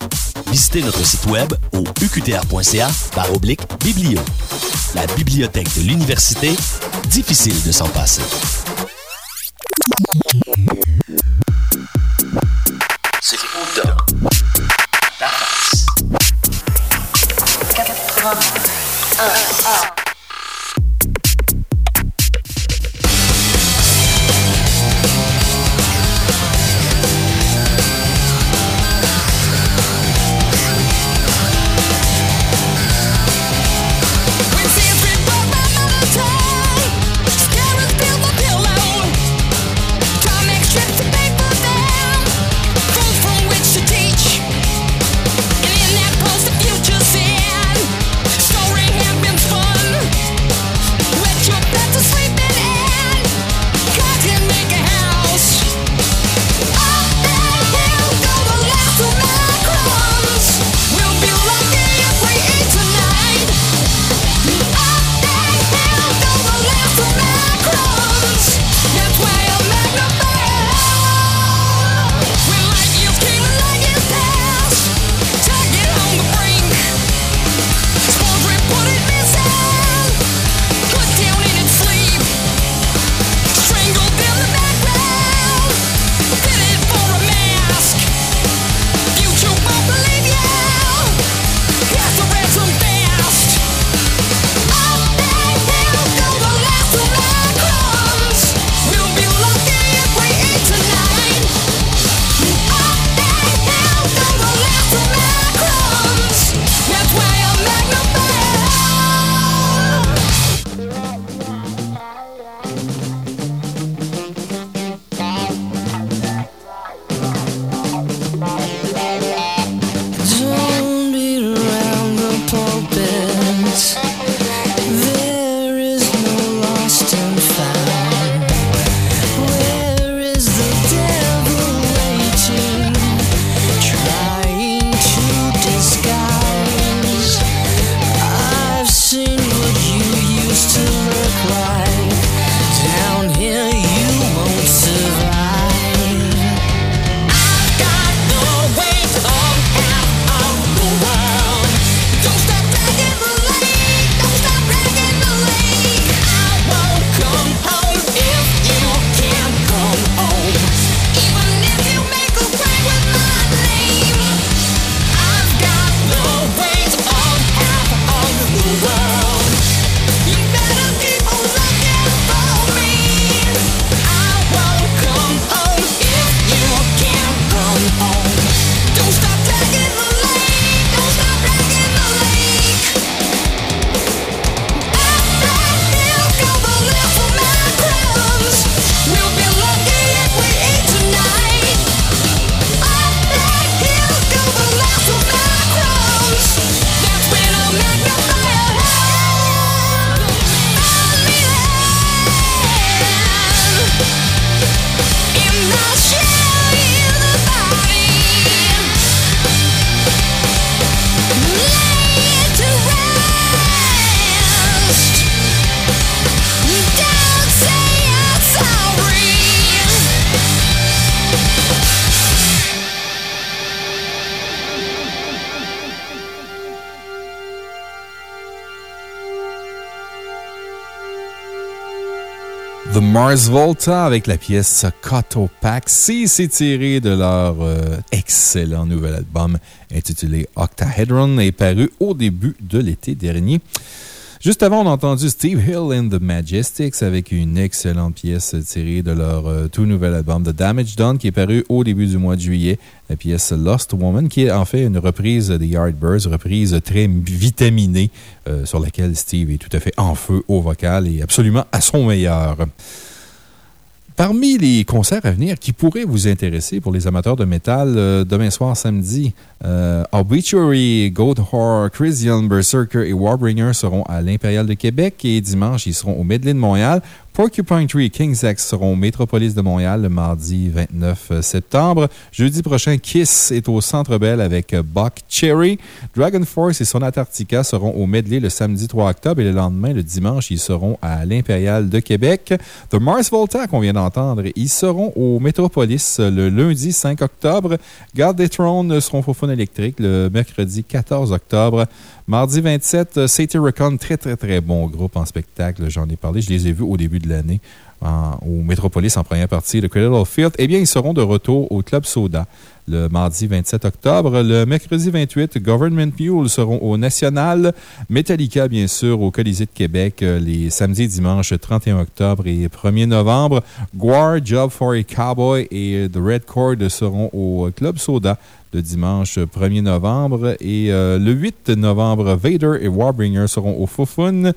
Visitez notre site web au uqtr.ca par oblique biblio. La bibliothèque de l'université, difficile de s'en passer. Volta avec la pièce Cotopaxi. C'est tiré de leur euh, excellent nouvel album intitulé Octahedron et paru au début de l'été dernier. Juste avant, on a entendu Steve Hill and the Majestics avec une excellente pièce tirée de leur euh, tout nouvel album The Damage Done qui est paru au début du mois de juillet. La pièce Lost Woman qui est en fait une reprise des Yardbirds, reprise très vitaminée euh, sur laquelle Steve est tout à fait en feu au vocal et absolument à son meilleur. Parmi les concerts à venir qui pourraient vous intéresser pour les amateurs de métal, euh, demain soir, samedi, euh, Obituary, Goat Horror, Chris Young, Berserker et Warbringer seront à l'Impérial de Québec et dimanche, ils seront au Medley de Montréal. Porcupine Tree King's X seront au Métropolis de Montréal le mardi 29 septembre. Jeudi prochain, Kiss est au Centre Bell avec Buck Cherry. Dragon Force et Sonata Arctica seront au Medley le samedi 3 octobre et le lendemain, le dimanche, ils seront à l'Impérial de Québec. The Mars Volta, qu'on vient d'entendre, ils seront au Métropolis le lundi 5 octobre. Garde des Thrones seront au Fun électrique le mercredi 14 octobre. Mardi 27, Satyricon, très très très bon groupe en spectacle, j'en ai parlé, je les ai vus au début de l'année au Métropolis en première partie, le Cradle Field. Eh bien, ils seront de retour au Club Soda le mardi 27 octobre. Le mercredi 28, Government Mule seront au National. Metallica, bien sûr, au Colisée de Québec les samedis et dimanches 31 octobre et 1er novembre. Guar, Job for a Cowboy et The Red Cord seront au Club Soda le dimanche 1er novembre. Et euh, le 8 novembre, Vader et Warbringer seront au Fofun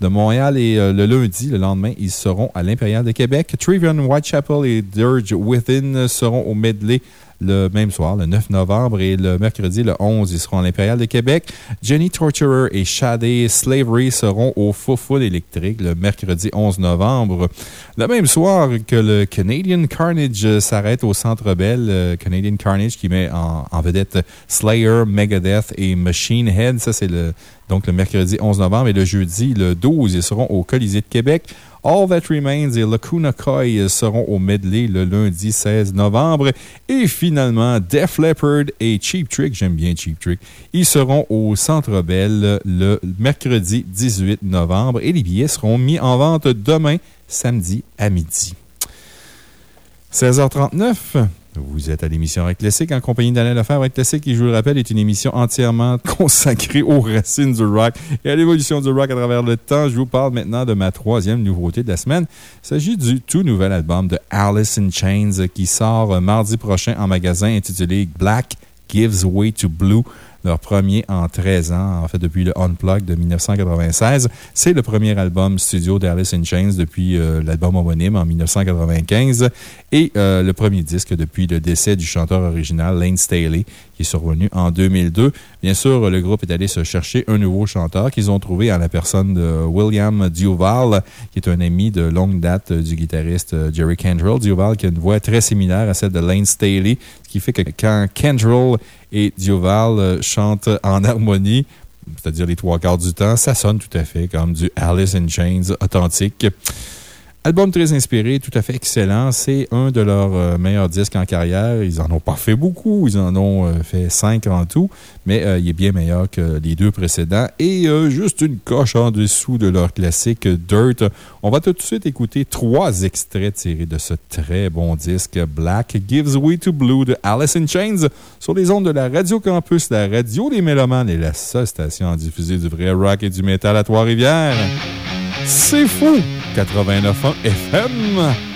de Montréal et euh, le lundi, le lendemain, ils seront à l'Impérial de Québec. Trivian, Whitechapel et Dirge Within seront au Medley le même soir, le 9 novembre, et le mercredi, le 11, ils seront à l'Impérial de Québec. Jenny Torturer et Shadé Slavery seront au Foufoul électrique le mercredi 11 novembre. Le même soir que le Canadian Carnage s'arrête au Centre Bell, le Canadian Carnage qui met en, en vedette Slayer, Megadeth et Machine Head. Ça, c'est le, donc le mercredi 11 novembre. Et le jeudi, le 12, ils seront au Colisée de Québec. All That Remains et Lacuna Koi seront au medley le lundi 16 novembre. Et finalement, Def Leppard et Cheap Trick, j'aime bien Cheap Trick, ils seront au Centre Bell le mercredi 18 novembre. Et les billets seront mis en vente demain, samedi à midi. 16h39. Vous êtes à l'émission Rock Classique en compagnie d'Alain Lefebvre. Rock Classique, qui, je vous le rappelle, est une émission entièrement consacrée aux racines du rock et à l'évolution du rock à travers le temps. Je vous parle maintenant de ma troisième nouveauté de la semaine. Il s'agit du tout nouvel album de Alice in Chains qui sort mardi prochain en magasin intitulé Black Gives Way to Blue leur premier en 13 ans, en fait, depuis le Unplugged de 1996. C'est le premier album studio d'Alice in Chains depuis euh, l'album homonyme en 1995 et euh, le premier disque depuis le décès du chanteur original Lane Staley, qui est survenu en 2002. Bien sûr, le groupe est allé se chercher un nouveau chanteur qu'ils ont trouvé en la personne de William Duval, qui est un ami de longue date du guitariste Jerry Cantrell. Duval qui a une voix très similaire à celle de Lane Staley, ce qui fait que quand Cantrell et Duval chantent en harmonie, c'est-à-dire les trois quarts du temps, ça sonne tout à fait comme du Alice in Chains authentique. Album très inspiré, tout à fait excellent. C'est un de leurs euh, meilleurs disques en carrière. Ils en ont pas fait beaucoup. Ils en ont euh, fait cinq en tout. Mais euh, il est bien meilleur que les deux précédents. Et juste une coche en dessous de leur classique Dirt. On va tout de suite écouter trois extraits tirés de ce très bon disque Black Gives Way to Blue de Alice in Chains sur les ondes de la Radio Campus, la radio des Mélomanes et la seule station à diffuser du vrai rock et du métal à Trois-Rivières. C'est fou! 89.1 FM.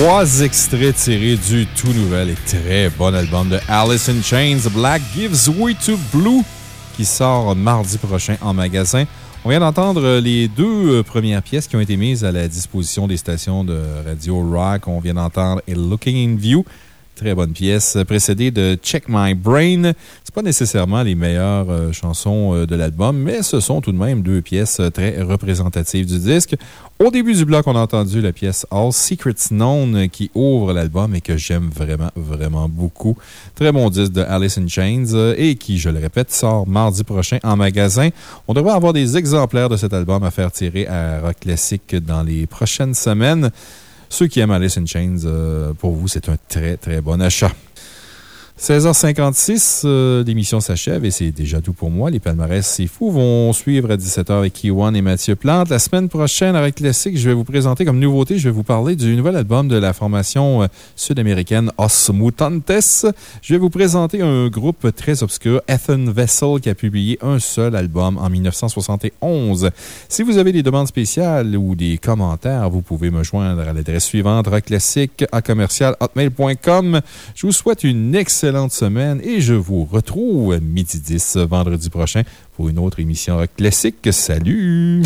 Trois extraits tirés du tout nouvel et très bon album de Alice in Chains, Black Gives Way to Blue, qui sort mardi prochain en magasin. On vient d'entendre les deux premières pièces qui ont été mises à la disposition des stations de radio rock. On vient d'entendre Looking in View, très bonne pièce, précédée de Check My Brain. C'est pas nécessairement les meilleures euh, chansons euh, de l'album, mais ce sont tout de même deux pièces euh, très représentatives du disque. Au début du bloc, on a entendu la pièce All Secrets Known euh, qui ouvre l'album et que j'aime vraiment, vraiment beaucoup. Très bon disque de Alice in Chains euh, et qui, je le répète, sort mardi prochain en magasin. On devrait avoir des exemplaires de cet album à faire tirer à Rock Classic dans les prochaines semaines. Ceux qui aiment Alice in Chains, euh, pour vous, c'est un très, très bon achat. 16h56, euh, l'émission s'achève et c'est déjà tout pour moi. Les palmarès, c'est fou, vont suivre à 17h avec Kiwan et Mathieu Plante. La semaine prochaine, avec Classique, je vais vous présenter comme nouveauté, je vais vous parler du nouvel album de la formation euh, sud-américaine Os Mutantes. Je vais vous présenter un groupe très obscur, Ethan Vessel, qui a publié un seul album en 1971. Si vous avez des demandes spéciales ou des commentaires, vous pouvez me joindre à l'adresse suivante, rockclassique à commercial. Je vous souhaite une excellente semaine et je vous retrouve midi 10 vendredi prochain pour une autre émission classique. Salut!